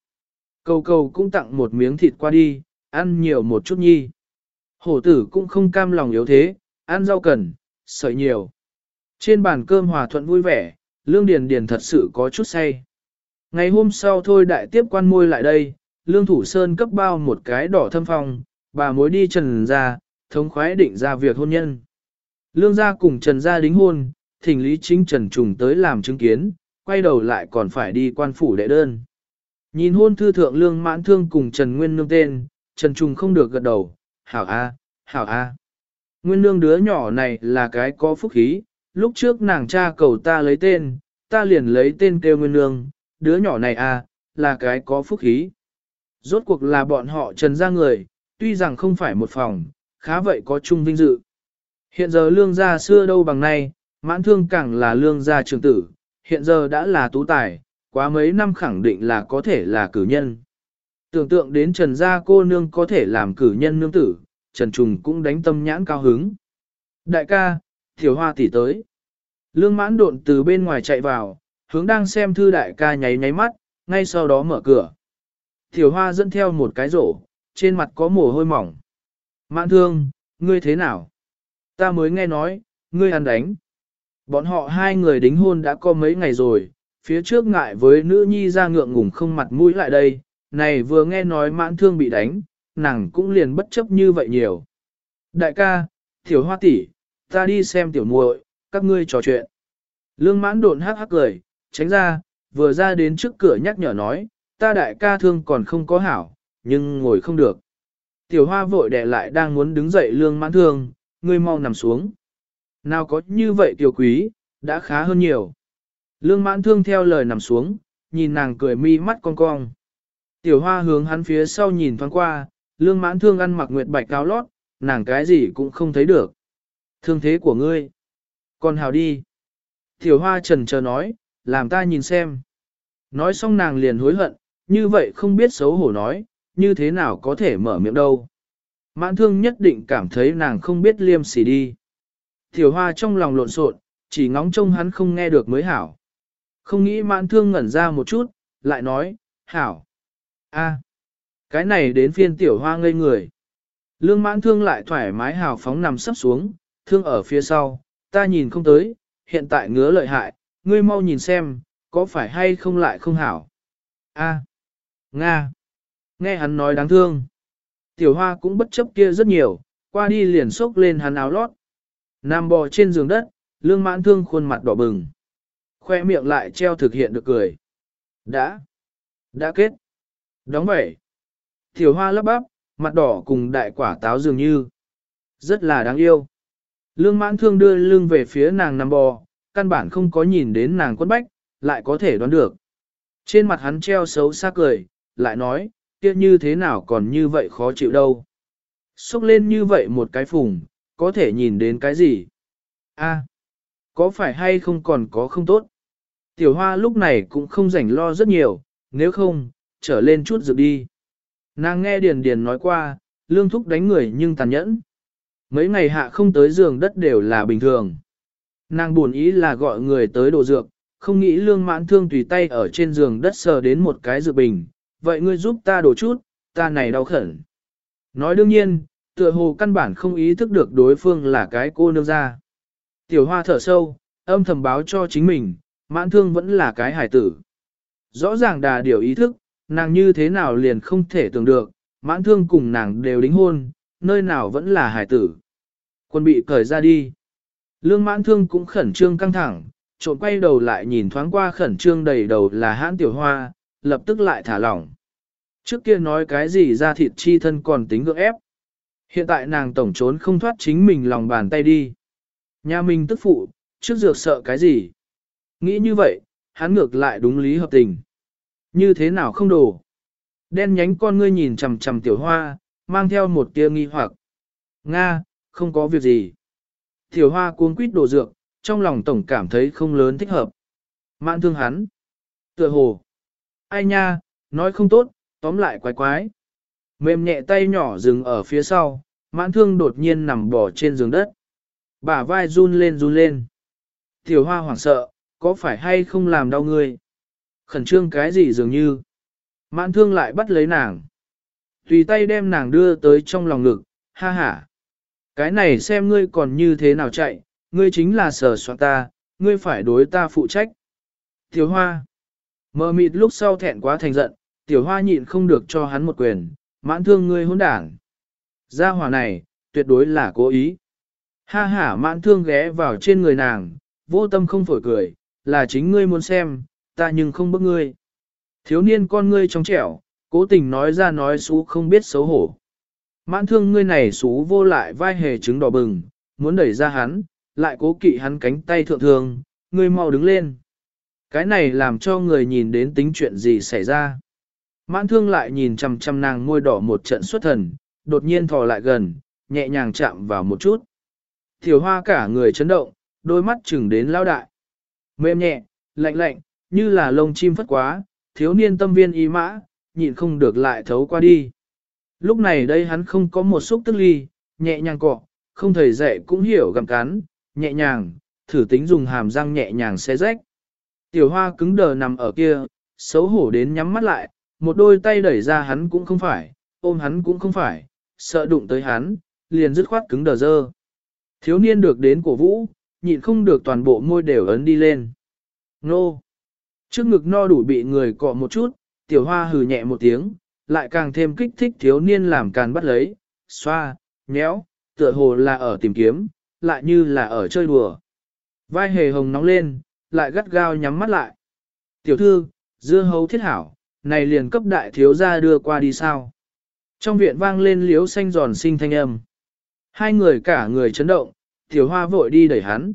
Cầu cầu cũng tặng một miếng thịt qua đi, ăn nhiều một chút nhi. Hổ tử cũng không cam lòng yếu thế, ăn rau cần, sợi nhiều. Trên bàn cơm hòa thuận vui vẻ, Lương Điền Điền thật sự có chút say. Ngày hôm sau thôi đại tiếp quan môi lại đây, Lương Thủ Sơn cấp bao một cái đỏ thâm phong, bà mối đi trần ra, thống khoái định ra việc hôn nhân. Lương gia cùng trần gia đính hôn, thỉnh lý chính trần trùng tới làm chứng kiến, quay đầu lại còn phải đi quan phủ đệ đơn. Nhìn hôn thư thượng lương mãn thương cùng Trần Nguyên Nương tên, Trần Trùng không được gật đầu, hảo a, hảo a. Nguyên Nương đứa nhỏ này là cái có phúc khí, lúc trước nàng cha cầu ta lấy tên, ta liền lấy tên kêu Nguyên Nương, đứa nhỏ này à, là cái có phúc khí. Rốt cuộc là bọn họ trần ra người, tuy rằng không phải một phòng, khá vậy có chung vinh dự. Hiện giờ lương gia xưa đâu bằng nay, mãn thương càng là lương gia trường tử, hiện giờ đã là tú tài, quá mấy năm khẳng định là có thể là cử nhân. Tưởng tượng đến Trần gia cô nương có thể làm cử nhân nương tử, Trần Trùng cũng đánh tâm nhãn cao hứng. Đại ca, Tiểu Hoa tỷ tới. Lương mãn độn từ bên ngoài chạy vào, hướng đang xem thư đại ca nháy nháy mắt, ngay sau đó mở cửa. Tiểu Hoa dẫn theo một cái rổ, trên mặt có mồ hôi mỏng. Mãn thương, ngươi thế nào? Ta mới nghe nói, ngươi ăn đánh. Bọn họ hai người đính hôn đã có mấy ngày rồi, phía trước ngại với nữ nhi ra ngượng ngùng không mặt mũi lại đây, này vừa nghe nói mãn thương bị đánh, nàng cũng liền bất chấp như vậy nhiều. Đại ca, tiểu hoa tỷ, ta đi xem tiểu muội, các ngươi trò chuyện. Lương mãn độn hắc hắc cười, tránh ra, vừa ra đến trước cửa nhắc nhở nói, ta đại ca thương còn không có hảo, nhưng ngồi không được. Tiểu hoa vội đè lại đang muốn đứng dậy lương mãn thương, ngươi mau nằm xuống. Nào có như vậy tiểu quý, đã khá hơn nhiều. Lương mãn thương theo lời nằm xuống, nhìn nàng cười mi mắt cong cong. Tiểu hoa hướng hắn phía sau nhìn thoáng qua, lương mãn thương ăn mặc nguyệt bạch cao lót, nàng cái gì cũng không thấy được. Thương thế của ngươi. Còn hào đi. Tiểu hoa trần chờ nói, làm ta nhìn xem. Nói xong nàng liền hối hận, như vậy không biết xấu hổ nói, như thế nào có thể mở miệng đâu. Mãn thương nhất định cảm thấy nàng không biết liêm sỉ đi. Tiểu hoa trong lòng lộn xộn, chỉ ngóng trông hắn không nghe được mới hảo. Không nghĩ mãn thương ngẩn ra một chút, lại nói, hảo. a, cái này đến phiên tiểu hoa ngây người. Lương mãn thương lại thoải mái hào phóng nằm sắp xuống, thương ở phía sau, ta nhìn không tới, hiện tại ngứa lợi hại, ngươi mau nhìn xem, có phải hay không lại không hảo. A, Nga, nghe hắn nói đáng thương. Tiểu hoa cũng bất chấp kia rất nhiều, qua đi liền xốc lên hắn áo lót. nam bò trên giường đất, lương mãn thương khuôn mặt đỏ bừng. Khoe miệng lại treo thực hiện được cười. Đã, đã kết. Đóng vậy. Tiểu hoa lấp bắp, mặt đỏ cùng đại quả táo dường như. Rất là đáng yêu. Lương mãn thương đưa lưng về phía nàng nằm bò, căn bản không có nhìn đến nàng quất bách, lại có thể đoán được. Trên mặt hắn treo xấu xa cười, lại nói, kia như thế nào còn như vậy khó chịu đâu. Xúc lên như vậy một cái phùng, có thể nhìn đến cái gì? A, có phải hay không còn có không tốt? Tiểu hoa lúc này cũng không rảnh lo rất nhiều, nếu không, trở lên chút dược đi. Nàng nghe Điền Điền nói qua, lương thúc đánh người nhưng tàn nhẫn. Mấy ngày hạ không tới giường đất đều là bình thường. Nàng buồn ý là gọi người tới đồ dược, không nghĩ lương mãn thương tùy tay ở trên giường đất sờ đến một cái dược bình. Vậy ngươi giúp ta đổ chút, ta này đau khẩn. Nói đương nhiên, tựa hồ căn bản không ý thức được đối phương là cái cô nương ra. Tiểu hoa thở sâu, âm thầm báo cho chính mình, mãn thương vẫn là cái hải tử. Rõ ràng đà điều ý thức, nàng như thế nào liền không thể tưởng được, mãn thương cùng nàng đều đính hôn, nơi nào vẫn là hải tử. Quân bị cởi ra đi. Lương mãn thương cũng khẩn trương căng thẳng, trộn quay đầu lại nhìn thoáng qua khẩn trương đầy đầu là hãn tiểu hoa, lập tức lại thả lỏng. Trước kia nói cái gì ra thịt chi thân còn tính gượng ép. Hiện tại nàng tổng trốn không thoát chính mình lòng bàn tay đi. Nhà mình tức phụ, trước dược sợ cái gì? Nghĩ như vậy, hắn ngược lại đúng lý hợp tình. Như thế nào không đủ? Đen nhánh con ngươi nhìn chằm chằm tiểu hoa, mang theo một tia nghi hoặc. Nga, không có việc gì. Tiểu hoa cuống quýt đổ dược, trong lòng tổng cảm thấy không lớn thích hợp. Mạn thương hắn. Tựa hồ. Ai nha, nói không tốt, tóm lại quái quái. Mềm nhẹ tay nhỏ dừng ở phía sau, mãn thương đột nhiên nằm bò trên giường đất. Bả vai run lên run lên. Tiểu hoa hoảng sợ, có phải hay không làm đau ngươi? Khẩn trương cái gì dường như? Mãn thương lại bắt lấy nàng. Tùy tay đem nàng đưa tới trong lòng ngực, ha ha. Cái này xem ngươi còn như thế nào chạy, ngươi chính là sở soạn ta, ngươi phải đối ta phụ trách. Tiểu hoa. Mờ mịt lúc sau thẹn quá thành giận, tiểu hoa nhịn không được cho hắn một quyền, mãn thương ngươi hỗn đảng. Gia hỏa này, tuyệt đối là cố ý. Ha ha mãn thương ghé vào trên người nàng, vô tâm không phổi cười, là chính ngươi muốn xem, ta nhưng không bức ngươi. Thiếu niên con ngươi trong trẻo, cố tình nói ra nói xú không biết xấu hổ. Mãn thương ngươi này xú vô lại vai hề trứng đỏ bừng, muốn đẩy ra hắn, lại cố kỵ hắn cánh tay thượng thường, ngươi mau đứng lên. Cái này làm cho người nhìn đến tính chuyện gì xảy ra. Mãn thương lại nhìn chằm chằm nàng môi đỏ một trận xuất thần, đột nhiên thò lại gần, nhẹ nhàng chạm vào một chút. Thiểu hoa cả người chấn động, đôi mắt chừng đến lao đại. Mềm nhẹ, lạnh lạnh, như là lông chim phất quá, thiếu niên tâm viên y mã, nhịn không được lại thấu qua đi. Lúc này đây hắn không có một xúc tức ly, nhẹ nhàng cọ, không thầy dạy cũng hiểu gặm cắn, nhẹ nhàng, thử tính dùng hàm răng nhẹ nhàng xé rách. Tiểu hoa cứng đờ nằm ở kia, xấu hổ đến nhắm mắt lại, một đôi tay đẩy ra hắn cũng không phải, ôm hắn cũng không phải, sợ đụng tới hắn, liền dứt khoát cứng đờ dơ. Thiếu niên được đến cổ vũ, nhịn không được toàn bộ môi đều ấn đi lên. Nô! Trước ngực no đủ bị người cọ một chút, tiểu hoa hừ nhẹ một tiếng, lại càng thêm kích thích thiếu niên làm càn bắt lấy, xoa, nhéo, tựa hồ là ở tìm kiếm, lại như là ở chơi đùa. Vai hề hồng nóng lên, lại gắt gao nhắm mắt lại. Tiểu thư, dưa hấu thiết hảo, này liền cấp đại thiếu gia đưa qua đi sao. Trong viện vang lên liếu xanh giòn sinh thanh âm. Hai người cả người chấn động, tiểu hoa vội đi đẩy hắn.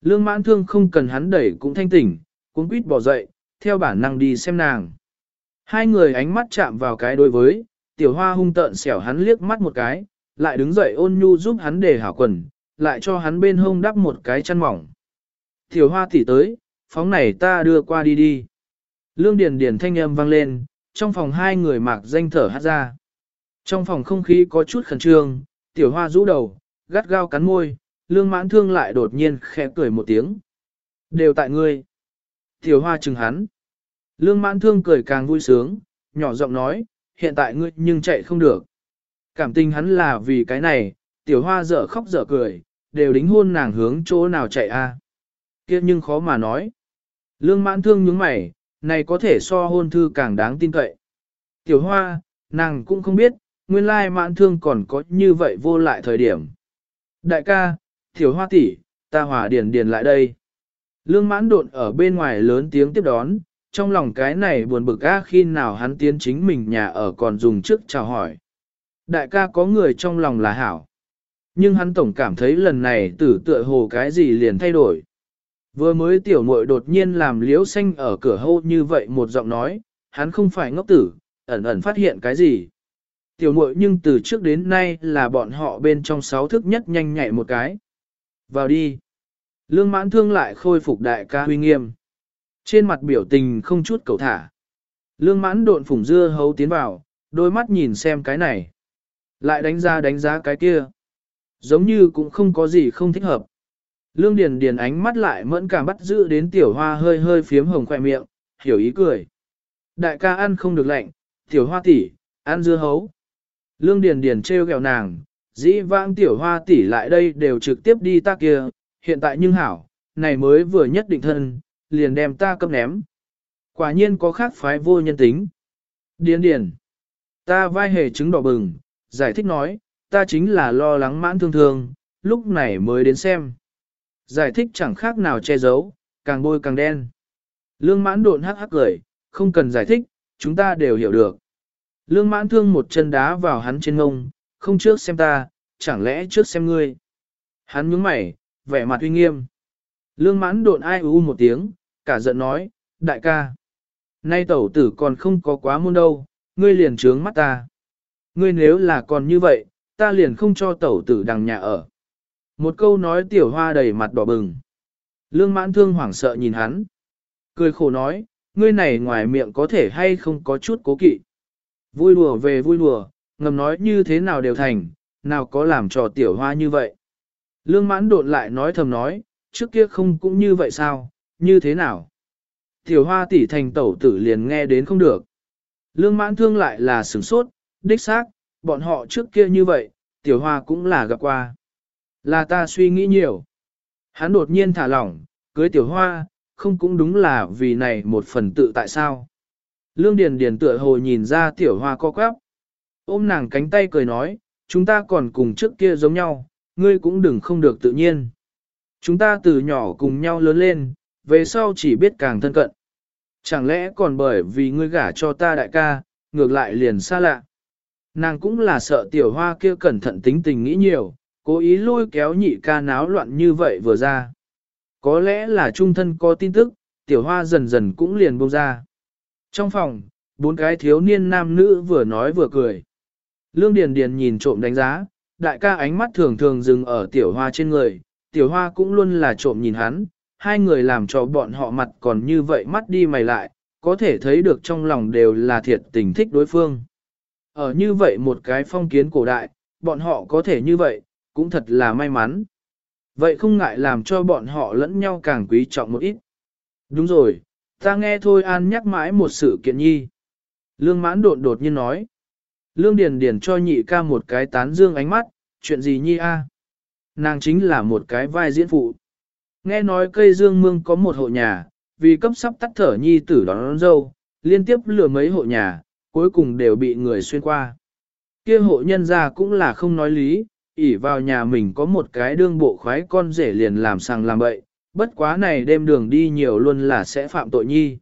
Lương mãn thương không cần hắn đẩy cũng thanh tỉnh, cuốn quýt bỏ dậy, theo bản năng đi xem nàng. Hai người ánh mắt chạm vào cái đối với, tiểu hoa hung tợn xẻo hắn liếc mắt một cái, lại đứng dậy ôn nhu giúp hắn để hảo quần, lại cho hắn bên hông đắp một cái chăn mỏng. Tiểu hoa tỉ tới, phóng này ta đưa qua đi đi. Lương Điền Điền thanh âm vang lên, trong phòng hai người mạc danh thở hát ra. Trong phòng không khí có chút khẩn trương, tiểu hoa rũ đầu, gắt gao cắn môi, lương mãn thương lại đột nhiên khẽ cười một tiếng. Đều tại ngươi. Tiểu hoa chừng hắn. Lương mãn thương cười càng vui sướng, nhỏ giọng nói, hiện tại ngươi nhưng chạy không được. Cảm tình hắn là vì cái này, tiểu hoa dở khóc dở cười, đều đính hôn nàng hướng chỗ nào chạy a? À. Kia nhưng khó mà nói. Lương mãn thương nhướng mày, này có thể so hôn thư càng đáng tin cậy. Tiểu hoa, nàng cũng không biết, nguyên lai mãn thương còn có như vậy vô lại thời điểm. Đại ca, tiểu hoa tỷ, ta hòa điền điền lại đây. Lương mãn độn ở bên ngoài lớn tiếng tiếp đón, trong lòng cái này buồn bực á khi nào hắn tiến chính mình nhà ở còn dùng trước chào hỏi. Đại ca có người trong lòng là hảo. Nhưng hắn tổng cảm thấy lần này tử tựa hồ cái gì liền thay đổi. Vừa mới tiểu muội đột nhiên làm liếu xanh ở cửa hô như vậy một giọng nói, hắn không phải ngốc tử, ẩn ẩn phát hiện cái gì. Tiểu muội nhưng từ trước đến nay là bọn họ bên trong sáu thức nhất nhanh nhạy một cái. Vào đi. Lương mãn thương lại khôi phục đại ca huy nghiêm. Trên mặt biểu tình không chút cầu thả. Lương mãn độn phủng dưa hấu tiến vào, đôi mắt nhìn xem cái này. Lại đánh giá đánh giá cái kia. Giống như cũng không có gì không thích hợp. Lương Điền Điền ánh mắt lại mẫn cảm bắt giữ đến tiểu hoa hơi hơi phiếm hồng khỏe miệng, hiểu ý cười. Đại ca ăn không được lạnh, tiểu hoa tỷ, ăn dưa hấu. Lương Điền Điền treo gẹo nàng, dĩ vãng tiểu hoa tỷ lại đây đều trực tiếp đi ta kia, hiện tại nhưng hảo, này mới vừa nhất định thân, liền đem ta cấp ném. Quả nhiên có khác phái vô nhân tính. Điền Điền, ta vai hề chứng đỏ bừng, giải thích nói, ta chính là lo lắng mãn thương thương, lúc này mới đến xem. Giải thích chẳng khác nào che giấu, càng bôi càng đen. Lương mãn độn hắc hắc cười, không cần giải thích, chúng ta đều hiểu được. Lương mãn thương một chân đá vào hắn trên ngông, không trước xem ta, chẳng lẽ trước xem ngươi. Hắn nhướng mày, vẻ mặt uy nghiêm. Lương mãn độn ai u một tiếng, cả giận nói, đại ca. Nay tẩu tử còn không có quá môn đâu, ngươi liền trướng mắt ta. Ngươi nếu là còn như vậy, ta liền không cho tẩu tử đằng nhà ở. Một câu nói tiểu hoa đầy mặt đỏ bừng. Lương mãn thương hoảng sợ nhìn hắn. Cười khổ nói, ngươi này ngoài miệng có thể hay không có chút cố kỵ. Vui đùa về vui đùa, ngầm nói như thế nào đều thành, nào có làm trò tiểu hoa như vậy. Lương mãn đột lại nói thầm nói, trước kia không cũng như vậy sao, như thế nào. Tiểu hoa tỷ thành tẩu tử liền nghe đến không được. Lương mãn thương lại là sửng sốt, đích xác, bọn họ trước kia như vậy, tiểu hoa cũng là gặp qua. Là ta suy nghĩ nhiều. Hắn đột nhiên thả lỏng, cưới tiểu hoa, không cũng đúng là vì này một phần tự tại sao. Lương Điền Điền tựa hồ nhìn ra tiểu hoa co quắp. Ôm nàng cánh tay cười nói, chúng ta còn cùng trước kia giống nhau, ngươi cũng đừng không được tự nhiên. Chúng ta từ nhỏ cùng nhau lớn lên, về sau chỉ biết càng thân cận. Chẳng lẽ còn bởi vì ngươi gả cho ta đại ca, ngược lại liền xa lạ. Nàng cũng là sợ tiểu hoa kia cẩn thận tính tình nghĩ nhiều, cố ý lôi kéo nhị ca náo loạn như vậy vừa ra. Có lẽ là trung thân có tin tức, tiểu hoa dần dần cũng liền buông ra. Trong phòng, bốn cái thiếu niên nam nữ vừa nói vừa cười. Lương Điền Điền nhìn trộm đánh giá, đại ca ánh mắt thường thường dừng ở tiểu hoa trên người, tiểu hoa cũng luôn là trộm nhìn hắn, hai người làm cho bọn họ mặt còn như vậy mắt đi mày lại, có thể thấy được trong lòng đều là thiệt tình thích đối phương. Ở như vậy một cái phong kiến cổ đại, bọn họ có thể như vậy, cũng thật là may mắn. Vậy không ngại làm cho bọn họ lẫn nhau càng quý trọng một ít. Đúng rồi, ta nghe Thôi An nhắc mãi một sự kiện nhi. Lương mãn đột đột nhiên nói. Lương Điền Điền cho nhị ca một cái tán dương ánh mắt, chuyện gì nhi a? Nàng chính là một cái vai diễn phụ. Nghe nói cây dương mương có một hộ nhà, vì cấp sắp tắt thở nhi tử đón, đón dâu, liên tiếp lừa mấy hộ nhà, cuối cùng đều bị người xuyên qua. Kia hộ nhân gia cũng là không nói lý, ỉ vào nhà mình có một cái đương bộ khoái con rể liền làm sang làm bậy, bất quá này đêm đường đi nhiều luôn là sẽ phạm tội nhi.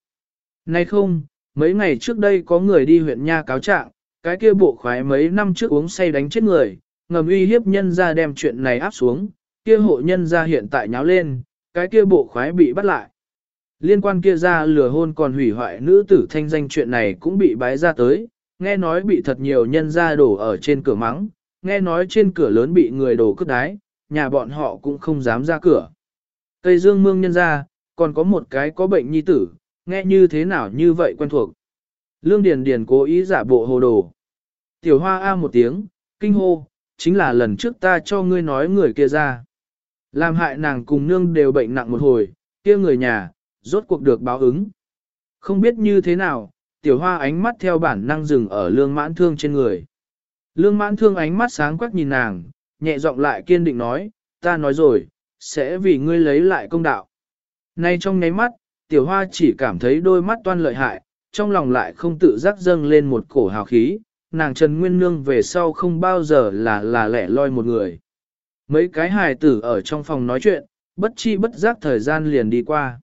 Nay không, mấy ngày trước đây có người đi huyện Nha cáo trạng, cái kia bộ khoái mấy năm trước uống say đánh chết người, ngầm uy hiếp nhân ra đem chuyện này áp xuống, kia hộ nhân ra hiện tại nháo lên, cái kia bộ khoái bị bắt lại. Liên quan kia ra lừa hôn còn hủy hoại nữ tử thanh danh chuyện này cũng bị bái ra tới, nghe nói bị thật nhiều nhân ra đổ ở trên cửa mắng, nghe nói trên cửa lớn bị người đổ cướp đái, nhà bọn họ cũng không dám ra cửa. Tây Dương mương nhân ra, còn có một cái có bệnh nhi tử, nghe như thế nào như vậy quen thuộc. Lương Điền Điền cố ý giả bộ hồ đồ. Tiểu hoa a một tiếng, kinh hô, chính là lần trước ta cho ngươi nói người kia ra. Làm hại nàng cùng nương đều bệnh nặng một hồi, kia người nhà, rốt cuộc được báo ứng. Không biết như thế nào, tiểu hoa ánh mắt theo bản năng dừng ở lương mãn thương trên người. Lương mãn thương ánh mắt sáng quắc nhìn nàng, nhẹ giọng lại kiên định nói, ta nói rồi, sẽ vì ngươi lấy lại công đạo. Nay trong nháy mắt, tiểu hoa chỉ cảm thấy đôi mắt toan lợi hại, trong lòng lại không tự giác dâng lên một cổ hào khí, nàng Trần Nguyên Nương về sau không bao giờ là là lẻ loi một người. Mấy cái hài tử ở trong phòng nói chuyện, bất chi bất giác thời gian liền đi qua.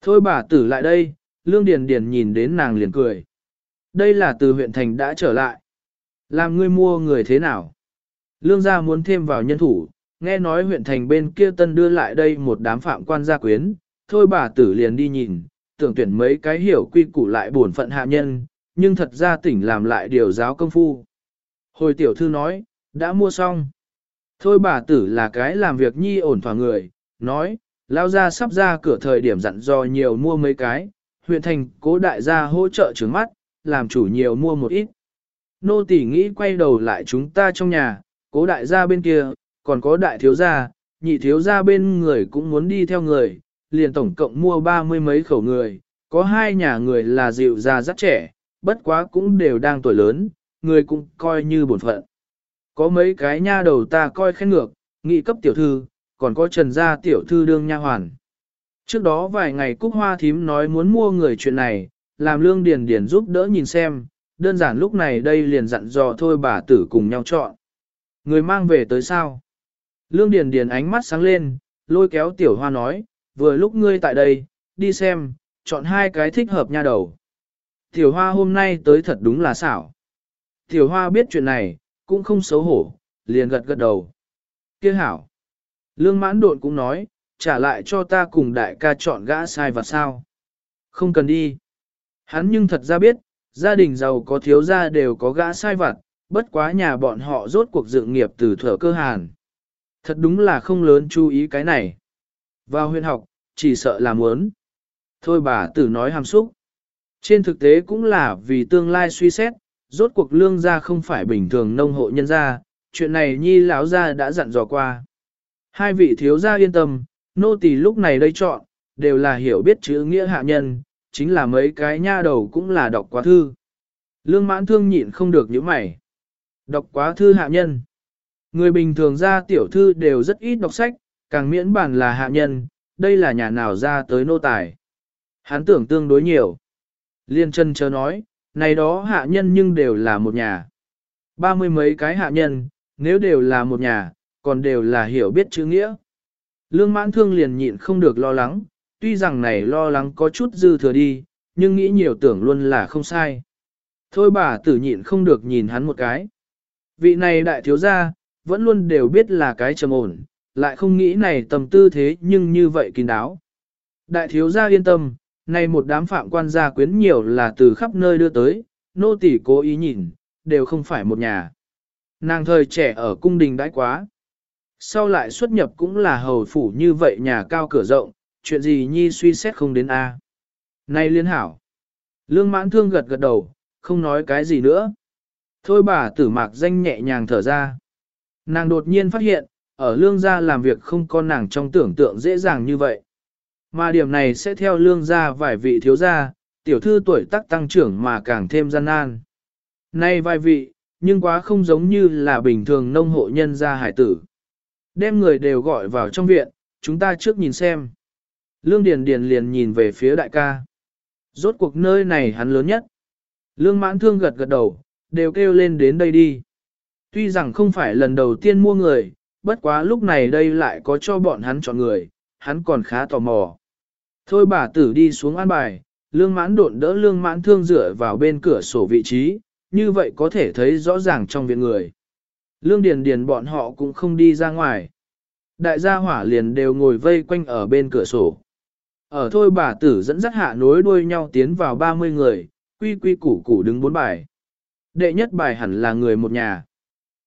Thôi bà tử lại đây, Lương Điền Điền nhìn đến nàng liền cười. Đây là từ huyện thành đã trở lại. Làm ngươi mua người thế nào? Lương gia muốn thêm vào nhân thủ, nghe nói huyện thành bên kia tân đưa lại đây một đám phạm quan gia quyến, thôi bà tử liền đi nhìn, tưởng tuyển mấy cái hiểu quy củ lại bổn phận hạ nhân, nhưng thật ra tỉnh làm lại điều giáo công phu. Hồi tiểu thư nói, đã mua xong. Thôi bà tử là cái làm việc nhi ổn thỏa người, nói, lao ra sắp ra cửa thời điểm dặn dò nhiều mua mấy cái, huyện thành cố đại gia hỗ trợ trứng mắt, làm chủ nhiều mua một ít. Nô tỷ nghĩ quay đầu lại chúng ta trong nhà, cố đại gia bên kia, còn có đại thiếu gia, nhị thiếu gia bên người cũng muốn đi theo người, liền tổng cộng mua ba mươi mấy khẩu người, có hai nhà người là dịu già rất trẻ, bất quá cũng đều đang tuổi lớn, người cũng coi như bổn phận. Có mấy cái nha đầu ta coi khen ngược, nghị cấp tiểu thư, còn có trần gia tiểu thư đương nha hoàn. Trước đó vài ngày Cúc Hoa Thím nói muốn mua người chuyện này, làm lương điền điền giúp đỡ nhìn xem, đơn giản lúc này đây liền dặn dò thôi bà tử cùng nhau chọn. Người mang về tới sao? Lương điền điền ánh mắt sáng lên, lôi kéo tiểu hoa nói, vừa lúc ngươi tại đây, đi xem, chọn hai cái thích hợp nha đầu. Tiểu hoa hôm nay tới thật đúng là xảo. Tiểu hoa biết chuyện này, cũng không xấu hổ, liền gật gật đầu. Kia hảo. Lương mãn độn cũng nói, trả lại cho ta cùng đại ca chọn gã sai và sao. Không cần đi. Hắn nhưng thật ra biết, gia đình giàu có thiếu gia đều có gã sai vặt, bất quá nhà bọn họ rốt cuộc dựng nghiệp từ thở cơ hàn. Thật đúng là không lớn chú ý cái này. Vào huyện học, chỉ sợ là muốn. Thôi bà tử nói hàm xúc. Trên thực tế cũng là vì tương lai suy xét, rốt cuộc lương gia không phải bình thường nông hộ nhân gia, chuyện này nhi lão gia đã dặn dò qua. Hai vị thiếu gia yên tâm, nô tỳ lúc này đây chọn, đều là hiểu biết chữ nghĩa hạ nhân, chính là mấy cái nha đầu cũng là đọc quá thư. Lương mãn thương nhịn không được những mày. Đọc quá thư hạ nhân. Người bình thường ra tiểu thư đều rất ít đọc sách, càng miễn bản là hạ nhân, đây là nhà nào ra tới nô tài. Hắn tưởng tương đối nhiều. Liên chân chớ nói, này đó hạ nhân nhưng đều là một nhà. Ba mươi mấy cái hạ nhân, nếu đều là một nhà, còn đều là hiểu biết chữ nghĩa. Lương mãn thương liền nhịn không được lo lắng, tuy rằng này lo lắng có chút dư thừa đi, nhưng nghĩ nhiều tưởng luôn là không sai. Thôi bà tử nhịn không được nhìn hắn một cái. Vị này đại thiếu gia, vẫn luôn đều biết là cái trầm ổn, lại không nghĩ này tầm tư thế nhưng như vậy kín đáo. Đại thiếu gia yên tâm, này một đám phạm quan gia quyến nhiều là từ khắp nơi đưa tới, nô tỳ cố ý nhìn, đều không phải một nhà. Nàng thời trẻ ở cung đình đãi quá. Sau lại xuất nhập cũng là hầu phủ như vậy nhà cao cửa rộng, chuyện gì nhi suy xét không đến A. Này liên hảo. Lương mãn thương gật gật đầu, không nói cái gì nữa. Thôi bà tử mạc danh nhẹ nhàng thở ra. Nàng đột nhiên phát hiện, ở lương gia làm việc không có nàng trong tưởng tượng dễ dàng như vậy. Mà điểm này sẽ theo lương gia vài vị thiếu gia, tiểu thư tuổi tác tăng trưởng mà càng thêm gian nan. Nay vài vị, nhưng quá không giống như là bình thường nông hộ nhân gia hải tử. Đem người đều gọi vào trong viện, chúng ta trước nhìn xem. Lương Điền Điền liền nhìn về phía đại ca. Rốt cuộc nơi này hắn lớn nhất. Lương mãn thương gật gật đầu, đều kêu lên đến đây đi. Tuy rằng không phải lần đầu tiên mua người, bất quá lúc này đây lại có cho bọn hắn chọn người, hắn còn khá tò mò. Thôi bà tử đi xuống an bài, lương mãn độn đỡ lương mãn thương dựa vào bên cửa sổ vị trí, như vậy có thể thấy rõ ràng trong viện người. Lương điền điền bọn họ cũng không đi ra ngoài. Đại gia hỏa liền đều ngồi vây quanh ở bên cửa sổ. Ở thôi bà tử dẫn dắt hạ nối đuôi nhau tiến vào 30 người, quy quy củ củ đứng bốn bài. Đệ nhất bài hẳn là người một nhà.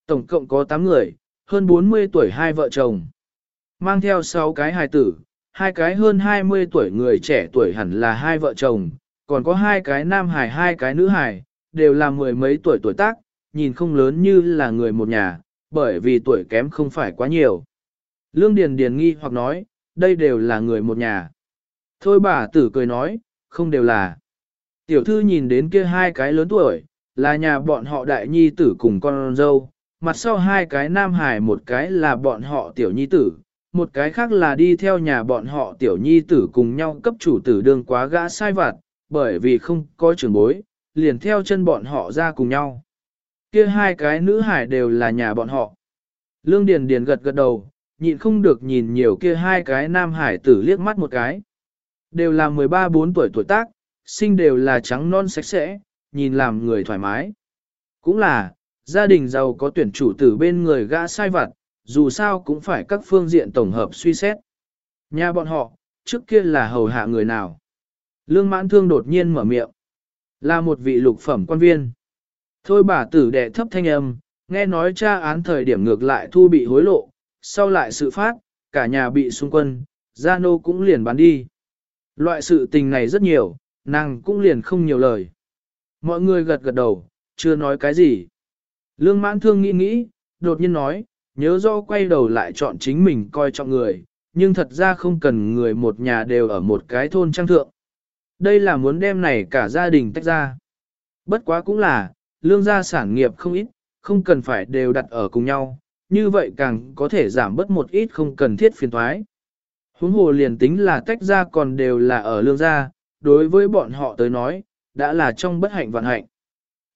Tổng cộng có 8 người, hơn 40 tuổi hai vợ chồng. Mang theo 6 cái hài tử, hai cái hơn 20 tuổi người trẻ tuổi hẳn là hai vợ chồng, còn có hai cái nam hài hai cái nữ hài, đều là mười mấy tuổi tuổi tác, nhìn không lớn như là người một nhà, bởi vì tuổi kém không phải quá nhiều. Lương Điền Điền nghi hoặc nói, đây đều là người một nhà. Thôi bà tử cười nói, không đều là. Tiểu thư nhìn đến kia hai cái lớn tuổi, là nhà bọn họ đại nhi tử cùng con dâu, mặt sau hai cái nam hải một cái là bọn họ tiểu nhi tử, một cái khác là đi theo nhà bọn họ tiểu nhi tử cùng nhau cấp chủ tử đương quá gã sai vặt, bởi vì không có trưởng bối, liền theo chân bọn họ ra cùng nhau. Kia hai cái nữ hải đều là nhà bọn họ. Lương Điền Điền gật gật đầu, nhịn không được nhìn nhiều kia hai cái nam hải tử liếc mắt một cái. Đều là 13-4 tuổi tuổi tác, sinh đều là trắng non sạch sẽ, nhìn làm người thoải mái. Cũng là, gia đình giàu có tuyển chủ tử bên người gã sai vặt, dù sao cũng phải các phương diện tổng hợp suy xét. Nhà bọn họ, trước kia là hầu hạ người nào? Lương mãn thương đột nhiên mở miệng. Là một vị lục phẩm quan viên. Thôi bà tử đệ thấp thanh âm, nghe nói cha án thời điểm ngược lại thu bị hối lộ, sau lại sự phát, cả nhà bị xung quân, gia nô cũng liền bán đi. Loại sự tình này rất nhiều, nàng cũng liền không nhiều lời. Mọi người gật gật đầu, chưa nói cái gì. Lương mãn thương nghĩ nghĩ, đột nhiên nói, nhớ rõ quay đầu lại chọn chính mình coi trọng người, nhưng thật ra không cần người một nhà đều ở một cái thôn trang thượng. Đây là muốn đem này cả gia đình tách ra. Bất quá cũng là, lương gia sản nghiệp không ít, không cần phải đều đặt ở cùng nhau, như vậy càng có thể giảm bớt một ít không cần thiết phiền thoái. Huống hồ liền tính là tách ra còn đều là ở lương gia, đối với bọn họ tới nói, đã là trong bất hạnh vạn hạnh.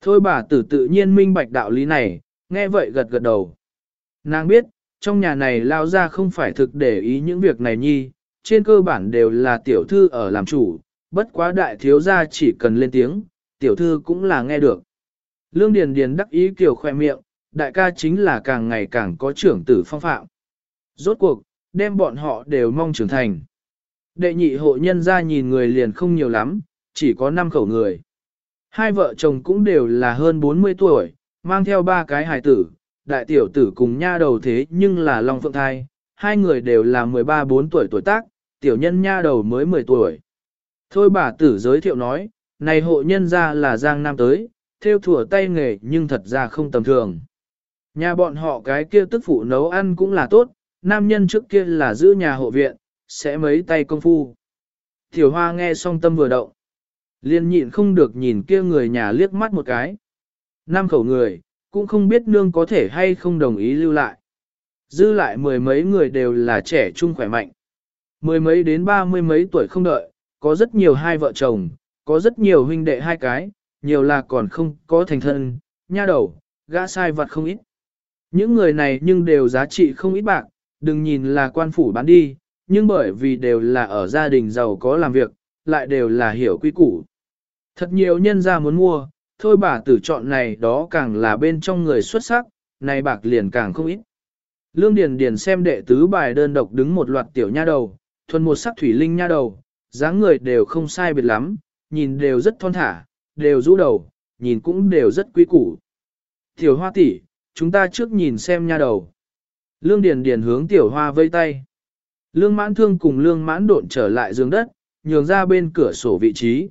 Thôi bà tử tự nhiên minh bạch đạo lý này, nghe vậy gật gật đầu. Nàng biết, trong nhà này lao ra không phải thực để ý những việc này nhi, trên cơ bản đều là tiểu thư ở làm chủ, bất quá đại thiếu gia chỉ cần lên tiếng, tiểu thư cũng là nghe được. Lương Điền Điền đắc ý kiểu khoe miệng, đại ca chính là càng ngày càng có trưởng tử phong phạm. Rốt cuộc, đem bọn họ đều mong trưởng thành. Đệ nhị hộ nhân gia nhìn người liền không nhiều lắm, chỉ có 5 khẩu người. Hai vợ chồng cũng đều là hơn 40 tuổi, mang theo ba cái hài tử, đại tiểu tử cùng nha đầu thế nhưng là Long Phượng Thai, hai người đều là 13-4 tuổi tuổi tác, tiểu nhân nha đầu mới 10 tuổi. Thôi bà tử giới thiệu nói, này hộ nhân ra là Giang Nam tới, theo thủa tay nghề nhưng thật ra không tầm thường. Nhà bọn họ cái kia tức phụ nấu ăn cũng là tốt, nam nhân trước kia là giữ nhà hộ viện, sẽ mấy tay công phu. Tiểu hoa nghe xong tâm vừa động. liền nhịn không được nhìn kia người nhà liếc mắt một cái. Nam khẩu người, cũng không biết nương có thể hay không đồng ý lưu lại. Dư lại mười mấy người đều là trẻ trung khỏe mạnh. Mười mấy đến ba mươi mấy tuổi không đợi, có rất nhiều hai vợ chồng, có rất nhiều huynh đệ hai cái, nhiều là còn không có thành thân, nha đầu, gã sai vật không ít. Những người này nhưng đều giá trị không ít bạc, đừng nhìn là quan phủ bán đi, nhưng bởi vì đều là ở gia đình giàu có làm việc, lại đều là hiểu quy củ. Thật nhiều nhân gia muốn mua, thôi bà tử chọn này đó càng là bên trong người xuất sắc, này bạc liền càng không ít. Lương Điền Điền xem đệ tứ bài đơn độc đứng một loạt tiểu nha đầu, thuần một sắc thủy linh nha đầu, dáng người đều không sai biệt lắm, nhìn đều rất thon thả, đều rũ đầu, nhìn cũng đều rất quý củ. Tiểu hoa tỷ, chúng ta trước nhìn xem nha đầu. Lương Điền Điền hướng tiểu hoa vây tay. Lương mãn thương cùng lương mãn độn trở lại giường đất, nhường ra bên cửa sổ vị trí.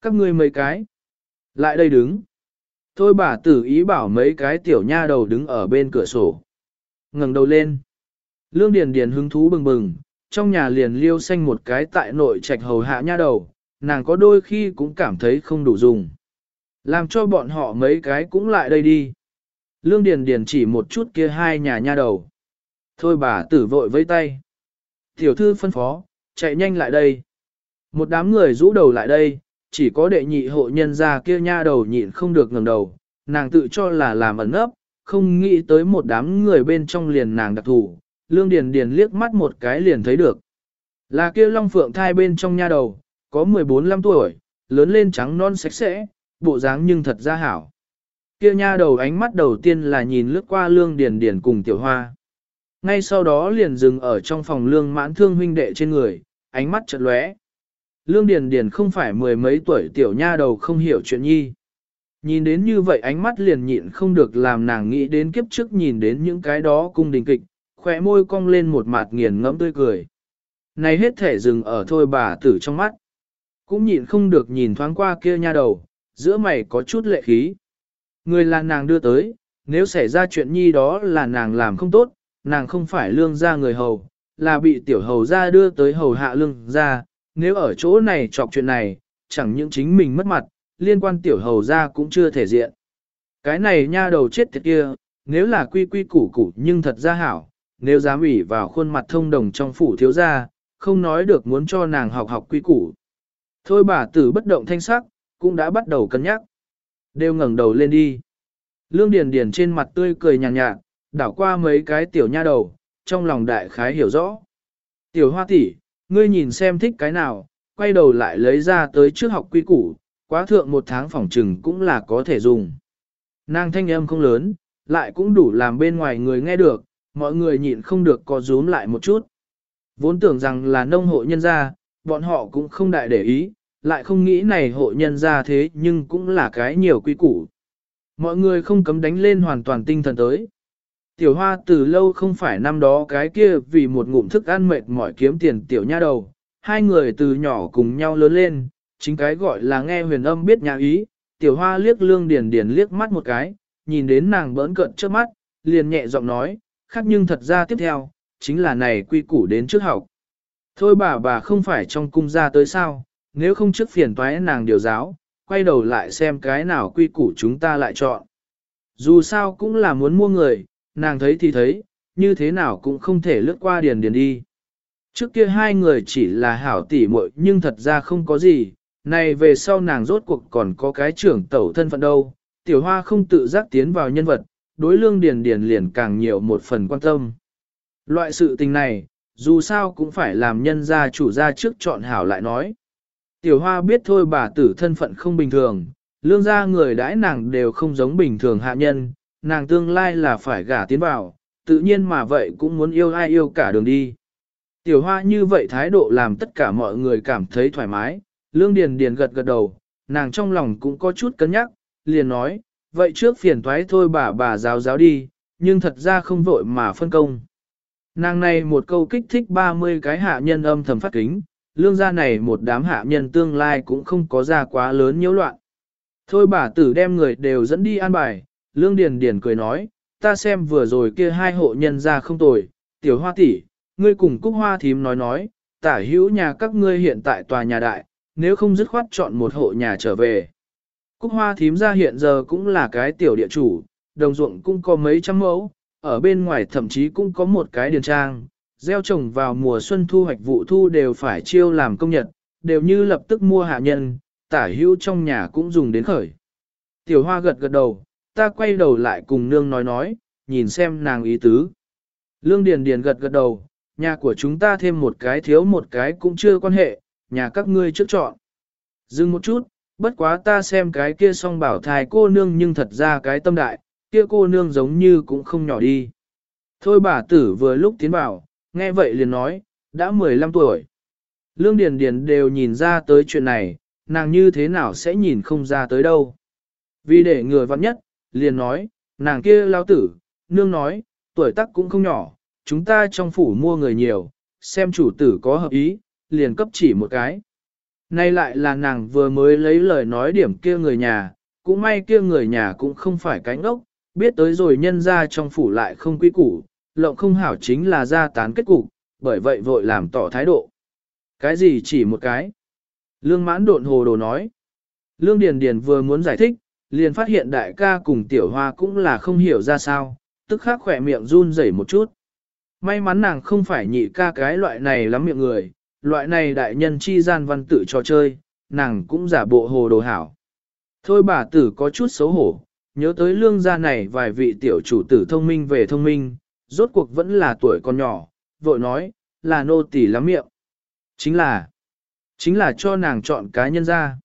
Các ngươi mấy cái. Lại đây đứng. Thôi bà tử ý bảo mấy cái tiểu nha đầu đứng ở bên cửa sổ. ngẩng đầu lên. Lương Điền Điền hứng thú bừng bừng, trong nhà liền liêu xanh một cái tại nội trạch hầu hạ nha đầu, nàng có đôi khi cũng cảm thấy không đủ dùng. Làm cho bọn họ mấy cái cũng lại đây đi. Lương Điền Điền chỉ một chút kia hai nhà nha đầu. Thôi bà tử vội với tay. Tiểu thư phân phó, chạy nhanh lại đây. Một đám người rũ đầu lại đây, chỉ có đệ nhị hộ nhân ra kia nha đầu nhịn không được ngẩng đầu, nàng tự cho là làm ẩn ấp, không nghĩ tới một đám người bên trong liền nàng đặc thủ, lương điền điền liếc mắt một cái liền thấy được. Là kia long phượng thai bên trong nha đầu, có 14-15 tuổi, lớn lên trắng non sạch sẽ, bộ dáng nhưng thật ra hảo. Kia nha đầu ánh mắt đầu tiên là nhìn lướt qua lương điền điền cùng tiểu hoa. Ngay sau đó liền dừng ở trong phòng lương mãn thương huynh đệ trên người, ánh mắt chợt lóe. Lương điền điền không phải mười mấy tuổi tiểu nha đầu không hiểu chuyện nhi. Nhìn đến như vậy ánh mắt liền nhịn không được làm nàng nghĩ đến kiếp trước nhìn đến những cái đó cung đình kịch, khỏe môi cong lên một mặt nghiền ngẫm tươi cười. Này hết thể dừng ở thôi bà tử trong mắt. Cũng nhịn không được nhìn thoáng qua kia nha đầu, giữa mày có chút lệ khí. Người là nàng đưa tới, nếu xảy ra chuyện nhi đó là nàng làm không tốt, nàng không phải lương gia người hầu, là bị tiểu hầu gia đưa tới hầu hạ lương gia nếu ở chỗ này chọc chuyện này, chẳng những chính mình mất mặt, liên quan tiểu hầu ra cũng chưa thể diện. Cái này nha đầu chết tiệt kia, nếu là quy quy củ củ nhưng thật ra hảo, nếu dám ủy vào khuôn mặt thông đồng trong phủ thiếu gia, không nói được muốn cho nàng học học quy củ. Thôi bà tử bất động thanh sắc, cũng đã bắt đầu cân nhắc. Đều ngẩng đầu lên đi. Lương Điền Điền trên mặt tươi cười nhàn nhạt, nhạt, đảo qua mấy cái tiểu nha đầu, trong lòng đại khái hiểu rõ. Tiểu hoa tỷ, ngươi nhìn xem thích cái nào, quay đầu lại lấy ra tới trước học quy củ, quá thượng một tháng phòng trừng cũng là có thể dùng. Nàng thanh âm không lớn, lại cũng đủ làm bên ngoài người nghe được, mọi người nhịn không được có rúm lại một chút. Vốn tưởng rằng là nông hộ nhân gia, bọn họ cũng không đại để ý, lại không nghĩ này hộ nhân gia thế nhưng cũng là cái nhiều quy củ. Mọi người không cấm đánh lên hoàn toàn tinh thần tới. Tiểu hoa từ lâu không phải năm đó cái kia vì một ngụm thức ăn mệt mỏi kiếm tiền tiểu nha đầu, hai người từ nhỏ cùng nhau lớn lên, chính cái gọi là nghe huyền âm biết nhà ý, tiểu hoa liếc lương điền điền liếc mắt một cái, nhìn đến nàng bỡn cận trước mắt, liền nhẹ giọng nói, khác nhưng thật ra tiếp theo, chính là này quy củ đến trước học. Thôi bà bà không phải trong cung ra tới sao, nếu không trước phiền toái nàng điều giáo, quay đầu lại xem cái nào quy củ chúng ta lại chọn. Dù sao cũng là muốn mua người, nàng thấy thì thấy, như thế nào cũng không thể lướt qua điền điền đi. Trước kia hai người chỉ là hảo tỉ muội nhưng thật ra không có gì, này về sau nàng rốt cuộc còn có cái trưởng tẩu thân phận đâu, tiểu hoa không tự giác tiến vào nhân vật, đối lương điền điền liền càng nhiều một phần quan tâm. Loại sự tình này, dù sao cũng phải làm nhân gia chủ gia trước chọn hảo lại nói. Tiểu hoa biết thôi bà tử thân phận không bình thường, lương gia người đãi nàng đều không giống bình thường hạ nhân, nàng tương lai là phải gả tiến vào, tự nhiên mà vậy cũng muốn yêu ai yêu cả đường đi. Tiểu hoa như vậy thái độ làm tất cả mọi người cảm thấy thoải mái, lương điền điền gật gật đầu, nàng trong lòng cũng có chút cân nhắc, liền nói, vậy trước phiền thoái thôi bà bà giáo giáo đi, nhưng thật ra không vội mà phân công. Nàng này một câu kích thích 30 cái hạ nhân âm thầm phát kính, lương gia này một đám hạ nhân tương lai cũng không có ra quá lớn nhiễu loạn. Thôi bà tử đem người đều dẫn đi an bài, lương điền điền cười nói, ta xem vừa rồi kia hai hộ nhân ra không tồi, tiểu hoa tỷ, ngươi cùng cúc hoa thím nói nói, tả hữu nhà các ngươi hiện tại tòa nhà đại, nếu không dứt khoát chọn một hộ nhà trở về. Cúc hoa thím ra hiện giờ cũng là cái tiểu địa chủ, đồng ruộng cũng có mấy trăm mẫu, ở bên ngoài thậm chí cũng có một cái điền trang, gieo trồng vào mùa xuân thu hoạch vụ thu đều phải chiêu làm công nhật, đều như lập tức mua hạ nhân, tả hữu trong nhà cũng dùng đến khởi. Tiểu hoa gật gật đầu, ta quay đầu lại cùng nương nói nói, nhìn xem nàng ý tứ. Lương Điền Điền gật gật đầu, nhà của chúng ta thêm một cái thiếu một cái cũng chưa quan hệ, nhà các ngươi trước chọn. Dừng một chút, bất quá ta xem cái kia song bảo thai cô nương nhưng thật ra cái tâm đại, kia cô nương giống như cũng không nhỏ đi. Thôi bà tử vừa lúc tiến vào, nghe vậy liền nói, đã 15 tuổi. Lương Điền Điền đều nhìn ra tới chuyện này, nàng như thế nào sẽ nhìn không ra tới đâu. Vì để người vặn nhất, liền nói, nàng kia lao tử, nương nói, tuổi tác cũng không nhỏ, chúng ta trong phủ mua người nhiều, xem chủ tử có hợp ý, liền cấp chỉ một cái. Nay lại là nàng vừa mới lấy lời nói điểm kia người nhà, cũng may kia người nhà cũng không phải cánh ốc, biết tới rồi nhân ra trong phủ lại không quý củ, lộng không hảo chính là ra tán kết cục, bởi vậy vội làm tỏ thái độ. Cái gì chỉ một cái? Lương mãn độn hồ đồ nói. Lương Điền Điền vừa muốn giải thích, liền phát hiện đại ca cùng tiểu hoa cũng là không hiểu ra sao, tức khắc khỏe miệng run rẩy một chút. May mắn nàng không phải nhị ca cái loại này lắm miệng người, loại này đại nhân chi gian văn tự trò chơi, nàng cũng giả bộ hồ đồ hảo. Thôi bà tử có chút xấu hổ, nhớ tới lương gia này vài vị tiểu chủ tử thông minh về thông minh, rốt cuộc vẫn là tuổi còn nhỏ, vội nói, là nô tỳ lắm miệng. Chính là, chính là cho nàng chọn cá nhân ra.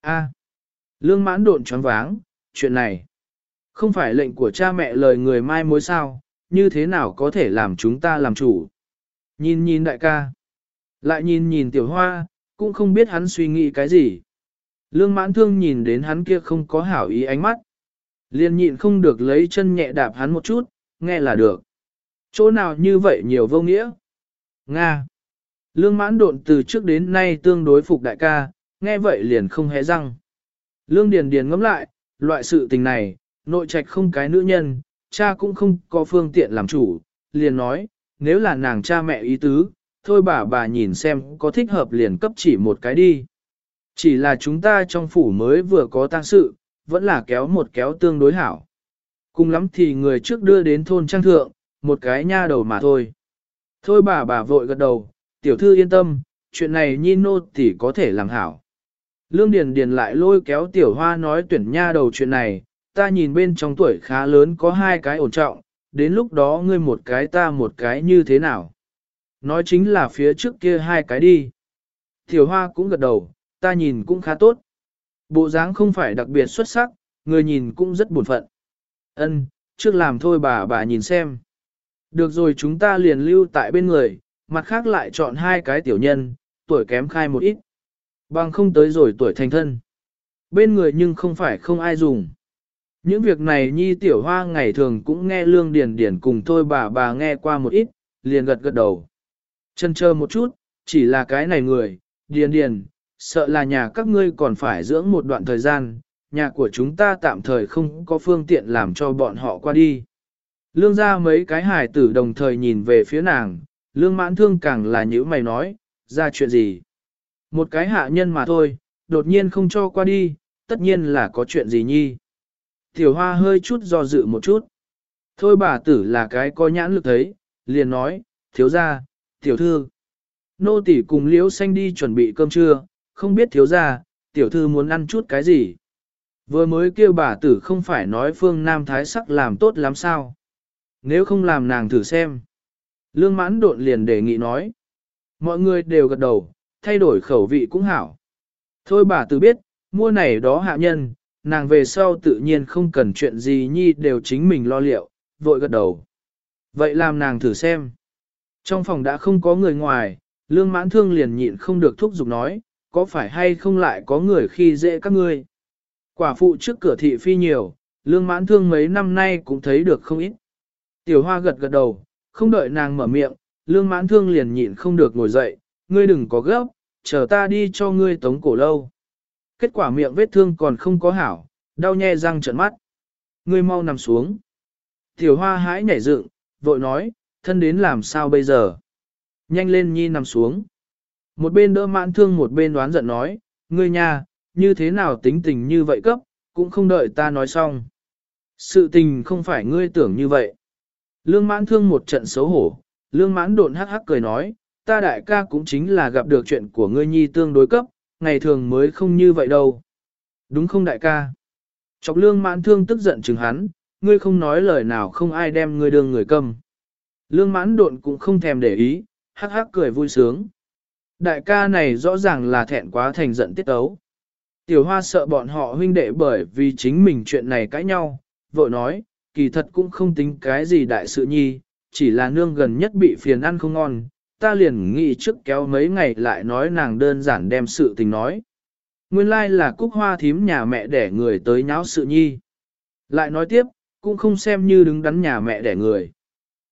A lương mãn độn choáng váng, chuyện này. Không phải lệnh của cha mẹ lời người mai mối sao, như thế nào có thể làm chúng ta làm chủ. Nhìn nhìn đại ca. Lại nhìn nhìn tiểu hoa, cũng không biết hắn suy nghĩ cái gì. Lương mãn thương nhìn đến hắn kia không có hảo ý ánh mắt. Liên nhịn không được lấy chân nhẹ đạp hắn một chút, nghe là được. Chỗ nào như vậy nhiều vô nghĩa. Nga. Lương mãn độn từ trước đến nay tương đối phục đại ca, nghe vậy liền không hé răng. Lương Điền Điền ngẫm lại, loại sự tình này, nội trạch không cái nữ nhân, cha cũng không có phương tiện làm chủ, liền nói, nếu là nàng cha mẹ ý tứ, thôi bà bà nhìn xem có thích hợp liền cấp chỉ một cái đi. Chỉ là chúng ta trong phủ mới vừa có tang sự, vẫn là kéo một kéo tương đối hảo. Cùng lắm thì người trước đưa đến thôn trang thượng, một cái nha đầu mà thôi. Thôi bà bà vội gật đầu, tiểu thư yên tâm, chuyện này nhi nô thì có thể làm hảo. Lương Điền Điền lại lôi kéo tiểu hoa nói tuyển nha đầu chuyện này, ta nhìn bên trong tuổi khá lớn có hai cái ổn trọng, đến lúc đó ngươi một cái ta một cái như thế nào. Nói chính là phía trước kia hai cái đi. Tiểu hoa cũng gật đầu, ta nhìn cũng khá tốt. Bộ dáng không phải đặc biệt xuất sắc, người nhìn cũng rất buồn phận. Ân, trước làm thôi bà bà nhìn xem. Được rồi chúng ta liền lưu tại bên người, mặt khác lại chọn hai cái tiểu nhân, tuổi kém khai một ít. Bằng không tới rồi tuổi thành thân. Bên người nhưng không phải không ai dùng. Những việc này nhi tiểu hoa ngày thường cũng nghe lương điền điền cùng thôi bà bà nghe qua một ít, liền gật gật đầu. Chân chờ một chút, chỉ là cái này người, điền điền, sợ là nhà các ngươi còn phải dưỡng một đoạn thời gian, nhà của chúng ta tạm thời không có phương tiện làm cho bọn họ qua đi. Lương ra mấy cái hài tử đồng thời nhìn về phía nàng, lương mãn thương càng là những mày nói, ra chuyện gì. Một cái hạ nhân mà thôi, đột nhiên không cho qua đi, tất nhiên là có chuyện gì nhi. Tiểu hoa hơi chút do dự một chút. Thôi bà tử là cái có nhãn lực thấy, liền nói, thiếu gia, tiểu thư. Nô tỷ cùng liễu xanh đi chuẩn bị cơm trưa, không biết thiếu gia, tiểu thư muốn ăn chút cái gì. Vừa mới kêu bà tử không phải nói phương Nam Thái sắc làm tốt lắm sao. Nếu không làm nàng thử xem. Lương mãn độn liền đề nghị nói. Mọi người đều gật đầu, thay đổi khẩu vị cũng hảo. Thôi bà tự biết, mua này đó hạ nhân, nàng về sau tự nhiên không cần chuyện gì nhi đều chính mình lo liệu, vội gật đầu. Vậy làm nàng thử xem. Trong phòng đã không có người ngoài, lương mãn thương liền nhịn không được thúc giục nói, có phải hay không lại có người khi dễ các ngươi. Quả phụ trước cửa thị phi nhiều, lương mãn thương mấy năm nay cũng thấy được không ít. Tiểu hoa gật gật đầu, không đợi nàng mở miệng, lương mãn thương liền nhịn không được ngồi dậy, ngươi đừng có gấp, chờ ta đi cho ngươi tống cổ lâu. Kết quả miệng vết thương còn không có hảo, đau nhe răng trợn mắt. Ngươi mau nằm xuống. Tiểu hoa hãi nhảy dựng, vội nói, thân đến làm sao bây giờ? Nhanh lên nhi nằm xuống. Một bên đỡ mãn thương một bên đoán giận nói, ngươi nha, như thế nào tính tình như vậy cấp, cũng không đợi ta nói xong. Sự tình không phải ngươi tưởng như vậy. Lương mãn thương một trận xấu hổ, lương mãn độn hắc hắc cười nói, ta đại ca cũng chính là gặp được chuyện của ngươi nhi tương đối cấp, ngày thường mới không như vậy đâu. Đúng không đại ca? Chọc lương mãn thương tức giận chừng hắn, ngươi không nói lời nào không ai đem ngươi đương người cầm. Lương mãn độn cũng không thèm để ý, hắc hắc cười vui sướng. Đại ca này rõ ràng là thẹn quá thành giận tiết ấu. Tiểu hoa sợ bọn họ huynh đệ bởi vì chính mình chuyện này cãi nhau, vội nói, kỳ thật cũng không tính cái gì đại sự nhi, chỉ là nương gần nhất bị phiền ăn không ngon, ta liền nghĩ trước kéo mấy ngày lại nói nàng đơn giản đem sự tình nói. Nguyên lai like là cúc hoa thím nhà mẹ đẻ người tới nháo sự nhi. Lại nói tiếp, cũng không xem như đứng đắn nhà mẹ đẻ người.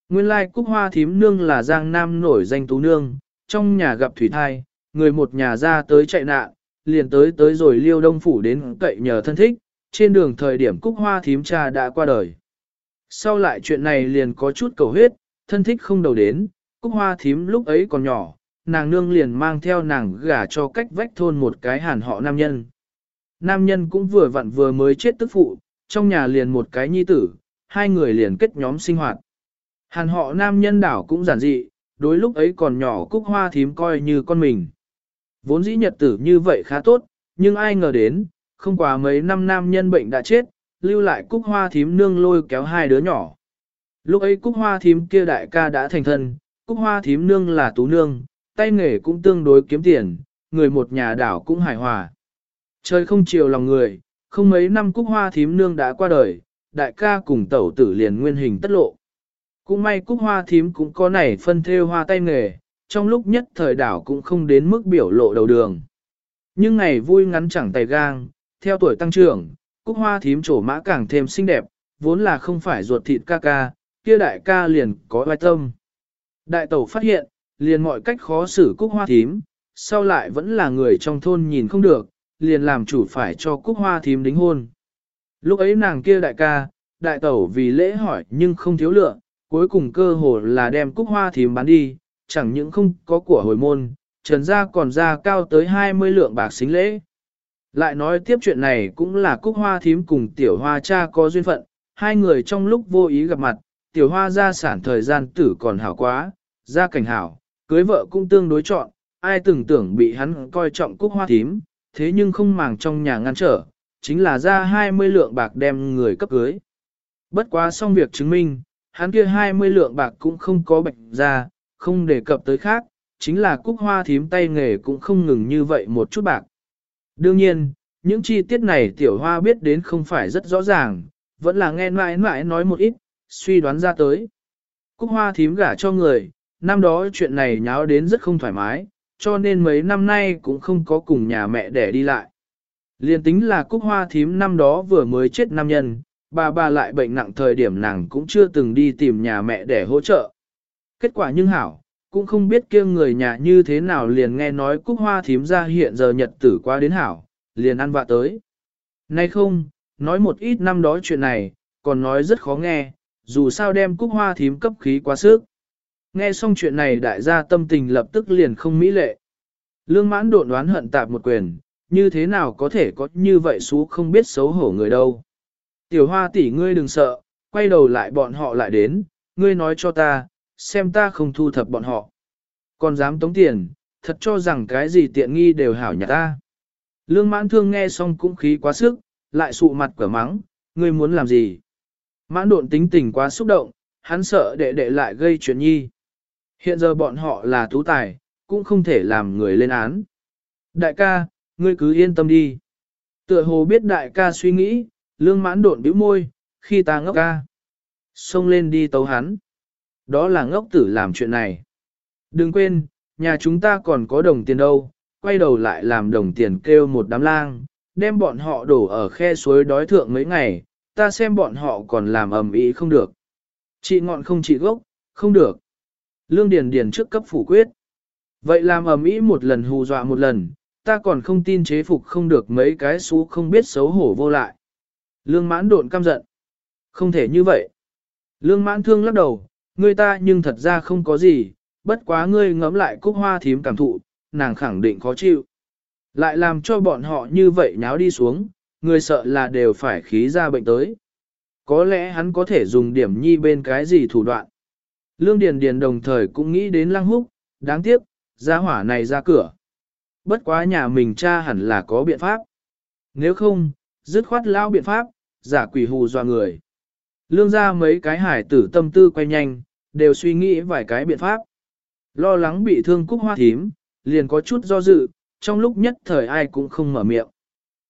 Nguyên lai like cúc hoa thím nương là giang nam nổi danh tú nương, trong nhà gặp thủy thai, người một nhà ra tới chạy nạn, liền tới tới rồi liêu đông phủ đến cậy nhờ thân thích, trên đường thời điểm cúc hoa thím cha đã qua đời. Sau lại chuyện này liền có chút cầu huyết, thân thích không đầu đến, cúc hoa thím lúc ấy còn nhỏ, nàng nương liền mang theo nàng gả cho cách vách thôn một cái hàn họ nam nhân. Nam nhân cũng vừa vặn vừa mới chết tức phụ, trong nhà liền một cái nhi tử, hai người liền kết nhóm sinh hoạt. Hàn họ nam nhân đảo cũng giản dị, đối lúc ấy còn nhỏ cúc hoa thím coi như con mình. Vốn dĩ nhật tử như vậy khá tốt, nhưng ai ngờ đến, không quá mấy năm nam nhân bệnh đã chết, lưu lại cúc hoa thím nương lôi kéo hai đứa nhỏ. Lúc ấy cúc hoa thím kia đại ca đã thành thân, cúc hoa thím nương là tú nương, tay nghề cũng tương đối kiếm tiền, người một nhà đảo cũng hài hòa. Trời không chiều lòng người, không mấy năm cúc hoa thím nương đã qua đời, đại ca cùng tẩu tử liền nguyên hình tất lộ. Cũng may cúc hoa thím cũng có này phân theo hoa tay nghề, trong lúc nhất thời đảo cũng không đến mức biểu lộ đầu đường. Nhưng ngày vui ngắn chẳng tay gang, theo tuổi tăng trưởng, cúc hoa thím trổ mã càng thêm xinh đẹp, vốn là không phải ruột thịt ca ca, kia đại ca liền có oai tâm. Đại tẩu phát hiện, liền mọi cách khó xử cúc hoa thím, sau lại vẫn là người trong thôn nhìn không được, liền làm chủ phải cho cúc hoa thím đính hôn. Lúc ấy nàng kia đại ca, đại tẩu vì lễ hỏi nhưng không thiếu lượng, cuối cùng cơ hồ là đem cúc hoa thím bán đi, chẳng những không có của hồi môn, trần gia còn ra cao tới 20 lượng bạc xính lễ. Lại nói tiếp chuyện này cũng là cúc hoa thím cùng tiểu hoa cha có duyên phận, hai người trong lúc vô ý gặp mặt, tiểu hoa gia sản thời gian tử còn hảo quá, gia cảnh hảo, cưới vợ cũng tương đối chọn, ai từng tưởng bị hắn coi trọng cúc hoa thím, thế nhưng không màng trong nhà ngăn trở, chính là ra 20 lượng bạc đem người cấp cưới. Bất quá xong việc chứng minh, hắn kia 20 lượng bạc cũng không có bệnh ra, không đề cập tới khác, chính là cúc hoa thím tay nghề cũng không ngừng như vậy một chút bạc. Đương nhiên, những chi tiết này tiểu hoa biết đến không phải rất rõ ràng, vẫn là nghe mãi mãi nói một ít, suy đoán ra tới. Cúc hoa thím gả cho người, năm đó chuyện này nháo đến rất không thoải mái, cho nên mấy năm nay cũng không có cùng nhà mẹ để đi lại. Liên tính là cúc hoa thím năm đó vừa mới chết năm nhân, bà bà lại bệnh nặng thời điểm nàng cũng chưa từng đi tìm nhà mẹ để hỗ trợ. Kết quả nhưng hảo, cũng không biết kia người nhà như thế nào liền nghe nói cúc hoa thím ra hiện giờ nhật tử qua đến hảo, liền ăn vạ tới. Nay không, nói một ít năm đó chuyện này, còn nói rất khó nghe, dù sao đem cúc hoa thím cấp khí quá sức. Nghe xong chuyện này đại gia tâm tình lập tức liền không mỹ lệ. Lương mãn độn đoán hận tạp một quyền, như thế nào có thể có như vậy xú không biết xấu hổ người đâu. Tiểu hoa tỷ ngươi đừng sợ, quay đầu lại bọn họ lại đến, ngươi nói cho ta, xem ta không thu thập bọn họ. Còn dám tống tiền, thật cho rằng cái gì tiện nghi đều hảo nhà ta. Lương mãn thương nghe xong cũng khí quá sức, lại sụ mặt cửa mắng, ngươi muốn làm gì? Mãn độn tính tình quá xúc động, hắn sợ đệ đệ lại gây chuyện nhi. Hiện giờ bọn họ là tú tài, cũng không thể làm người lên án. Đại ca, ngươi cứ yên tâm đi. Tựa hồ biết đại ca suy nghĩ, lương mãn độn bĩu môi, khi ta ngốc ca. Xông lên đi tấu hắn. Đó là ngốc tử làm chuyện này. Đừng quên, nhà chúng ta còn có đồng tiền đâu, quay đầu lại làm đồng tiền kêu một đám lang, đem bọn họ đổ ở khe suối đói thượng mấy ngày, ta xem bọn họ còn làm ầm ĩ không được. Chị ngọn không chị gốc, không được. Lương Điền Điền trước cấp phủ quyết. Vậy làm ầm ĩ một lần hù dọa một lần, ta còn không tin chế phục không được mấy cái xú không biết xấu hổ vô lại. Lương mãn độn căm giận. Không thể như vậy. Lương mãn thương lắc đầu, ngươi ta nhưng thật ra không có gì, bất quá ngươi ngẫm lại cúc hoa thím cảm thụ, nàng khẳng định khó chịu. Lại làm cho bọn họ như vậy nháo đi xuống, người sợ là đều phải khí ra bệnh tới. Có lẽ hắn có thể dùng điểm nhi bên cái gì thủ đoạn. Lương Điền Điền đồng thời cũng nghĩ đến Lăng Húc, đáng tiếc, gia hỏa này ra cửa. Bất quá nhà mình cha hẳn là có biện pháp. Nếu không, dứt khoát lao biện pháp, giả quỷ hù dọa người. Lương gia mấy cái hải tử tâm tư quay nhanh, đều suy nghĩ vài cái biện pháp. Lo lắng bị thương cúc hoa thím, liền có chút do dự, trong lúc nhất thời ai cũng không mở miệng.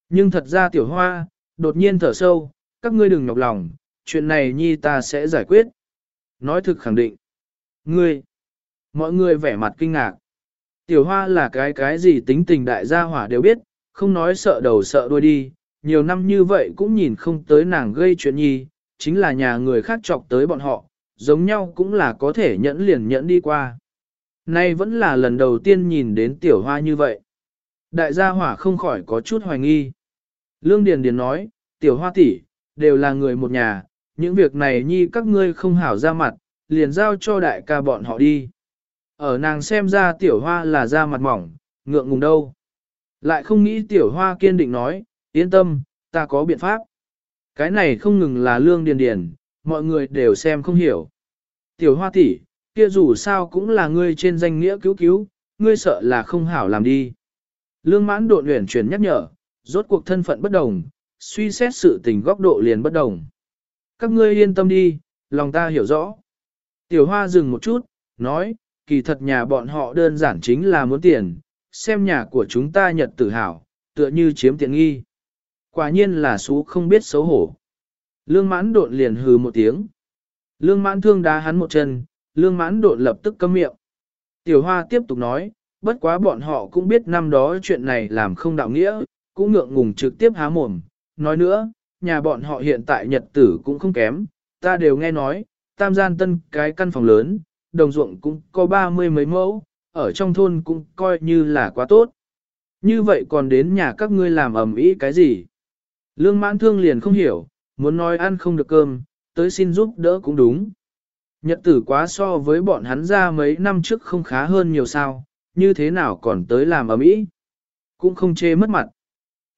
Nhưng thật ra tiểu hoa, đột nhiên thở sâu, các ngươi đừng nhọc lòng, chuyện này nhi ta sẽ giải quyết. Nói thực khẳng định. Ngươi, mọi người vẻ mặt kinh ngạc. Tiểu hoa là cái cái gì tính tình đại gia hỏa đều biết, không nói sợ đầu sợ đuôi đi, nhiều năm như vậy cũng nhìn không tới nàng gây chuyện nhi, chính là nhà người khác chọc tới bọn họ, giống nhau cũng là có thể nhẫn liền nhẫn đi qua. Nay vẫn là lần đầu tiên nhìn đến tiểu hoa như vậy. Đại gia hỏa không khỏi có chút hoài nghi. Lương Điền Điền nói, tiểu hoa tỷ, đều là người một nhà, những việc này nhi các ngươi không hảo ra mặt, liền giao cho đại ca bọn họ đi. Ở nàng xem ra tiểu hoa là da mặt mỏng, ngượng ngùng đâu. Lại không nghĩ tiểu hoa kiên định nói, yên tâm, ta có biện pháp. Cái này không ngừng là lương điền điền, mọi người đều xem không hiểu. Tiểu hoa tỷ, kia dù sao cũng là ngươi trên danh nghĩa cứu cứu, ngươi sợ là không hảo làm đi. Lương mãn độn luyện chuyển nhắc nhở, rốt cuộc thân phận bất đồng, suy xét sự tình góc độ liền bất đồng. Các ngươi yên tâm đi, lòng ta hiểu rõ. Tiểu hoa dừng một chút, nói, kỳ thật nhà bọn họ đơn giản chính là muốn tiền, xem nhà của chúng ta nhật tự hào, tựa như chiếm tiện nghi. Quả nhiên là xú không biết xấu hổ. Lương mãn độn liền hừ một tiếng. Lương mãn thương đá hắn một chân, lương mãn độn lập tức câm miệng. Tiểu hoa tiếp tục nói, bất quá bọn họ cũng biết năm đó chuyện này làm không đạo nghĩa, cũng ngượng ngùng trực tiếp há mồm. Nói nữa, nhà bọn họ hiện tại nhật tử cũng không kém, ta đều nghe nói, tam gian tân cái căn phòng lớn, đồng ruộng cũng có ba mươi mấy mẫu, ở trong thôn cũng coi như là quá tốt. Như vậy còn đến nhà các ngươi làm ẩm ý cái gì? Lương mãn thương liền không hiểu, muốn nói ăn không được cơm, tới xin giúp đỡ cũng đúng. Nhật tử quá so với bọn hắn ra mấy năm trước không khá hơn nhiều sao, như thế nào còn tới làm ẩm ý? Cũng không chê mất mặt.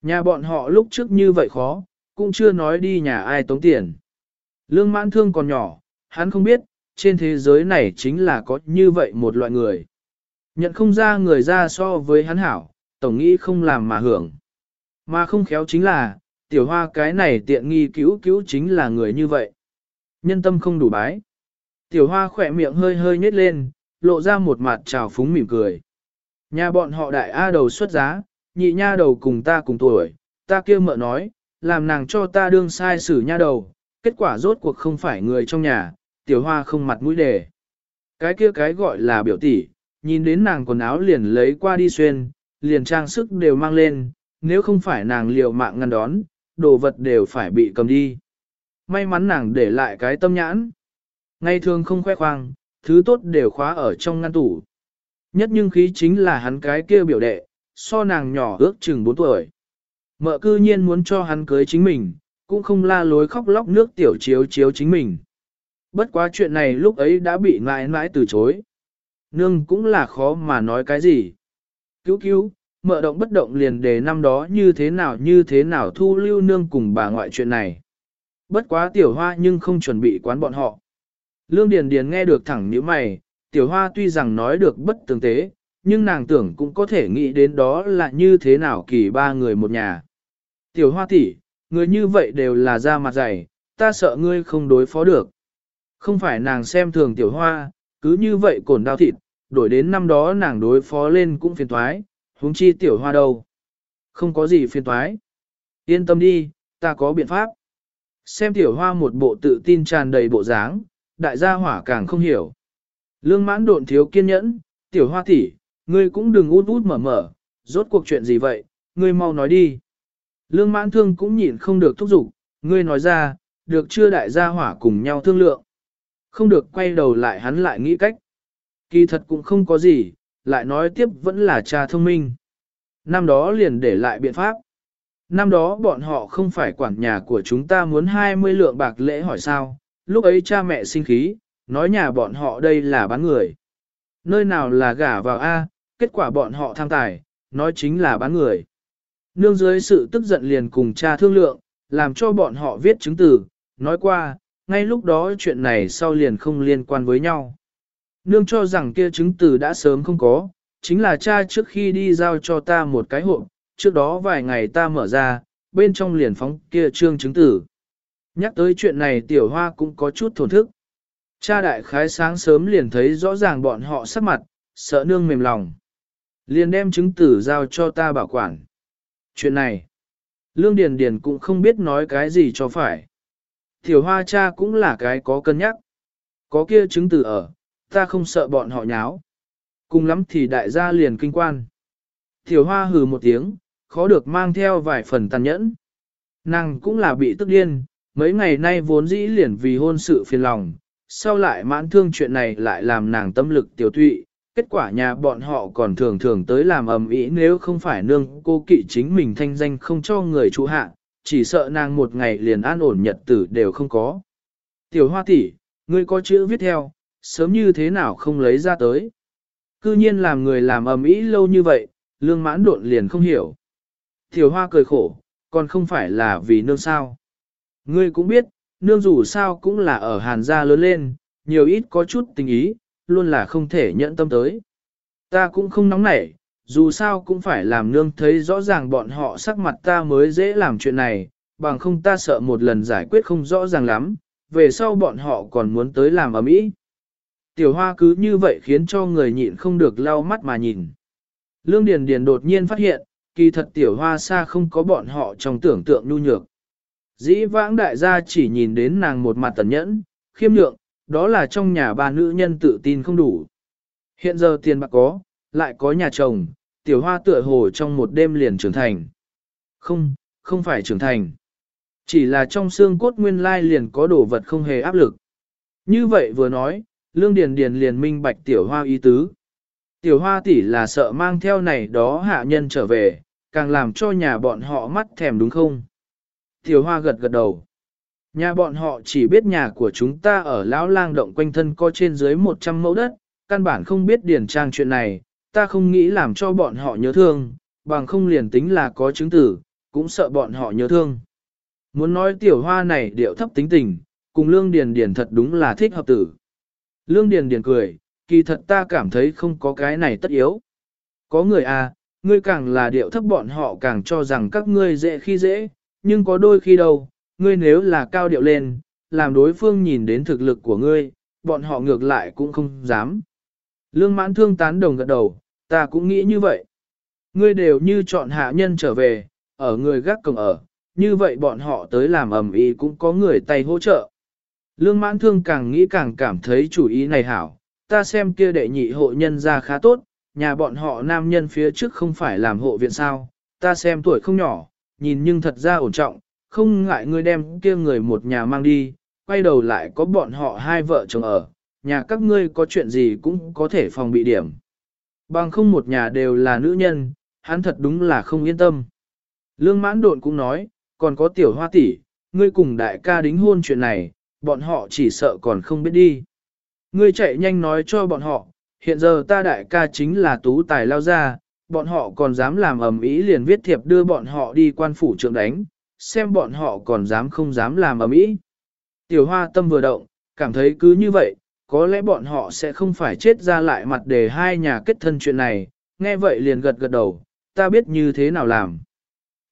Nhà bọn họ lúc trước như vậy khó, cũng chưa nói đi nhà ai tống tiền. Lương mãn thương còn nhỏ, hắn không biết, trên thế giới này chính là có như vậy một loại người. Nhận không ra người ra so với hắn hảo, tổng nghĩ không làm mà hưởng. Mà không khéo chính là, tiểu hoa cái này tiện nghi cứu cứu chính là người như vậy. Nhân tâm không đủ bái. Tiểu hoa khỏe miệng hơi hơi nhếch lên, lộ ra một mặt trào phúng mỉm cười. Nhà bọn họ đại A đầu xuất giá, nhị nha đầu cùng ta cùng tuổi, ta kia mợ nói, làm nàng cho ta đương sai xử nha đầu, kết quả rốt cuộc không phải người trong nhà, tiểu hoa không mặt mũi đề. Cái kia cái gọi là biểu tỷ, nhìn đến nàng quần áo liền lấy qua đi xuyên, liền trang sức đều mang lên, nếu không phải nàng liều mạng ngăn đón, đồ vật đều phải bị cầm đi. May mắn nàng để lại cái tâm nhãn. Ngày thường không khoe khoang, thứ tốt đều khóa ở trong ngăn tủ. Nhất nhưng khí chính là hắn cái kia biểu đệ, so nàng nhỏ ước chừng 4 tuổi. Mợ cư nhiên muốn cho hắn cưới chính mình, cũng không la lối khóc lóc nước tiểu chiếu chiếu chính mình. Bất quá chuyện này lúc ấy đã bị mãi mãi từ chối. Nương cũng là khó mà nói cái gì. Cứu cứu, mợ động bất động liền đề năm đó như thế nào như thế nào thu lưu nương cùng bà ngoại chuyện này. Bất quá tiểu hoa nhưng không chuẩn bị quán bọn họ. Lương Điền Điền nghe được thẳng như mày, tiểu hoa tuy rằng nói được bất tường tế, nhưng nàng tưởng cũng có thể nghĩ đến đó là như thế nào kỳ ba người một nhà. Tiểu hoa tỷ, người như vậy đều là da mặt dày, ta sợ ngươi không đối phó được. Không phải nàng xem thường tiểu hoa, cứ như vậy cổn đau thịt, đổi đến năm đó nàng đối phó lên cũng phiền toái, huống chi tiểu hoa đâu. Không có gì phiền toái. Yên tâm đi, ta có biện pháp. Xem tiểu hoa một bộ tự tin tràn đầy bộ dáng, đại gia hỏa càng không hiểu. Lương mãn độn thiếu kiên nhẫn, tiểu hoa tỷ, ngươi cũng đừng út út mở mở, rốt cuộc chuyện gì vậy, ngươi mau nói đi. Lương mãn thương cũng nhịn không được thúc giục, ngươi nói ra, được chưa đại gia hỏa cùng nhau thương lượng. Không được quay đầu lại hắn lại nghĩ cách. Kỳ thật cũng không có gì, lại nói tiếp vẫn là cha thông minh. Năm đó liền để lại biện pháp. Năm đó bọn họ không phải quản nhà của chúng ta muốn 20 lượng bạc lễ hỏi sao, lúc ấy cha mẹ sinh khí, nói nhà bọn họ đây là bán người. Nơi nào là gả vào A, kết quả bọn họ tham tài, nói chính là bán người. Nương dưới sự tức giận liền cùng cha thương lượng, làm cho bọn họ viết chứng từ, nói qua, ngay lúc đó chuyện này sau liền không liên quan với nhau. Nương cho rằng kia chứng từ đã sớm không có, chính là cha trước khi đi giao cho ta một cái hộp, trước đó vài ngày ta mở ra, bên trong liền phóng kia trương chứng tử. Nhắc tới chuyện này tiểu hoa cũng có chút thổn thức. Cha đại khái sáng sớm liền thấy rõ ràng bọn họ sắc mặt, sợ nương mềm lòng. Liền đem chứng tử giao cho ta bảo quản. Chuyện này, Lương Điền Điền cũng không biết nói cái gì cho phải. Tiểu hoa cha cũng là cái có cân nhắc. Có kia chứng từ ở, ta không sợ bọn họ nháo. Cùng lắm thì đại gia liền kinh quan. Tiểu hoa hừ một tiếng, khó được mang theo vài phần tàn nhẫn. Nàng cũng là bị tức điên, mấy ngày nay vốn dĩ liền vì hôn sự phiền lòng, sau lại mãn thương chuyện này lại làm nàng tâm lực tiểu thụy, kết quả nhà bọn họ còn thường thường tới làm ầm ĩ nếu không phải nương cô kỵ chính mình thanh danh không cho người chủ hạ, chỉ sợ nàng một ngày liền an ổn nhật tử đều không có. Tiểu hoa tỷ, ngươi có chữ viết theo, sớm như thế nào không lấy ra tới. Cư nhiên làm người làm ầm ĩ lâu như vậy, lương mãn độn liền không hiểu. Tiểu hoa cười khổ, còn không phải là vì nương sao. Ngươi cũng biết, nương dù sao cũng là ở hàn gia lớn lên, nhiều ít có chút tình ý, luôn là không thể nhận tâm tới. Ta cũng không nóng nảy, dù sao cũng phải làm nương thấy rõ ràng bọn họ sắc mặt ta mới dễ làm chuyện này, bằng không ta sợ một lần giải quyết không rõ ràng lắm, về sau bọn họ còn muốn tới làm ở mỹ. Tiểu hoa cứ như vậy khiến cho người nhịn không được lau mắt mà nhìn. Lương Điền Điền đột nhiên phát hiện, kỳ thật tiểu hoa xa không có bọn họ trong tưởng tượng nhu nhược. Dĩ vãng đại gia chỉ nhìn đến nàng một mặt tẩn nhẫn, khiêm nhượng, đó là trong nhà ba nữ nhân tự tin không đủ. Hiện giờ tiền bạc có, lại có nhà chồng, tiểu hoa tựa hồ trong một đêm liền trưởng thành. Không, không phải trưởng thành. Chỉ là trong xương cốt nguyên lai liền có đồ vật không hề áp lực. Như vậy vừa nói, lương điền điền liền minh bạch tiểu hoa ý tứ. Tiểu hoa tỷ là sợ mang theo này đó hạ nhân trở về, càng làm cho nhà bọn họ mắt thèm đúng không? Tiểu hoa gật gật đầu. Nhà bọn họ chỉ biết nhà của chúng ta ở lão lang động quanh thân có trên dưới 100 mẫu đất, căn bản không biết điển trang chuyện này, ta không nghĩ làm cho bọn họ nhớ thương, bằng không liền tính là có chứng tử, cũng sợ bọn họ nhớ thương. Muốn nói tiểu hoa này điệu thấp tính tình, cùng lương điền điền thật đúng là thích hợp tử. Lương điền điền cười, kỳ thật ta cảm thấy không có cái này tất yếu. Có người à, ngươi càng là điệu thấp bọn họ càng cho rằng các ngươi dễ khi dễ, nhưng có đôi khi đâu, ngươi nếu là cao điệu lên, làm đối phương nhìn đến thực lực của ngươi, bọn họ ngược lại cũng không dám. Lương mãn thương tán đồng gật đầu, ta cũng nghĩ như vậy. Ngươi đều như chọn hạ nhân trở về, ở người gác cổng ở, như vậy bọn họ tới làm ẩm ý cũng có người tay hỗ trợ. Lương mãn thương càng nghĩ càng cảm thấy chủ ý này hảo, ta xem kia đệ nhị hộ nhân ra khá tốt, nhà bọn họ nam nhân phía trước không phải làm hộ viện sao, ta xem tuổi không nhỏ, nhìn nhưng thật ra ổn trọng, không ngại ngươi đem kia người một nhà mang đi, quay đầu lại có bọn họ hai vợ chồng ở, nhà các ngươi có chuyện gì cũng có thể phòng bị điểm. Bằng không một nhà đều là nữ nhân, hắn thật đúng là không yên tâm. Lương mãn độn cũng nói, còn có tiểu hoa tỷ, ngươi cùng đại ca đính hôn chuyện này, bọn họ chỉ sợ còn không biết đi. Ngươi chạy nhanh nói cho bọn họ, hiện giờ ta đại ca chính là tú tài lao ra, bọn họ còn dám làm ầm ĩ liền viết thiệp đưa bọn họ đi quan phủ trưởng đánh, xem bọn họ còn dám không dám làm ầm ĩ. Tiểu hoa tâm vừa động, cảm thấy cứ như vậy, có lẽ bọn họ sẽ không phải chết ra lại mặt để hai nhà kết thân chuyện này, nghe vậy liền gật gật đầu, ta biết như thế nào làm.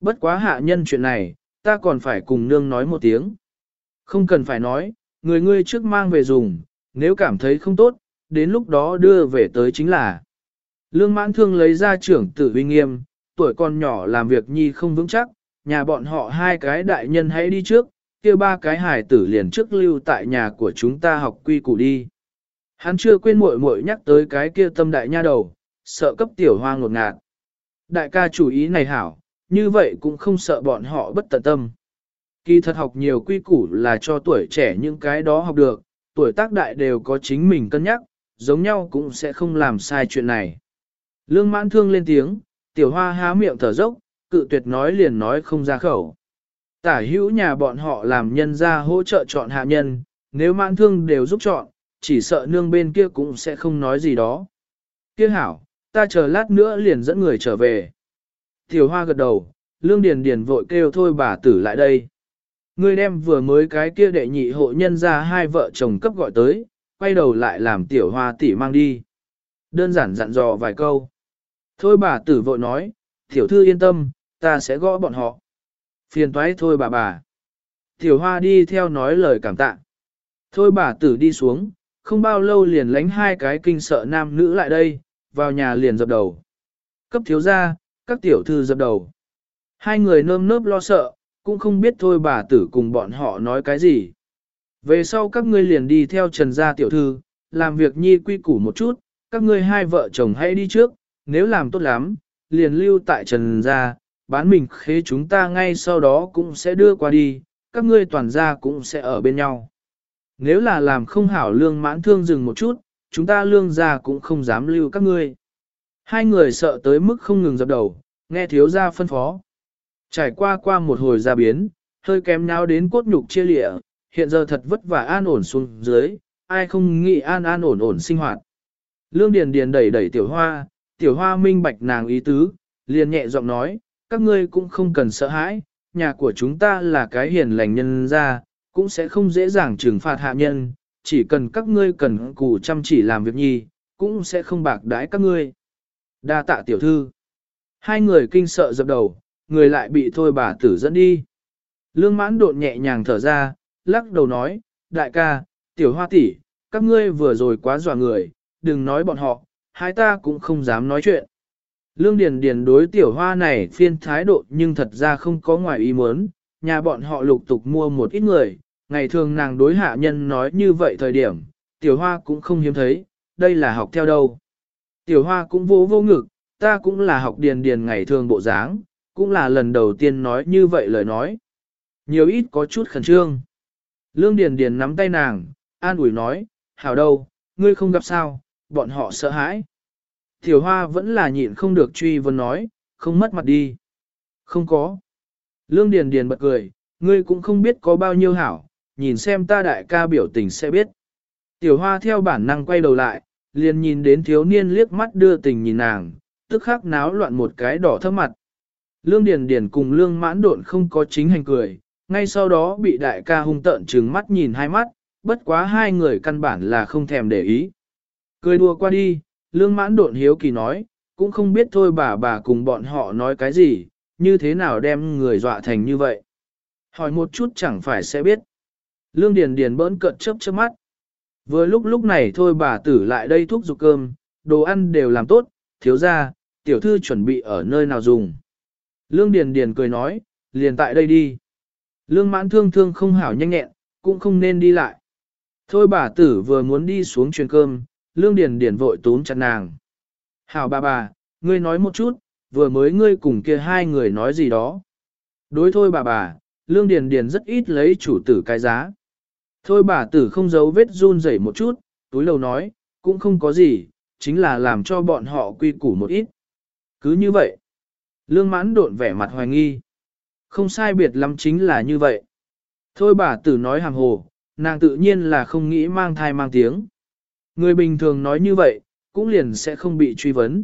Bất quá hạ nhân chuyện này, ta còn phải cùng nương nói một tiếng. Không cần phải nói, người ngươi trước mang về dùng, nếu cảm thấy không tốt, đến lúc đó đưa về tới chính là. Lương mãn thương lấy ra trưởng tử uy nghiêm, tuổi còn nhỏ làm việc nhi không vững chắc, nhà bọn họ hai cái đại nhân hãy đi trước, kia ba cái hài tử liền trước lưu tại nhà của chúng ta học quy củ đi. Hắn chưa quên muội muội nhắc tới cái kia tâm đại nha đầu, sợ cấp tiểu hoa ngột ngạt. Đại ca chủ ý này hảo, như vậy cũng không sợ bọn họ bất tận tâm. Kỳ thật học nhiều quy củ là cho tuổi trẻ những cái đó học được, tuổi tác đại đều có chính mình cân nhắc, giống nhau cũng sẽ không làm sai chuyện này. Lương mãn thương lên tiếng, tiểu hoa há miệng thở dốc, cự tuyệt nói liền nói không ra khẩu. Tả hữu nhà bọn họ làm nhân ra hỗ trợ chọn hạ nhân, nếu mãn thương đều giúp chọn, chỉ sợ nương bên kia cũng sẽ không nói gì đó. Kia hảo, ta chờ lát nữa liền dẫn người trở về. Tiểu hoa gật đầu, lương điền điền vội kêu thôi bà tử lại đây. Ngươi đem vừa mới cái kia đệ nhị hộ nhân ra hai vợ chồng cấp gọi tới, quay đầu lại làm tiểu hoa tỷ mang đi. Đơn giản dặn dò vài câu. Thôi bà tử vội nói, tiểu thư yên tâm, ta sẽ gõ bọn họ. Phiền toái thôi bà bà. Tiểu hoa đi theo nói lời cảm tạ. Thôi bà tử đi xuống, không bao lâu liền lánh hai cái kinh sợ nam nữ lại đây, vào nhà liền dập đầu. Cấp thiếu gia, các tiểu thư dập đầu. Hai người nơm nớp lo sợ, cũng không biết thôi bà tử cùng bọn họ nói cái gì. Về sau các ngươi liền đi theo trần gia tiểu thư, làm việc nhi quy củ một chút, các ngươi hai vợ chồng hãy đi trước, nếu làm tốt lắm, liền lưu tại trần gia, bán mình khế chúng ta ngay sau đó cũng sẽ đưa qua đi, các ngươi toàn gia cũng sẽ ở bên nhau. Nếu là làm không hảo lương mãn thương dừng một chút, chúng ta lương gia cũng không dám lưu các ngươi. Hai người sợ tới mức không ngừng dập đầu, nghe thiếu gia phân phó. Trải qua qua một hồi gia biến, hơi kém nhau đến cốt nhục chia lịa, hiện giờ thật vất vả an ổn xuống dưới, ai không nghĩ an an ổn ổn sinh hoạt. Lương Điền Điền đẩy đẩy tiểu hoa, tiểu hoa minh bạch nàng ý tứ, liền nhẹ giọng nói, các ngươi cũng không cần sợ hãi, nhà của chúng ta là cái hiền lành nhân gia, cũng sẽ không dễ dàng trừng phạt hạ nhân, chỉ cần các ngươi cần cù chăm chỉ làm việc nhi, cũng sẽ không bạc đãi các ngươi. Đa tạ tiểu thư. Hai người kinh sợ dập đầu, người lại bị thôi bà tử dẫn đi. Lương mãn đột nhẹ nhàng thở ra, lắc đầu nói, đại ca, tiểu hoa tỷ, các ngươi vừa rồi quá dọa người, đừng nói bọn họ, hai ta cũng không dám nói chuyện. Lương Điền Điền đối tiểu hoa này phiên thái độ nhưng thật ra không có ngoài ý muốn, nhà bọn họ lục tục mua một ít người, ngày thường nàng đối hạ nhân nói như vậy thời điểm, tiểu hoa cũng không hiếm thấy, đây là học theo đâu. Tiểu hoa cũng vô vô ngực, ta cũng là học điền điền ngày thường bộ dáng, cũng là lần đầu tiên nói như vậy lời nói. Nhiều ít có chút khẩn trương. Lương Điền Điền nắm tay nàng, an ủi nói, hảo đâu, ngươi không gặp sao, bọn họ sợ hãi. Tiểu hoa vẫn là nhịn không được truy vấn nói, không mất mặt đi. Không có. Lương Điền Điền bật cười, ngươi cũng không biết có bao nhiêu hảo, nhìn xem ta đại ca biểu tình sẽ biết. Tiểu hoa theo bản năng quay đầu lại, liền nhìn đến thiếu niên liếc mắt đưa tình nhìn nàng, tức khắc náo loạn một cái đỏ thấp mặt. Lương Điền Điền cùng Lương Mãn Độn không có chính hành cười, ngay sau đó bị đại ca hung tợn trừng mắt nhìn hai mắt, bất quá hai người căn bản là không thèm để ý. Cười đùa qua đi, Lương Mãn Độn hiếu kỳ nói, cũng không biết thôi bà bà cùng bọn họ nói cái gì, như thế nào đem người dọa thành như vậy. Hỏi một chút chẳng phải sẽ biết. Lương Điền Điền bỡn cợt chớp chớp mắt. Vừa lúc lúc này thôi bà tử lại đây thuốc dục cơm, đồ ăn đều làm tốt, thiếu gia, tiểu thư chuẩn bị ở nơi nào dùng. Lương Điền Điền cười nói, liền tại đây đi. Lương mãn thương thương không hảo nhanh nhẹn, cũng không nên đi lại. Thôi bà tử vừa muốn đi xuống truyền cơm, Lương Điền Điền vội túm chặt nàng. Hảo bà bà, ngươi nói một chút, vừa mới ngươi cùng kia hai người nói gì đó. Đối thôi bà bà, Lương Điền Điền rất ít lấy chủ tử cái giá. Thôi bà tử không giấu vết run rẩy một chút, túi lầu nói, cũng không có gì, chính là làm cho bọn họ quy củ một ít. Cứ như vậy, lương mãn độn vẻ mặt hoài nghi. Không sai biệt lắm chính là như vậy. Thôi bà tử nói hàng hồ, nàng tự nhiên là không nghĩ mang thai mang tiếng. Người bình thường nói như vậy, cũng liền sẽ không bị truy vấn.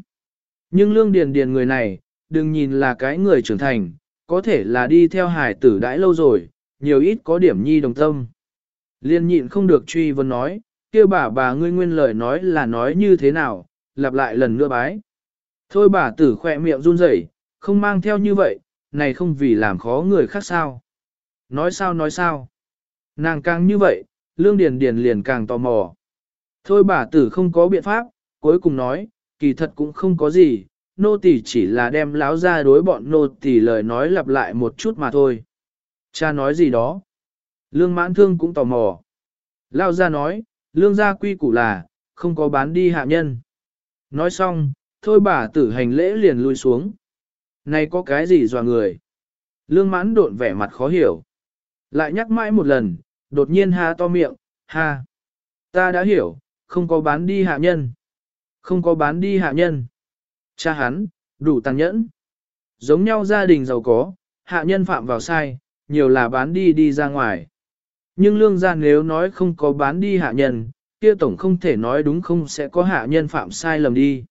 Nhưng lương điền điền người này, đừng nhìn là cái người trưởng thành, có thể là đi theo hải tử đãi lâu rồi, nhiều ít có điểm nhi đồng tâm. Liên nhịn không được truy vấn nói, kia bà bà ngươi nguyên lời nói là nói như thế nào, lặp lại lần nữa bái. Thôi bà tử khỏe miệng run rẩy, không mang theo như vậy, này không vì làm khó người khác sao. Nói sao nói sao. Nàng càng như vậy, lương điền điền liền càng tò mò. Thôi bà tử không có biện pháp, cuối cùng nói, kỳ thật cũng không có gì, nô tỳ chỉ là đem láo ra đối bọn nô tỳ lời nói lặp lại một chút mà thôi. Cha nói gì đó. Lương mãn thương cũng tò mò. Lao ra nói, lương gia quy củ là, không có bán đi hạ nhân. Nói xong, thôi bà tử hành lễ liền lui xuống. Này có cái gì dò người? Lương mãn độn vẻ mặt khó hiểu. Lại nhắc mãi một lần, đột nhiên ha to miệng, ha. Ta đã hiểu, không có bán đi hạ nhân. Không có bán đi hạ nhân. Cha hắn, đủ tàn nhẫn. Giống nhau gia đình giàu có, hạ nhân phạm vào sai, nhiều là bán đi đi ra ngoài. Nhưng lương gia nếu nói không có bán đi hạ nhân, kia tổng không thể nói đúng không sẽ có hạ nhân phạm sai lầm đi.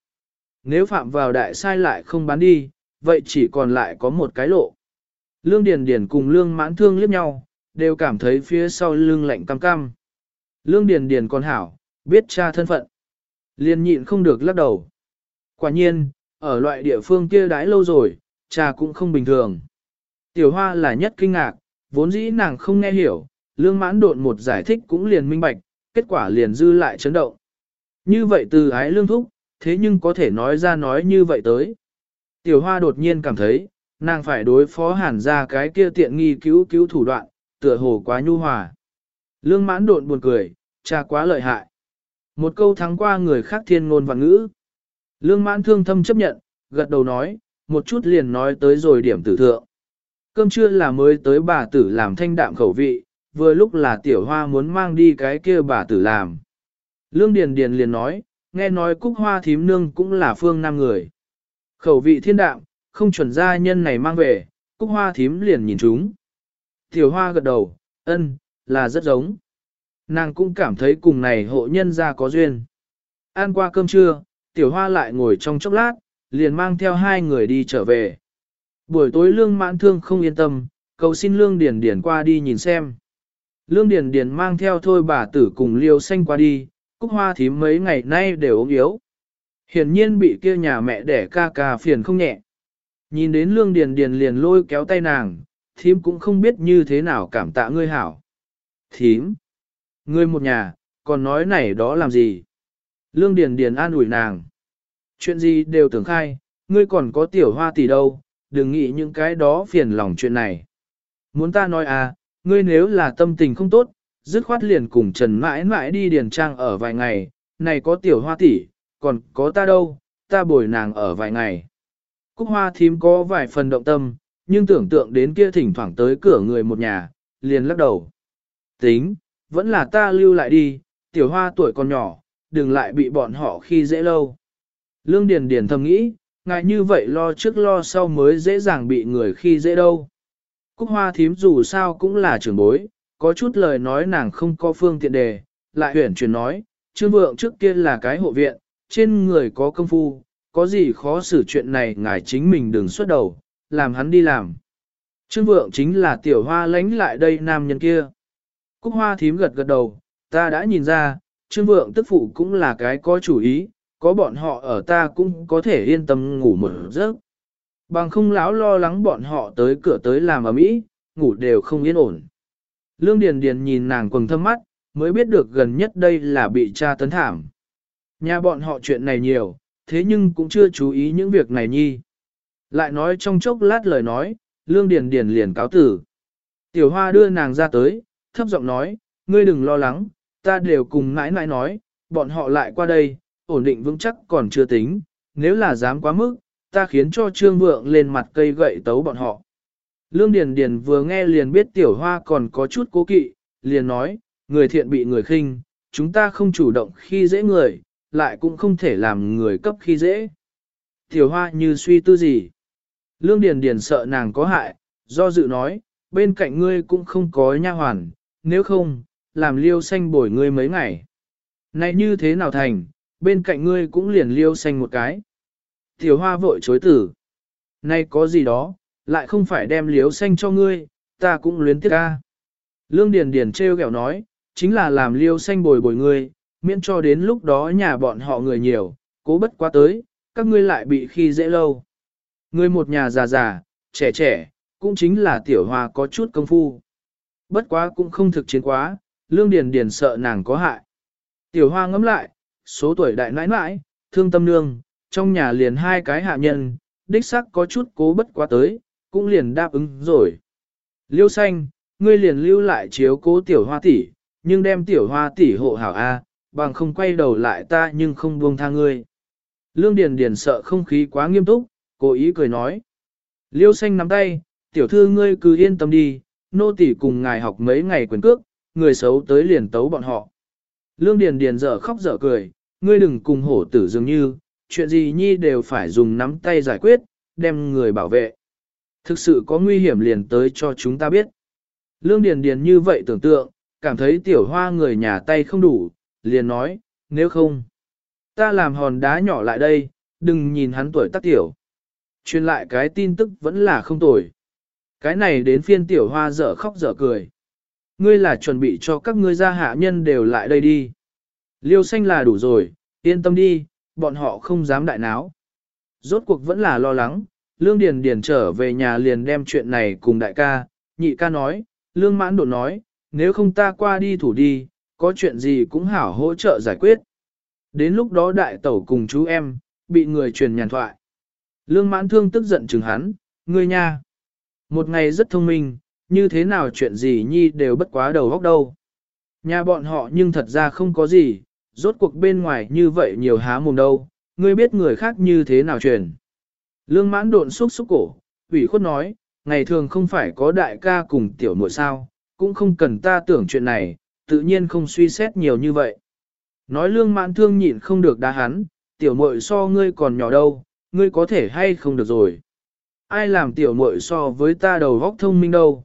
Nếu phạm vào đại sai lại không bán đi, vậy chỉ còn lại có một cái lộ. Lương Điền Điền cùng Lương Mãn Thương liếc nhau, đều cảm thấy phía sau lưng lạnh cam cam. Lương Điền Điền còn hảo, biết cha thân phận. Liên nhịn không được lắc đầu. Quả nhiên, ở loại địa phương kia đãi lâu rồi, cha cũng không bình thường. Tiểu Hoa là nhất kinh ngạc, vốn dĩ nàng không nghe hiểu, lương mãn độn một giải thích cũng liền minh bạch, kết quả liền dư lại chấn động. Như vậy từ ái lương thúc, thế nhưng có thể nói ra nói như vậy tới. Tiểu hoa đột nhiên cảm thấy, nàng phải đối phó hàn ra cái kia tiện nghi cứu cứu thủ đoạn, tựa hồ quá nhu hòa. Lương mãn độn buồn cười, cha quá lợi hại. Một câu thắng qua người khác thiên ngôn và ngữ. Lương mãn thương thâm chấp nhận, gật đầu nói, một chút liền nói tới rồi điểm tử thượng. Cơm trưa là mới tới bà tử làm thanh đạm khẩu vị, vừa lúc là tiểu hoa muốn mang đi cái kia bà tử làm. Lương Điền Điền liền nói, nghe nói cúc hoa thím nương cũng là phương nam người. Khẩu vị thiên đạm, không chuẩn gia nhân này mang về, cúc hoa thím liền nhìn chúng. Tiểu hoa gật đầu, ân, là rất giống. Nàng cũng cảm thấy cùng này hộ nhân gia có duyên. Ăn qua cơm trưa, tiểu hoa lại ngồi trong chốc lát, liền mang theo hai người đi trở về. Buổi tối lương mãn thương không yên tâm, cầu xin lương điền điền qua đi nhìn xem. Lương Điền Điền mang theo thôi bà tử cùng liêu xanh qua đi, cúc hoa thím mấy ngày nay đều ốm yếu. Hiển nhiên bị kia nhà mẹ đẻ ca ca phiền không nhẹ. Nhìn đến Lương Điền Điền liền lôi kéo tay nàng, thím cũng không biết như thế nào cảm tạ ngươi hảo. Thím, ngươi một nhà, còn nói này đó làm gì? Lương Điền Điền an ủi nàng. Chuyện gì đều tưởng khai, ngươi còn có tiểu hoa tỷ đâu, đừng nghĩ những cái đó phiền lòng chuyện này. Muốn ta nói à, ngươi nếu là tâm tình không tốt, dứt khoát liền cùng Trần mãi mãi đi điền trang ở vài ngày, này có tiểu hoa tỷ, còn có ta đâu, ta bồi nàng ở vài ngày. Cúc hoa thím có vài phần động tâm, nhưng tưởng tượng đến kia thỉnh thoảng tới cửa người một nhà, liền lắc đầu. Tính, vẫn là ta lưu lại đi, tiểu hoa tuổi còn nhỏ, đừng lại bị bọn họ khi dễ lâu. Lương Điền Điền thầm nghĩ, ngài như vậy lo trước lo sau mới dễ dàng bị người khi dễ đâu. Cúc hoa thím dù sao cũng là trưởng bối, có chút lời nói nàng không có phương tiện đề, lại huyển chuyển nói, trương vượng trước kia là cái hộ viện, trên người có công phu, có gì khó xử chuyện này ngài chính mình đừng xuất đầu, làm hắn đi làm. Trương vượng chính là tiểu hoa lánh lại đây nam nhân kia. Cúc hoa thím gật gật đầu, ta đã nhìn ra, trương vượng tức phụ cũng là cái có chủ ý, có bọn họ ở ta cũng có thể yên tâm ngủ một giấc. Bằng không láo lo lắng bọn họ tới cửa tới làm ở mỹ, ngủ đều không yên ổn. Lương Điền Điền nhìn nàng quầng thâm mắt, mới biết được gần nhất đây là bị cha tấn thảm. Nhà bọn họ chuyện này nhiều, thế nhưng cũng chưa chú ý những việc này nhi. Lại nói trong chốc lát lời nói, Lương Điền Điền liền cáo tử. Tiểu Hoa đưa nàng ra tới, thấp giọng nói, ngươi đừng lo lắng, ta đều cùng mãi mãi nói, bọn họ lại qua đây, ổn định vững chắc còn chưa tính, nếu là dám quá mức, ta khiến cho Trương Vượng lên mặt cây gậy tấu bọn họ. Lương Điền Điền vừa nghe liền biết Tiểu Hoa còn có chút cố kỵ, liền nói, người thiện bị người khinh, chúng ta không chủ động khi dễ người, lại cũng không thể làm người cấp khi dễ. Tiểu Hoa như suy tư gì. Lương Điền Điền sợ nàng có hại, do dự nói, bên cạnh ngươi cũng không có nha hoàn, nếu không, làm liêu xanh bồi ngươi mấy ngày. Này như thế nào thành, bên cạnh ngươi cũng liền liêu xanh một cái. Tiểu hoa vội chối tử. Này có gì đó, lại không phải đem liêu xanh cho ngươi, ta cũng luyến tiếc ca. Lương Điền Điền treo gẹo nói, chính là làm liêu xanh bồi bồi ngươi, miễn cho đến lúc đó nhà bọn họ người nhiều, cố bất quá tới, các ngươi lại bị khi dễ lâu. Ngươi một nhà già già, trẻ trẻ, cũng chính là tiểu hoa có chút công phu. Bất quá cũng không thực chiến quá, Lương Điền Điền sợ nàng có hại. Tiểu hoa ngẫm lại, số tuổi đại nãi nãi, thương tâm nương, trong nhà liền hai cái hạ nhân, đích xác có chút cố bất quá tới, cũng liền đáp ứng rồi. Liêu xanh, ngươi liền lưu lại chiếu cố tiểu hoa tỷ, nhưng đem tiểu hoa tỷ hộ hảo A, bằng không quay đầu lại ta nhưng không buông tha ngươi. Lương Điền Điền sợ không khí quá nghiêm túc, cố ý cười nói. Liêu xanh nắm tay, tiểu thư ngươi cứ yên tâm đi, nô tỷ cùng ngài học mấy ngày quyền cước, người xấu tới liền tấu bọn họ. Lương Điền Điền dở khóc dở cười, ngươi đừng cùng hổ tử dường như, chuyện gì nhi đều phải dùng nắm tay giải quyết, đem người bảo vệ. Thực sự có nguy hiểm liền tới cho chúng ta biết. Lương Điền Điền như vậy tưởng tượng, cảm thấy tiểu hoa người nhà tay không đủ, liền nói, nếu không, ta làm hòn đá nhỏ lại đây, đừng nhìn hắn tuổi tác tiểu. Truyền lại cái tin tức vẫn là không tồi. Cái này đến phiên tiểu hoa dở khóc dở cười. Ngươi là chuẩn bị cho các ngươi gia hạ nhân đều lại đây đi. Liêu xanh là đủ rồi, yên tâm đi, bọn họ không dám đại náo. Rốt cuộc vẫn là lo lắng, Lương Điền Điền trở về nhà liền đem chuyện này cùng đại ca, nhị ca nói, Lương mãn đột nói, nếu không ta qua đi thủ đi, có chuyện gì cũng hảo hỗ trợ giải quyết. Đến lúc đó đại tẩu cùng chú em, bị người truyền nhàn thoại. Lương mãn thương tức giận chừng hắn, ngươi nha. Một ngày rất thông minh, như thế nào chuyện gì nhi đều bất quá đầu góc đâu. Nhà bọn họ nhưng thật ra không có gì, rốt cuộc bên ngoài như vậy nhiều há mồm đâu, ngươi biết người khác như thế nào truyền. Lương mãn độn xúc xúc cổ, ủy khuất nói, ngày thường không phải có đại ca cùng tiểu muội sao, cũng không cần ta tưởng chuyện này, tự nhiên không suy xét nhiều như vậy. Nói lương mãn thương nhịn không được đá hắn, tiểu muội so ngươi còn nhỏ đâu, ngươi có thể hay không được rồi. Ai làm tiểu muội so với ta đầu góc thông minh đâu.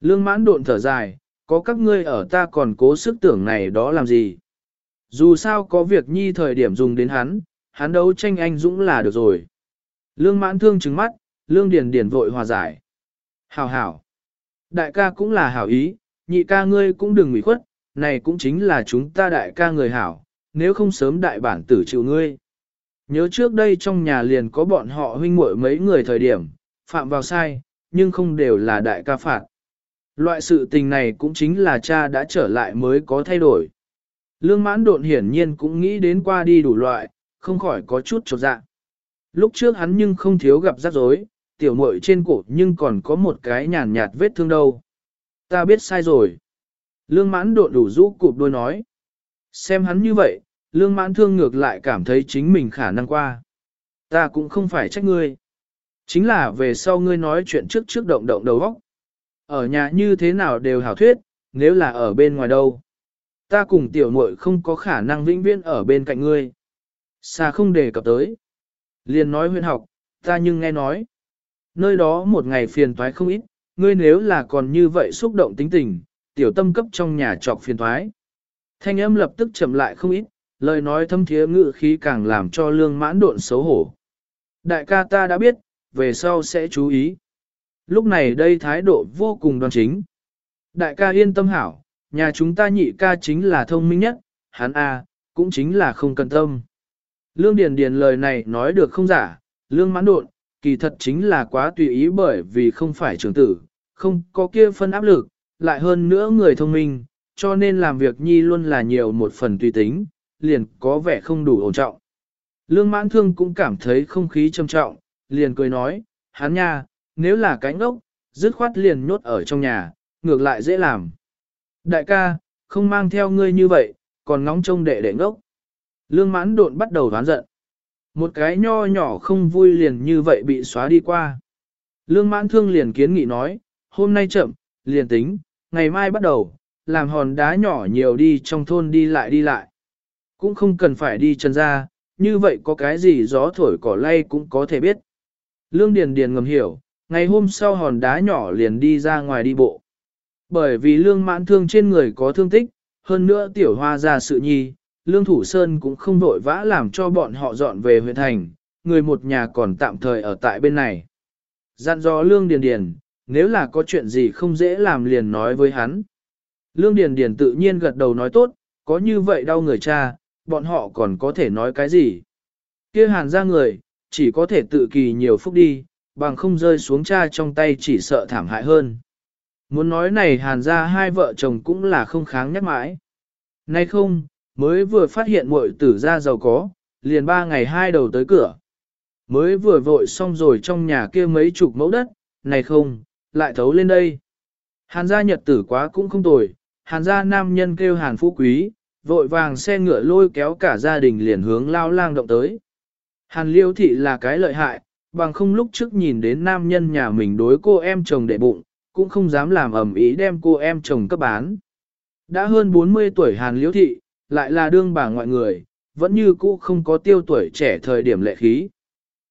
Lương mãn độn thở dài, có các ngươi ở ta còn cố sức tưởng này đó làm gì. Dù sao có việc nhi thời điểm dùng đến hắn, hắn đấu tranh anh dũng là được rồi. Lương mãn thương trứng mắt, lương điền điền vội hòa giải. Hảo hảo. Đại ca cũng là hảo ý, nhị ca ngươi cũng đừng ủy khuất, này cũng chính là chúng ta đại ca người hảo, nếu không sớm đại bản tử chịu ngươi. Nhớ trước đây trong nhà liền có bọn họ huynh muội mấy người thời điểm, phạm vào sai, nhưng không đều là đại ca phạt. Loại sự tình này cũng chính là cha đã trở lại mới có thay đổi. Lương mãn độn hiển nhiên cũng nghĩ đến qua đi đủ loại, không khỏi có chút trột dạ. Lúc trước hắn nhưng không thiếu gặp rắc rối, tiểu muội trên cổ nhưng còn có một cái nhàn nhạt vết thương đâu. Ta biết sai rồi. Lương mãn độn đủ rũ cụp đôi nói. Xem hắn như vậy, lương mãn thương ngược lại cảm thấy chính mình khả năng qua. Ta cũng không phải trách ngươi. Chính là về sau ngươi nói chuyện trước trước động động đầu óc. Ở nhà như thế nào đều hảo thuyết, nếu là ở bên ngoài đâu. Ta cùng tiểu muội không có khả năng vĩnh viễn ở bên cạnh ngươi. Xa không đề cập tới. Liền nói huyện học, ta nhưng nghe nói. Nơi đó một ngày phiền toái không ít, ngươi nếu là còn như vậy xúc động tính tình, tiểu tâm cấp trong nhà trọc phiền toái. Thanh âm lập tức chậm lại không ít, lời nói thâm thiế ngự khí càng làm cho lương mãn độn xấu hổ. Đại ca ta đã biết, về sau sẽ chú ý. Lúc này đây thái độ vô cùng đoan chính. Đại ca yên tâm hảo, nhà chúng ta nhị ca chính là thông minh nhất, hắn A, cũng chính là không cần tâm. Lương Điền Điền lời này nói được không giả, lương mãn độn, kỳ thật chính là quá tùy ý bởi vì không phải trưởng tử, không có kia phân áp lực, lại hơn nữa người thông minh, cho nên làm việc nhi luôn là nhiều một phần tùy tính, liền có vẻ không đủ ổn trọng. Lương mãn thương cũng cảm thấy không khí trầm trọng, liền cười nói, hắn nha, nếu là cánh ốc, dứt khoát liền nhốt ở trong nhà, ngược lại dễ làm. Đại ca, không mang theo ngươi như vậy, còn ngóng trông đệ đệ ngốc. Lương mãn độn bắt đầu đoán giận. Một cái nho nhỏ không vui liền như vậy bị xóa đi qua. Lương mãn thương liền kiến nghị nói, hôm nay chậm, liền tính, ngày mai bắt đầu, làm hòn đá nhỏ nhiều đi trong thôn đi lại đi lại. Cũng không cần phải đi chân ra, như vậy có cái gì gió thổi cỏ lay cũng có thể biết. Lương Điền Điền ngầm hiểu, ngày hôm sau hòn đá nhỏ liền đi ra ngoài đi bộ. Bởi vì lương mãn thương trên người có thương tích, hơn nữa tiểu hoa ra sự nhi, lương thủ sơn cũng không vội vã làm cho bọn họ dọn về huyện thành, người một nhà còn tạm thời ở tại bên này. Dặn dò lương điền điền, nếu là có chuyện gì không dễ làm liền nói với hắn. Lương điền điền tự nhiên gật đầu nói tốt, có như vậy đau người cha, bọn họ còn có thể nói cái gì. kia hàn ra người, chỉ có thể tự kỳ nhiều phúc đi, bằng không rơi xuống cha trong tay chỉ sợ thảm hại hơn. Muốn nói này hàn ra hai vợ chồng cũng là không kháng nhắc mãi. Nay không, mới vừa phát hiện muội tử ra giàu có, liền ba ngày hai đầu tới cửa. Mới vừa vội xong rồi trong nhà kia mấy chục mẫu đất, này không, lại thấu lên đây. Hàn gia nhật tử quá cũng không tồi, hàn gia nam nhân kêu hàn phú quý, vội vàng xe ngựa lôi kéo cả gia đình liền hướng lao lang động tới. Hàn liêu thị là cái lợi hại, bằng không lúc trước nhìn đến nam nhân nhà mình đối cô em chồng đệ bụng, cũng không dám làm ẩm ý đem cô em chồng cấp bán. Đã hơn 40 tuổi hàn liêu thị, lại là đương bà ngoại người, vẫn như cũ không có tiêu tuổi trẻ thời điểm lệ khí.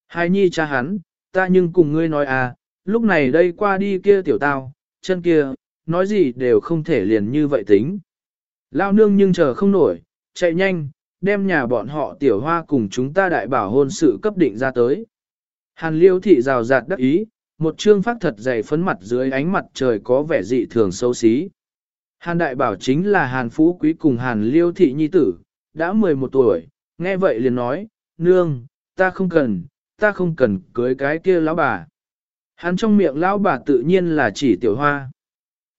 Hai nhi cha hắn, ta nhưng cùng ngươi nói à, lúc này đây qua đi kia tiểu tao, chân kia, nói gì đều không thể liền như vậy tính. Lao nương nhưng chờ không nổi, chạy nhanh, đem nhà bọn họ tiểu hoa cùng chúng ta đại bảo hôn sự cấp định ra tới. Hàn liêu thị rào rạt đắc ý, một trương phát thật dày phấn mặt dưới ánh mặt trời có vẻ dị thường xấu xí. Hàn đại bảo chính là hàn phú quý cùng hàn liêu thị nhi tử, đã 11 tuổi, nghe vậy liền nói, nương, ta không cần, ta không cần cưới cái kia lão bà. Hắn trong miệng lão bà tự nhiên là chỉ tiểu hoa.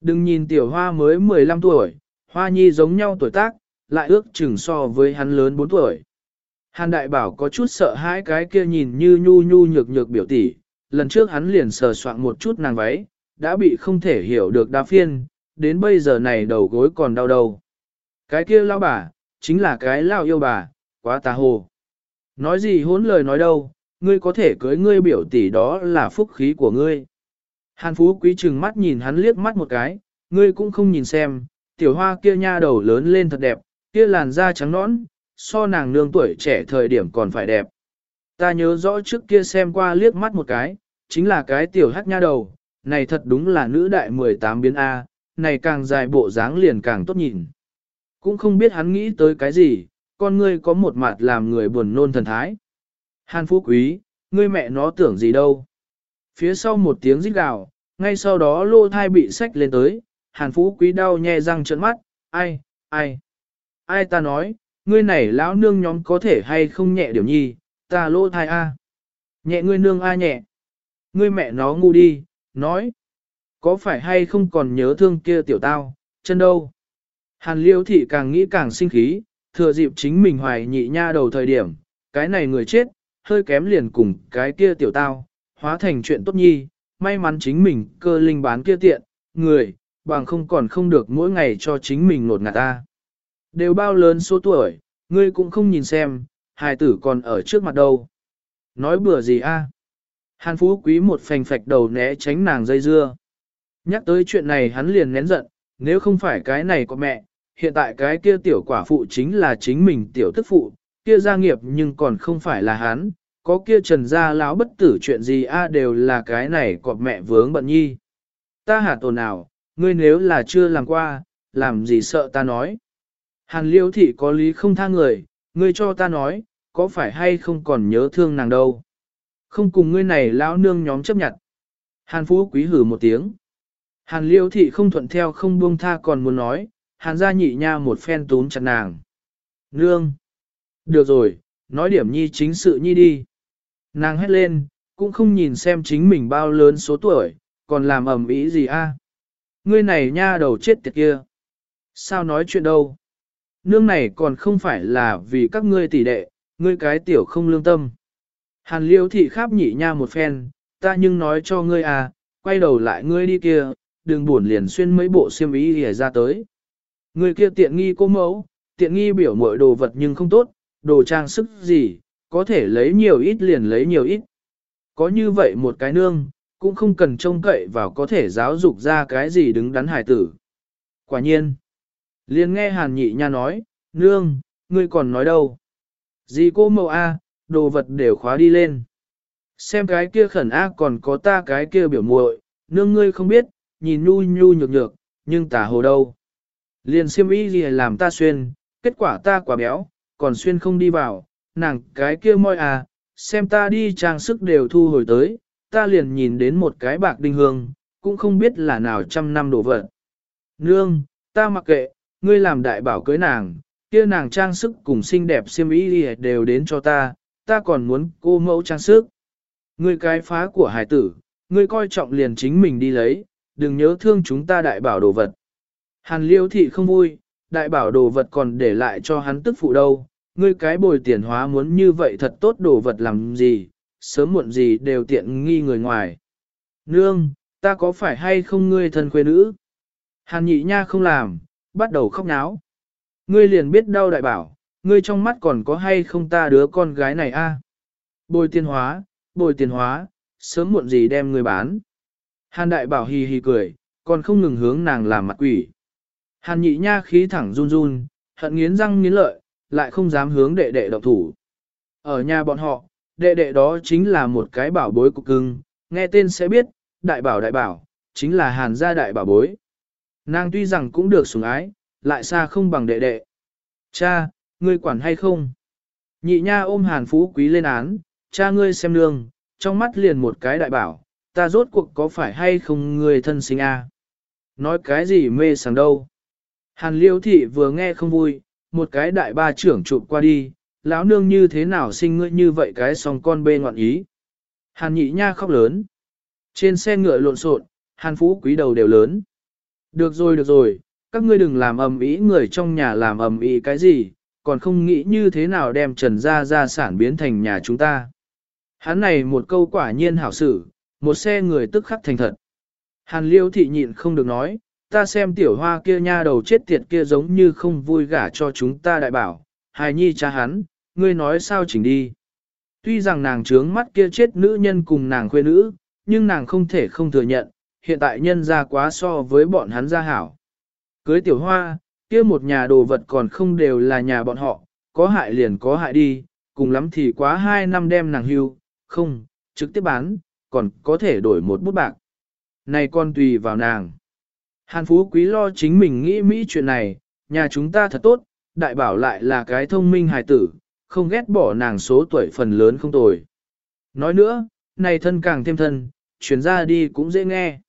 Đừng nhìn tiểu hoa mới 15 tuổi, hoa nhi giống nhau tuổi tác, lại ước chừng so với hắn lớn 4 tuổi. Hàn đại bảo có chút sợ hãi cái kia nhìn như nhu nhu nhược nhược biểu tỷ, lần trước hắn liền sờ soạn một chút nàng váy, đã bị không thể hiểu được đa phiên, đến bây giờ này đầu gối còn đau đầu. Cái kia lao bà, chính là cái lao yêu bà, quá tà hồ. Nói gì hốn lời nói đâu, ngươi có thể cưới ngươi biểu tỷ đó là phúc khí của ngươi. Hàn Phú Quý trừng mắt nhìn hắn liếc mắt một cái, ngươi cũng không nhìn xem, tiểu hoa kia nha đầu lớn lên thật đẹp, kia làn da trắng nõn, so nàng nương tuổi trẻ thời điểm còn phải đẹp. Ta nhớ rõ trước kia xem qua liếc mắt một cái, chính là cái tiểu hắc nha đầu, này thật đúng là nữ đại 18 biến A, này càng dài bộ dáng liền càng tốt nhìn. Cũng không biết hắn nghĩ tới cái gì, con ngươi có một mặt làm người buồn nôn thần thái. Hàn Phú Quý, ngươi mẹ nó tưởng gì đâu. Phía sau một tiếng rít gào, ngay sau đó lô thai bị sách lên tới, Hàn Phú Quý đau nhè răng trợn mắt, ai, ai, ai ta nói, ngươi này lão nương nhóm có thể hay không nhẹ điều nhi, ta lô thai a, nhẹ ngươi nương a nhẹ, ngươi mẹ nó ngu đi, nói, có phải hay không còn nhớ thương kia tiểu tao, chân đâu? Hàn liêu thị càng nghĩ càng sinh khí, thừa dịp chính mình hoài nhị nha đầu thời điểm, cái này người chết, hơi kém liền cùng cái kia tiểu tao, hóa thành chuyện tốt nhi, may mắn chính mình cơ linh bán kia tiện, người, bằng không còn không được mỗi ngày cho chính mình nột ngạt ta. Đều bao lớn số tuổi, ngươi cũng không nhìn xem, hài tử còn ở trước mặt đâu. Nói bừa gì a? Hàn Phú Quý một phành phạch đầu né tránh nàng dây dưa. Nhắc tới chuyện này hắn liền nén giận, nếu không phải cái này có mẹ, hiện tại cái kia tiểu quả phụ chính là chính mình tiểu tức phụ, kia gia nghiệp nhưng còn không phải là hắn, có kia trần gia lão bất tử chuyện gì a đều là cái này cọp mẹ vướng bận nhi. Ta hạt tồn nào, ngươi nếu là chưa làm qua, làm gì sợ ta nói. Hàn liêu thị có lý không tha người, ngươi cho ta nói, có phải hay không còn nhớ thương nàng đâu. Không cùng ngươi này lão nương nhóm chấp nhận. Hàn phú quý hử một tiếng. Hàn liêu thị không thuận theo không buông tha còn muốn nói, hàn gia nhị nha một phen túm chặt nàng. Nương! Được rồi, nói điểm nhi chính sự nhi đi. Nàng hét lên, cũng không nhìn xem chính mình bao lớn số tuổi, còn làm ẩm ý gì a? Ngươi này nha đầu chết tiệt kia. Sao nói chuyện đâu? Nương này còn không phải là vì các ngươi tỷ đệ, ngươi cái tiểu không lương tâm. Hàn liêu thị kháp nhị nha một phen, ta nhưng nói cho ngươi à, quay đầu lại ngươi đi kia, đừng buồn liền xuyên mấy bộ xiêm y hề ra tới. Ngươi kia tiện nghi cô mẫu, tiện nghi biểu mọi đồ vật nhưng không tốt, đồ trang sức gì, có thể lấy nhiều ít liền lấy nhiều ít. Có như vậy một cái nương, cũng không cần trông cậy vào có thể giáo dục ra cái gì đứng đắn hài tử. Quả nhiên, liền nghe hàn nhị nha nói, nương, ngươi còn nói đâu. Gì cô mẫu A, đồ vật đều khóa đi lên. Xem cái kia khẩn A còn có ta cái kia biểu muội, nương ngươi không biết, nhìn nhu nhu nhược nhược, nhưng tả hồ đâu. Liền siêm ý gì làm ta xuyên, kết quả ta quả béo, còn xuyên không đi vào, nàng cái kia môi à, xem ta đi trang sức đều thu hồi tới, ta liền nhìn đến một cái bạc đinh hương, cũng không biết là nào trăm năm đổ vật. Nương, ta mặc kệ, ngươi làm đại bảo cưới nàng, kia nàng trang sức cùng xinh đẹp xiêm y đều đến cho ta, ta còn muốn cô mẫu trang sức. Ngươi cái phá của hải tử, ngươi coi trọng liền chính mình đi lấy, đừng nhớ thương chúng ta đại bảo đồ vật. Hàn liêu thị không vui, đại bảo đồ vật còn để lại cho hắn tức phụ đâu, ngươi cái bồi tiền hóa muốn như vậy thật tốt đồ vật làm gì, sớm muộn gì đều tiện nghi người ngoài. Nương, ta có phải hay không ngươi thân quê nữ? Hàn nhị nha không làm, bắt đầu khóc náo. Ngươi liền biết đau đại bảo, ngươi trong mắt còn có hay không ta đứa con gái này a? Bồi tiền hóa, bồi tiền hóa, sớm muộn gì đem ngươi bán. Hàn đại bảo hì hì cười, còn không ngừng hướng nàng làm mặt quỷ. Hàn nhị nha khí thẳng run run, hận nghiến răng nghiến lợi, lại không dám hướng đệ đệ động thủ. Ở nhà bọn họ, đệ đệ đó chính là một cái bảo bối cục cưng, nghe tên sẽ biết, đại bảo đại bảo, chính là hàn gia đại bảo bối. Nàng tuy rằng cũng được sủng ái, lại xa không bằng đệ đệ. Cha, ngươi quản hay không? Nhị nha ôm hàn phú quý lên án, cha ngươi xem nương, trong mắt liền một cái đại bảo, ta rốt cuộc có phải hay không ngươi thân sinh a? Nói cái gì mê sảng đâu? Hàn liêu thị vừa nghe không vui, một cái đại ba trưởng chụp qua đi, lão nương như thế nào sinh ngươi như vậy cái song con bê ngoạn ý. Hàn nhị nha khóc lớn. Trên xe ngựa lộn xộn, hàn phú quý đầu đều lớn. Được rồi được rồi, các ngươi đừng làm ầm ĩ người trong nhà làm ầm ĩ cái gì, còn không nghĩ như thế nào đem trần gia gia sản biến thành nhà chúng ta. Hắn này một câu quả nhiên hảo xử, một xe người tức khắc thành thật. Hàn liêu thị nhịn không được nói, ta xem tiểu hoa kia nha đầu chết tiệt kia giống như không vui gả cho chúng ta đại bảo, hài nhi cha hắn, ngươi nói sao chỉnh đi. Tuy rằng nàng trướng mắt kia chết nữ nhân cùng nàng khuê nữ, nhưng nàng không thể không thừa nhận, hiện tại nhân ra quá so với bọn hắn gia hảo. Cưới tiểu hoa, kia một nhà đồ vật còn không đều là nhà bọn họ, có hại liền có hại đi, cùng lắm thì quá hai năm đem nàng hưu, không, trực tiếp bán, còn có thể đổi một bút bạc. Này con tùy vào nàng. Hàn Phú Quý lo chính mình nghĩ Mỹ chuyện này, nhà chúng ta thật tốt, đại bảo lại là cái thông minh hài tử, không ghét bỏ nàng số tuổi phần lớn không tồi. Nói nữa, này thân càng thêm thân, chuyển ra đi cũng dễ nghe.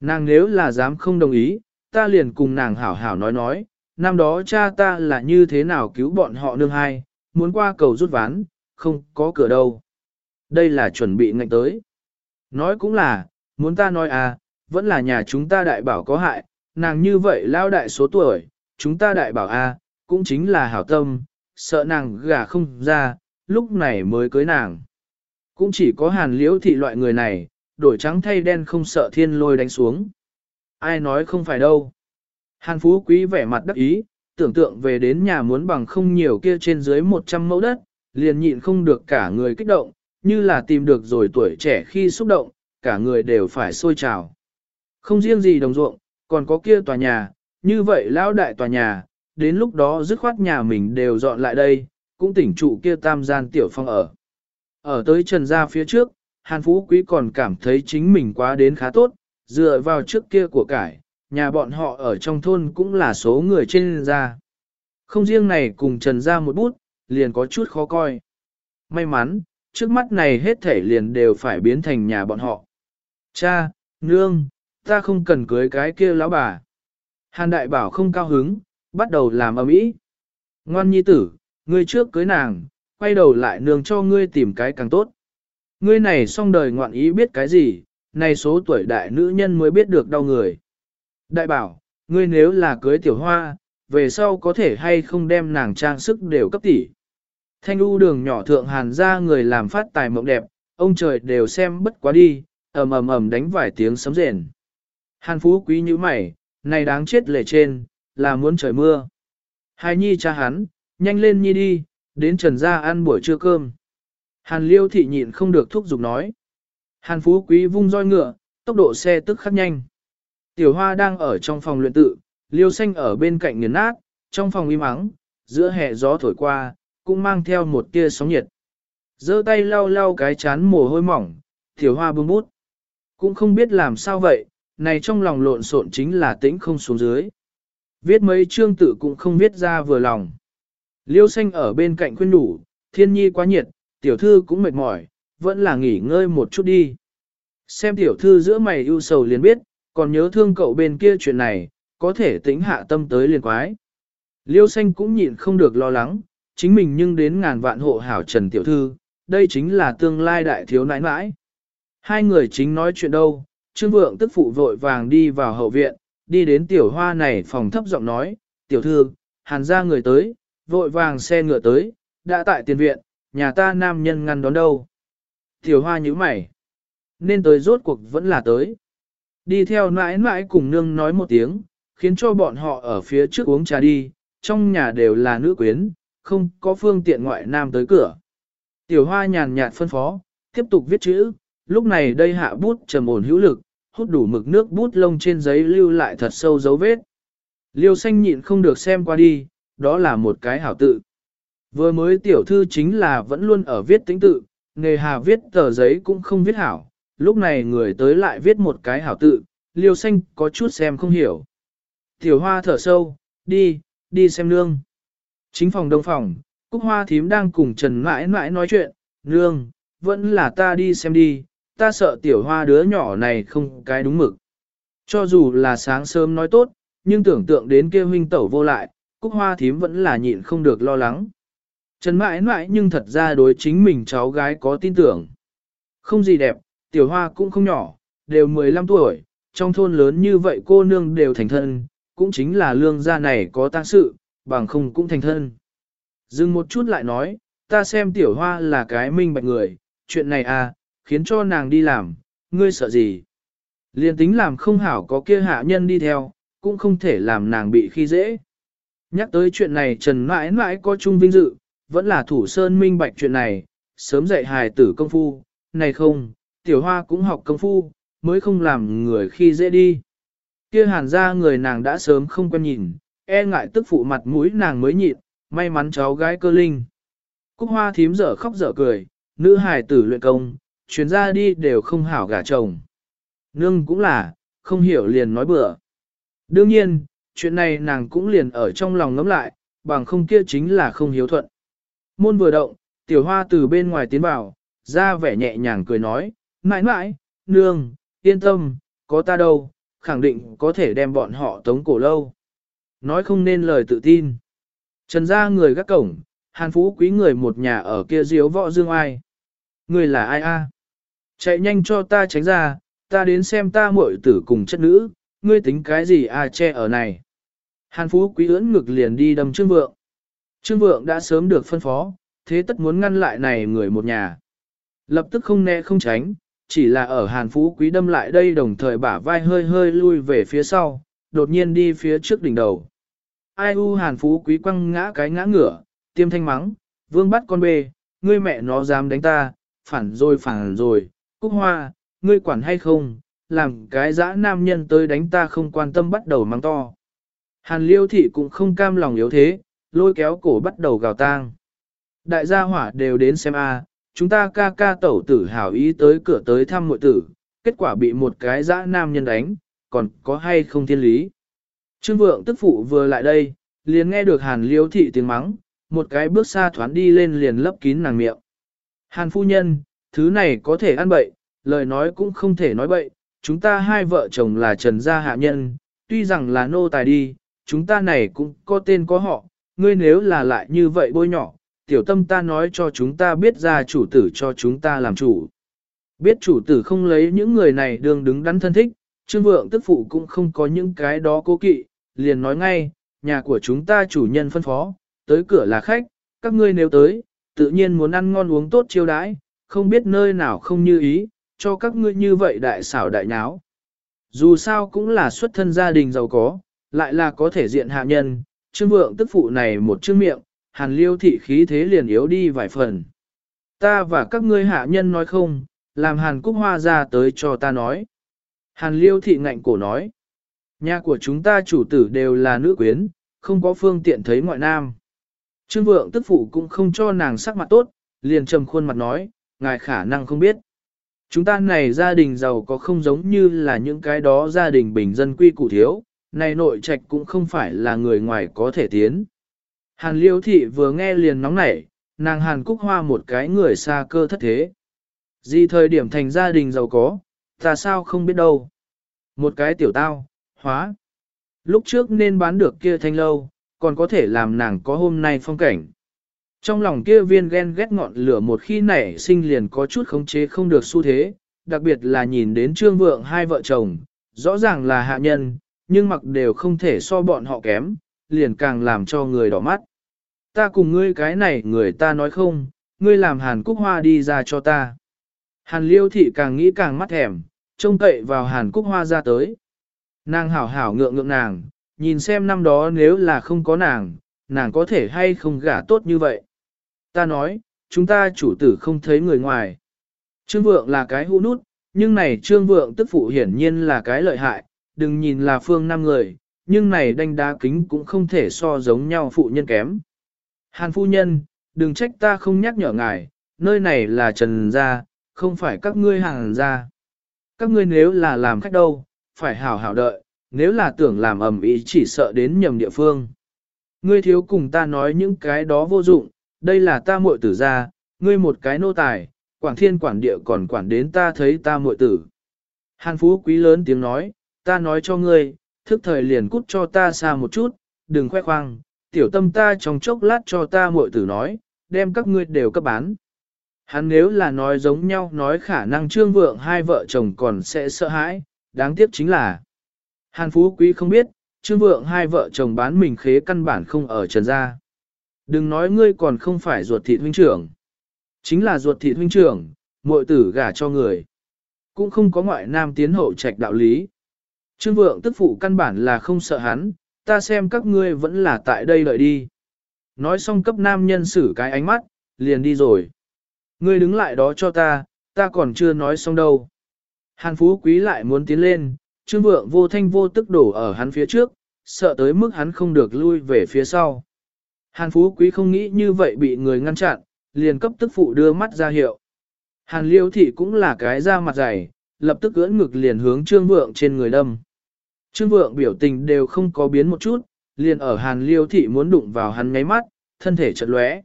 Nàng nếu là dám không đồng ý, ta liền cùng nàng hảo hảo nói nói, năm đó cha ta là như thế nào cứu bọn họ nương hai, muốn qua cầu rút ván, không có cửa đâu. Đây là chuẩn bị ngạnh tới. Nói cũng là, muốn ta nói à, vẫn là nhà chúng ta đại bảo có hại, nàng như vậy lao đại số tuổi, chúng ta đại bảo A, cũng chính là hảo tâm, sợ nàng gả không ra, lúc này mới cưới nàng. Cũng chỉ có hàn liễu thị loại người này, đổi trắng thay đen không sợ thiên lôi đánh xuống. Ai nói không phải đâu. Hàn phú quý vẻ mặt đắc ý, tưởng tượng về đến nhà muốn bằng không nhiều kia trên dưới 100 mẫu đất, liền nhịn không được cả người kích động, như là tìm được rồi tuổi trẻ khi xúc động, cả người đều phải sôi trào. Không riêng gì đồng ruộng, còn có kia tòa nhà, như vậy lão đại tòa nhà, đến lúc đó dứt khoát nhà mình đều dọn lại đây, cũng tỉnh trụ kia tam gian tiểu phong ở. Ở tới trần gia phía trước, Hàn Phú Quý còn cảm thấy chính mình quá đến khá tốt, dựa vào trước kia của cải, nhà bọn họ ở trong thôn cũng là số người trên gia. Không riêng này cùng trần gia một bút, liền có chút khó coi. May mắn, trước mắt này hết thể liền đều phải biến thành nhà bọn họ. Cha, nương, ta không cần cưới cái kia lão bà. Hàn đại bảo không cao hứng, bắt đầu làm ầm ĩ. Ngoan nhi tử, ngươi trước cưới nàng, quay đầu lại nương cho ngươi tìm cái càng tốt. Ngươi này xong đời ngoạn ý biết cái gì, này số tuổi đại nữ nhân mới biết được đau người. Đại bảo, ngươi nếu là cưới tiểu hoa, về sau có thể hay không đem nàng trang sức đều cấp tỷ. Thanh u đường nhỏ thượng hàn ra người làm phát tài mộng đẹp, ông trời đều xem bất quá đi, ầm ầm ầm đánh vài tiếng sấm rền. Hàn phú quý như mày, này đáng chết lệ trên, là muốn trời mưa. Hai nhi cha hắn, nhanh lên nhi đi, đến trần gia ăn buổi trưa cơm. Hàn liêu thị nhịn không được thúc giục nói. Hàn phú quý vung roi ngựa, tốc độ xe tức khắc nhanh. Tiểu hoa đang ở trong phòng luyện tự, liêu xanh ở bên cạnh nghiền nát, trong phòng im ắng, giữa hè gió thổi qua, cũng mang theo một tia sóng nhiệt. giơ tay lau lau cái chán mồ hôi mỏng, tiểu hoa bưng bút. Cũng không biết làm sao vậy, này trong lòng lộn xộn chính là tĩnh không xuống dưới. Viết mấy chương tự cũng không viết ra vừa lòng. Liêu xanh ở bên cạnh khuyên đủ, thiên nhi quá nhiệt, tiểu thư cũng mệt mỏi, vẫn là nghỉ ngơi một chút đi. Xem tiểu thư giữa mày ưu sầu liền biết, còn nhớ thương cậu bên kia chuyện này, có thể tính hạ tâm tới liền quái. Liêu xanh cũng nhịn không được lo lắng, chính mình nhưng đến ngàn vạn hộ hảo trần tiểu thư, đây chính là tương lai đại thiếu nãi nãi. Hai người chính nói chuyện đâu, Trương Vượng tức phụ vội vàng đi vào hậu viện, đi đến tiểu hoa này phòng thấp giọng nói, tiểu thư, hàn ra người tới, vội vàng xe ngựa tới, đã tại tiền viện, nhà ta nam nhân ngăn đón đâu. Tiểu hoa nhíu mày, nên tới rốt cuộc vẫn là tới. Đi theo nãi nãi cùng nương nói một tiếng, khiến cho bọn họ ở phía trước uống trà đi, trong nhà đều là nữ quyến, không có phương tiện ngoại nam tới cửa. Tiểu hoa nhàn nhạt phân phó, tiếp tục viết chữ, lúc này đây hạ bút trầm ổn hữu lực, hút đủ mực nước bút lông trên giấy lưu lại thật sâu dấu vết. Liêu xanh nhịn không được xem qua đi, đó là một cái hảo tự. Vừa mới tiểu thư chính là vẫn luôn ở viết tính tự, nghề hà viết tờ giấy cũng không viết hảo, lúc này người tới lại viết một cái hảo tự, liêu xanh có chút xem không hiểu. Tiểu hoa thở sâu, đi, đi xem nương. Chính phòng đông phòng, Cúc Hoa Thím đang cùng Trần mãi mãi nói chuyện, nương, vẫn là ta đi xem đi, ta sợ tiểu hoa đứa nhỏ này không cái đúng mực. Cho dù là sáng sớm nói tốt, nhưng tưởng tượng đến kia huynh tẩu vô lại, Cúc Hoa Thím vẫn là nhịn không được lo lắng. Trần mãi mãi nhưng thật ra đối chính mình cháu gái có tin tưởng. Không gì đẹp, tiểu hoa cũng không nhỏ, đều 15 tuổi, trong thôn lớn như vậy cô nương đều thành thân, cũng chính là lương gia này có tang sự, bằng không cũng thành thân. Dừng một chút lại nói, ta xem tiểu hoa là cái minh bạch người, chuyện này à, khiến cho nàng đi làm, ngươi sợ gì? Liên tính làm không hảo có kia hạ nhân đi theo, cũng không thể làm nàng bị khi dễ. Nhắc tới chuyện này Trần mãi mãi có chung vinh dự, vẫn là thủ sơn minh bạch chuyện này, sớm dạy hài tử công phu, này không, tiểu hoa cũng học công phu, mới không làm người khi dễ đi. Kia hàn ra người nàng đã sớm không quen nhìn, e ngại tức phụ mặt mũi nàng mới nhịn, may mắn cháu gái cơ linh. Cúc hoa thím dở khóc dở cười, nữ hài tử luyện công, chuyến ra đi đều không hảo gả chồng. Nương cũng là, không hiểu liền nói bừa. Đương nhiên, chuyện này nàng cũng liền ở trong lòng ngấm lại, bằng không kia chính là không hiếu thuận. Môn vừa động, tiểu hoa từ bên ngoài tiến vào, ra vẻ nhẹ nhàng cười nói, mãi mãi, nương, yên tâm, có ta đâu, khẳng định có thể đem bọn họ tống cổ lâu. Nói không nên lời tự tin. Trần ra người gác cổng, hàn phú quý người một nhà ở kia diếu võ dương ai. Ngươi là ai a? Chạy nhanh cho ta tránh ra, ta đến xem ta muội tử cùng chất nữ, ngươi tính cái gì a che ở này. Hàn Phú Quý ưỡn ngực liền đi đâm Trương Vượng. Trương Vượng đã sớm được phân phó, thế tất muốn ngăn lại này người một nhà. Lập tức không né không tránh, chỉ là ở Hàn Phú Quý đâm lại đây đồng thời bả vai hơi hơi lui về phía sau, đột nhiên đi phía trước đỉnh đầu. Ai u Hàn Phú Quý quăng ngã cái ngã ngửa, tiêm thanh mắng, vương bắt con bê, ngươi mẹ nó dám đánh ta, phản rồi phản rồi, cúc hoa, ngươi quản hay không, làm cái dã nam nhân tới đánh ta không quan tâm bắt đầu mang to. Hàn liêu thị cũng không cam lòng yếu thế, lôi kéo cổ bắt đầu gào tang. Đại gia hỏa đều đến xem a, chúng ta ca ca tẩu tử hảo ý tới cửa tới thăm muội tử, kết quả bị một cái dã nam nhân đánh, còn có hay không thiên lý. Trương vượng tức phụ vừa lại đây, liền nghe được hàn liêu thị tiếng mắng, một cái bước xa thoán đi lên liền lấp kín nàng miệng. Hàn phu nhân, thứ này có thể ăn bậy, lời nói cũng không thể nói bậy, chúng ta hai vợ chồng là trần gia hạ nhân, tuy rằng là nô tài đi, chúng ta này cũng có tên có họ, ngươi nếu là lại như vậy bôi nhỏ, tiểu tâm ta nói cho chúng ta biết ra chủ tử cho chúng ta làm chủ. Biết chủ tử không lấy những người này đường đứng đắn thân thích, trương vượng tức phụ cũng không có những cái đó cố kỵ, liền nói ngay, nhà của chúng ta chủ nhân phân phó, tới cửa là khách, các ngươi nếu tới, tự nhiên muốn ăn ngon uống tốt chiêu đãi, không biết nơi nào không như ý, cho các ngươi như vậy đại xảo đại nháo. Dù sao cũng là xuất thân gia đình giàu có, lại là có thể diện hạ nhân, trương vượng tức phụ này một chữ miệng, hàn liêu thị khí thế liền yếu đi vài phần. Ta và các ngươi hạ nhân nói không, làm hàn cúc hoa ra tới cho ta nói. Hàn liêu thị ngạnh cổ nói, nhà của chúng ta chủ tử đều là nữ quyến, không có phương tiện thấy ngoại nam. Trương vượng tức phụ cũng không cho nàng sắc mặt tốt, liền trầm khuôn mặt nói, ngài khả năng không biết. Chúng ta này gia đình giàu có không giống như là những cái đó gia đình bình dân quy củ thiếu, này nội trạch cũng không phải là người ngoài có thể tiến. Hàn liêu thị vừa nghe liền nóng nảy, nàng hàn cúc hoa một cái người xa cơ thất thế. Gì thời điểm thành gia đình giàu có, ta sao không biết đâu. Một cái tiểu tao, hóa. Lúc trước nên bán được kia thanh lâu, còn có thể làm nàng có hôm nay phong cảnh. Trong lòng kia viên ghen ghét ngọn lửa một khi nảy sinh liền có chút khống chế không được xu thế, đặc biệt là nhìn đến trương vượng hai vợ chồng, rõ ràng là hạ nhân, nhưng mặc đều không thể so bọn họ kém, liền càng làm cho người đỏ mắt. Ta cùng ngươi cái này người ta nói không, ngươi làm hàn cúc hoa đi ra cho ta. Hàn liêu thị càng nghĩ càng mắt thèm, trông cậy vào hàn cúc hoa ra tới. Nàng hảo hảo ngượng ngượng nàng, nhìn xem năm đó nếu là không có nàng, nàng có thể hay không gả tốt như vậy. Ta nói, chúng ta chủ tử không thấy người ngoài. Trương vượng là cái hũ nút, nhưng này trương vượng tức phụ hiển nhiên là cái lợi hại, đừng nhìn là phương năm người, nhưng này đanh đá kính cũng không thể so giống nhau phụ nhân kém. Hàn phu nhân, đừng trách ta không nhắc nhở ngài, nơi này là trần gia, không phải các ngươi hàng gia. Các ngươi nếu là làm khách đâu, phải hảo hảo đợi, nếu là tưởng làm ầm ý chỉ sợ đến nhầm địa phương. Ngươi thiếu cùng ta nói những cái đó vô dụng, đây là ta muội tử ra, ngươi một cái nô tài, quản thiên quản địa còn quản đến ta thấy ta muội tử. Hàn phú quý lớn tiếng nói, ta nói cho ngươi, thức thời liền cút cho ta xa một chút, đừng khoe khoang, tiểu tâm ta trong chốc lát cho ta muội tử nói, đem các ngươi đều cấp bán. Hắn nếu là nói giống nhau nói khả năng trương vượng hai vợ chồng còn sẽ sợ hãi, đáng tiếc chính là Hàn Phú Quý không biết, trương vượng hai vợ chồng bán mình khế căn bản không ở trần gia. Đừng nói ngươi còn không phải ruột thịt huynh trưởng. Chính là ruột thịt huynh trưởng, muội tử gả cho người. Cũng không có ngoại nam tiến hậu trạch đạo lý. Trương vượng tức phụ căn bản là không sợ hắn, ta xem các ngươi vẫn là tại đây đợi đi. Nói xong cấp nam nhân xử cái ánh mắt, liền đi rồi. Ngươi đứng lại đó cho ta, ta còn chưa nói xong đâu. Hàn Phú Quý lại muốn tiến lên, Trương Vượng vô thanh vô tức đổ ở hắn phía trước, sợ tới mức hắn không được lui về phía sau. Hàn Phú Quý không nghĩ như vậy bị người ngăn chặn, liền cấp tức phụ đưa mắt ra hiệu. Hàn Liêu Thị cũng là cái da mặt dày, lập tức ưỡn ngực liền hướng Trương Vượng trên người đâm. Trương Vượng biểu tình đều không có biến một chút, liền ở Hàn Liêu Thị muốn đụng vào hắn ngáy mắt, thân thể chật lóe.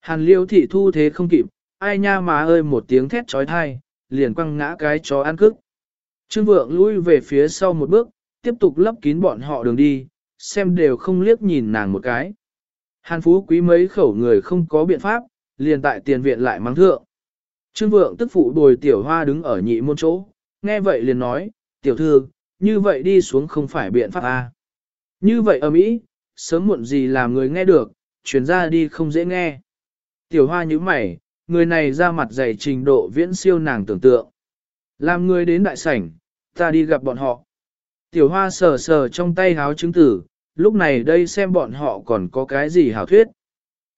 Hàn Liêu Thị thu thế không kịp, ai nha mà ơi một tiếng thét trói thai, liền quăng ngã cái chó ăn cức. Trương Vượng lui về phía sau một bước, tiếp tục lấp kín bọn họ đường đi, xem đều không liếc nhìn nàng một cái. Hàn Phú Quý mấy khẩu người không có biện pháp, liền tại tiền viện lại mắng thượng. Trương Vượng tức phụ bồi tiểu hoa đứng ở nhị môn chỗ, nghe vậy liền nói, tiểu thư, như vậy đi xuống không phải biện pháp. À. Như vậy ở Mỹ, sớm muộn gì làm người nghe được, chuyển ra đi không dễ nghe. Tiểu hoa như mày, người này ra mặt dày trình độ viễn siêu nàng tưởng tượng. Làm người đến đại sảnh, ta đi gặp bọn họ. Tiểu hoa sờ sờ trong tay háo chứng tử, lúc này đây xem bọn họ còn có cái gì hảo thuyết.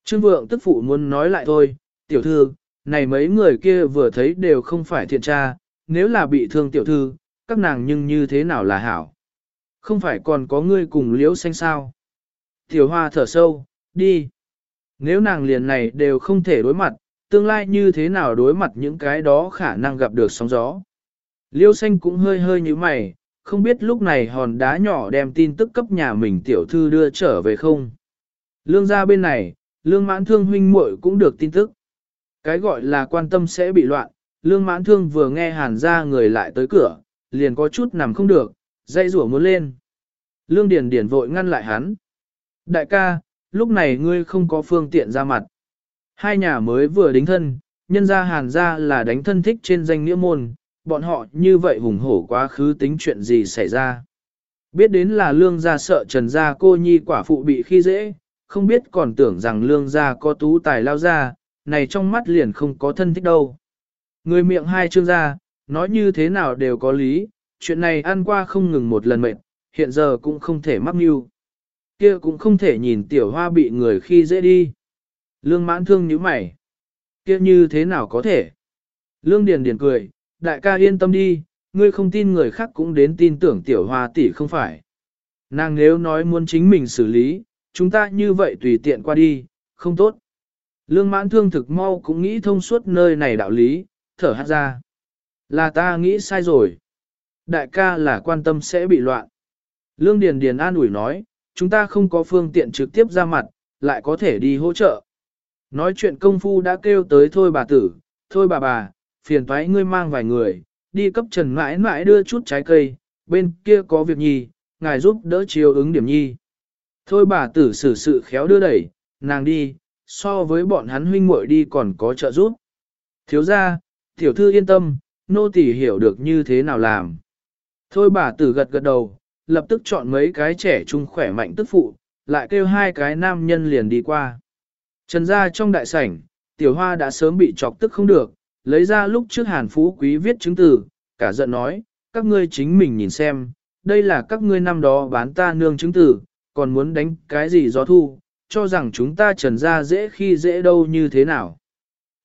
Trương vượng tức phụ muốn nói lại thôi, tiểu thư, này mấy người kia vừa thấy đều không phải thiện tra, nếu là bị thương tiểu thư, các nàng nhưng như thế nào là hảo. Không phải còn có ngươi cùng liễu xanh sao. Tiểu hoa thở sâu, đi. Nếu nàng liền này đều không thể đối mặt, tương lai như thế nào đối mặt những cái đó khả năng gặp được sóng gió. Liêu xanh cũng hơi hơi như mày, không biết lúc này hòn đá nhỏ đem tin tức cấp nhà mình tiểu thư đưa trở về không. Lương gia bên này, lương mãn thương huynh muội cũng được tin tức. Cái gọi là quan tâm sẽ bị loạn, lương mãn thương vừa nghe hàn ra người lại tới cửa, liền có chút nằm không được, dây rủa muốn lên. Lương Điền Điền vội ngăn lại hắn. Đại ca, lúc này ngươi không có phương tiện ra mặt. Hai nhà mới vừa đính thân, nhân gia hàn gia là đánh thân thích trên danh nghĩa môn, bọn họ như vậy hùng hổ quá khứ tính chuyện gì xảy ra. Biết đến là lương gia sợ trần gia cô nhi quả phụ bị khi dễ, không biết còn tưởng rằng lương gia có tú tài lao ra, này trong mắt liền không có thân thích đâu. Người miệng hai chương gia, nói như thế nào đều có lý, chuyện này ăn qua không ngừng một lần mệt, hiện giờ cũng không thể mắc mưu. Kia cũng không thể nhìn tiểu hoa bị người khi dễ đi. Lương mãn thương như mày. Kia như thế nào có thể? Lương Điền Điền cười, đại ca yên tâm đi, ngươi không tin người khác cũng đến tin tưởng tiểu hoa tỷ không phải. Nàng nếu nói muốn chính mình xử lý, chúng ta như vậy tùy tiện qua đi, không tốt. Lương mãn thương thực mau cũng nghĩ thông suốt nơi này đạo lý, thở hát ra. Là ta nghĩ sai rồi. Đại ca là quan tâm sẽ bị loạn. Lương Điền Điền an ủi nói, chúng ta không có phương tiện trực tiếp ra mặt, lại có thể đi hỗ trợ. Nói chuyện công phu đã kêu tới thôi bà tử, thôi bà bà, phiền thoái ngươi mang vài người, đi cấp trần mãi mãi đưa chút trái cây, bên kia có việc nhi, ngài giúp đỡ chiều ứng điểm nhi. Thôi bà tử xử sự khéo đưa đẩy, nàng đi, so với bọn hắn huynh muội đi còn có trợ giúp. Thiếu ra, tiểu thư yên tâm, nô tỳ hiểu được như thế nào làm. Thôi bà tử gật gật đầu, lập tức chọn mấy cái trẻ trung khỏe mạnh tức phụ, lại kêu hai cái nam nhân liền đi qua. Trần ra trong đại sảnh, tiểu hoa đã sớm bị chọc tức không được, lấy ra lúc trước hàn phú quý viết chứng từ, cả giận nói, các ngươi chính mình nhìn xem, đây là các ngươi năm đó bán ta nương chứng từ, còn muốn đánh cái gì gió thu, cho rằng chúng ta trần ra dễ khi dễ đâu như thế nào.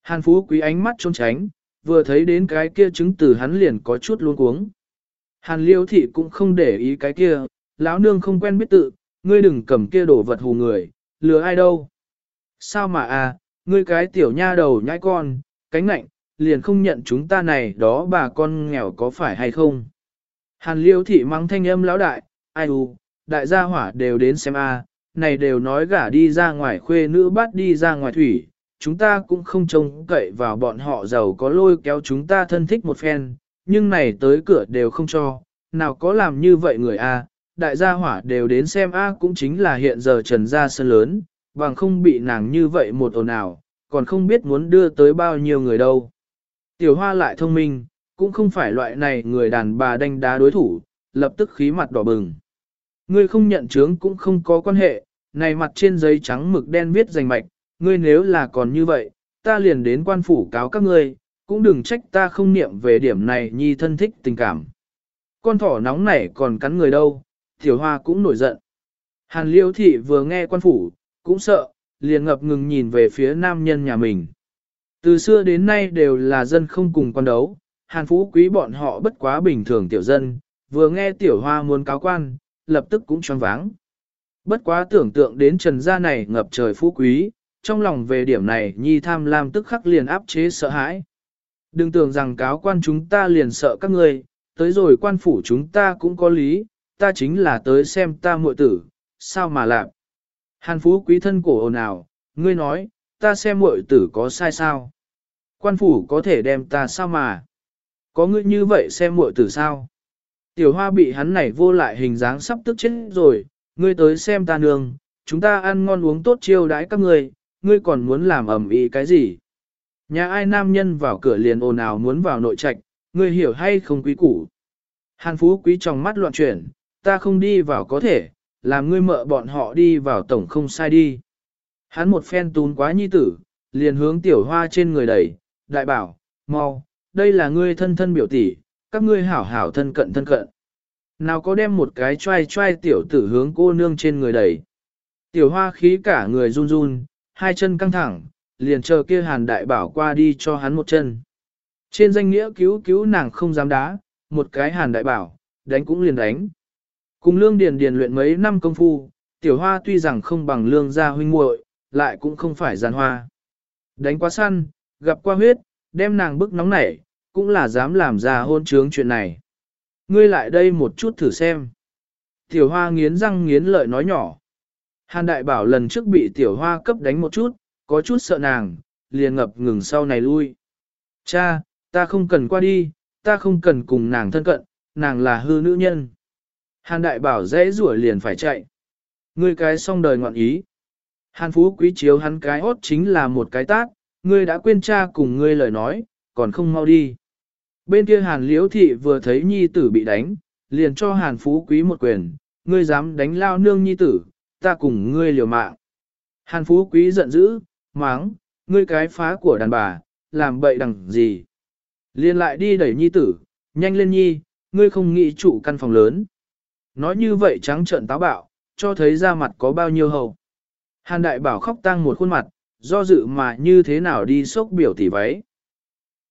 Hàn phú quý ánh mắt trốn tránh, vừa thấy đến cái kia chứng từ hắn liền có chút luống cuống. Hàn liêu thị cũng không để ý cái kia, lão nương không quen biết tự, ngươi đừng cầm kia đổ vật hù người, lừa ai đâu. Sao mà à, ngươi cái tiểu nha đầu nhãi con, cánh nạnh, liền không nhận chúng ta này đó bà con nghèo có phải hay không. Hàn liêu thị mắng thanh âm lão đại, ai u, đại gia hỏa đều đến xem a, này đều nói gả đi ra ngoài khuê nữ bắt đi ra ngoài thủy, chúng ta cũng không trông cậy vào bọn họ giàu có lôi kéo chúng ta thân thích một phen, nhưng này tới cửa đều không cho, nào có làm như vậy người a, đại gia hỏa đều đến xem a cũng chính là hiện giờ trần gia sân lớn, bằng không bị nàng như vậy một ồn ào, còn không biết muốn đưa tới bao nhiêu người đâu. Tiểu hoa lại thông minh, cũng không phải loại này người đàn bà đánh đá đối thủ, lập tức khí mặt đỏ bừng. Ngươi không nhận chứng cũng không có quan hệ, này mặt trên giấy trắng mực đen viết rành mạch, ngươi nếu là còn như vậy, ta liền đến quan phủ cáo các ngươi, cũng đừng trách ta không niệm về điểm này nhi thân thích tình cảm. Con thỏ nóng nảy còn cắn người đâu, tiểu hoa cũng nổi giận. Hàn liêu thị vừa nghe quan phủ, cũng sợ, liền ngập ngừng nhìn về phía nam nhân nhà mình. Từ xưa đến nay đều là dân không cùng quan đấu, hàn phú quý bọn họ bất quá bình thường tiểu dân, vừa nghe tiểu hoa muốn cáo quan, lập tức cũng choáng váng. Bất quá tưởng tượng đến trần gia này ngập trời phú quý, trong lòng về điểm này nhi tham lam tức khắc liền áp chế sợ hãi. Đừng tưởng rằng cáo quan chúng ta liền sợ các ngươi, tới rồi quan phủ chúng ta cũng có lý, ta chính là tới xem ta muội tử, sao mà làm. Hàn phú quý thân cổ ồn ào, ngươi nói, ta xem muội tử có sai sao? Quan phủ có thể đem ta sao mà? Có ngươi như vậy xem muội tử sao? Tiểu hoa bị hắn này vô lại hình dáng sắp tức chết rồi, ngươi tới xem ta nương, chúng ta ăn ngon uống tốt chiêu đãi các ngươi, ngươi còn muốn làm ẩm ý cái gì? Nhà ai nam nhân vào cửa liền ồn ào muốn vào nội trạch, ngươi hiểu hay không quý củ? Hàn phú quý trong mắt loạn chuyển, ta không đi vào có thể, làm ngươi mợ bọn họ đi vào tổng không sai đi. Hắn một phen tún quá nhi tử, liền hướng tiểu hoa trên người đẩy, đại bảo, mau, đây là ngươi thân thân biểu tỷ, các ngươi hảo hảo thân cận thân cận. Nào có đem một cái trai trai tiểu tử hướng cô nương trên người đẩy. Tiểu hoa khí cả người run run, hai chân căng thẳng, liền chờ kia hàn đại bảo qua đi cho hắn một chân. Trên danh nghĩa cứu cứu nàng không dám đá, một cái hàn đại bảo, đánh cũng liền đánh. Cùng lương điền điền luyện mấy năm công phu, tiểu hoa tuy rằng không bằng lương gia huynh muội, lại cũng không phải giàn hoa. Đánh quá săn, gặp qua huyết, đem nàng bức nóng nảy, cũng là dám làm ra hôn trướng chuyện này. Ngươi lại đây một chút thử xem. Tiểu hoa nghiến răng nghiến lợi nói nhỏ. Hàn đại bảo lần trước bị tiểu hoa cấp đánh một chút, có chút sợ nàng, liền ngập ngừng sau này lui. Cha, ta không cần qua đi, ta không cần cùng nàng thân cận, nàng là hư nữ nhân. Hàn đại bảo dễ rủa liền phải chạy. Ngươi cái xong đời ngoạn ý. Hàn phú quý chiếu hắn cái hốt chính là một cái tát, ngươi đã quên cha cùng ngươi lời nói, còn không mau đi. Bên kia hàn liễu thị vừa thấy nhi tử bị đánh, liền cho hàn phú quý một quyền, ngươi dám đánh lao nương nhi tử, ta cùng ngươi liều mạng. Hàn phú quý giận dữ, máng, ngươi cái phá của đàn bà, làm bậy đằng gì. Liên lại đi đẩy nhi tử, nhanh lên nhi, ngươi không nghĩ chủ căn phòng lớn. Nói như vậy trắng trợn táo bạo, cho thấy ra mặt có bao nhiêu hầu. Hàn đại bảo khóc tang một khuôn mặt, do dự mà như thế nào đi sốc biểu tỷ váy.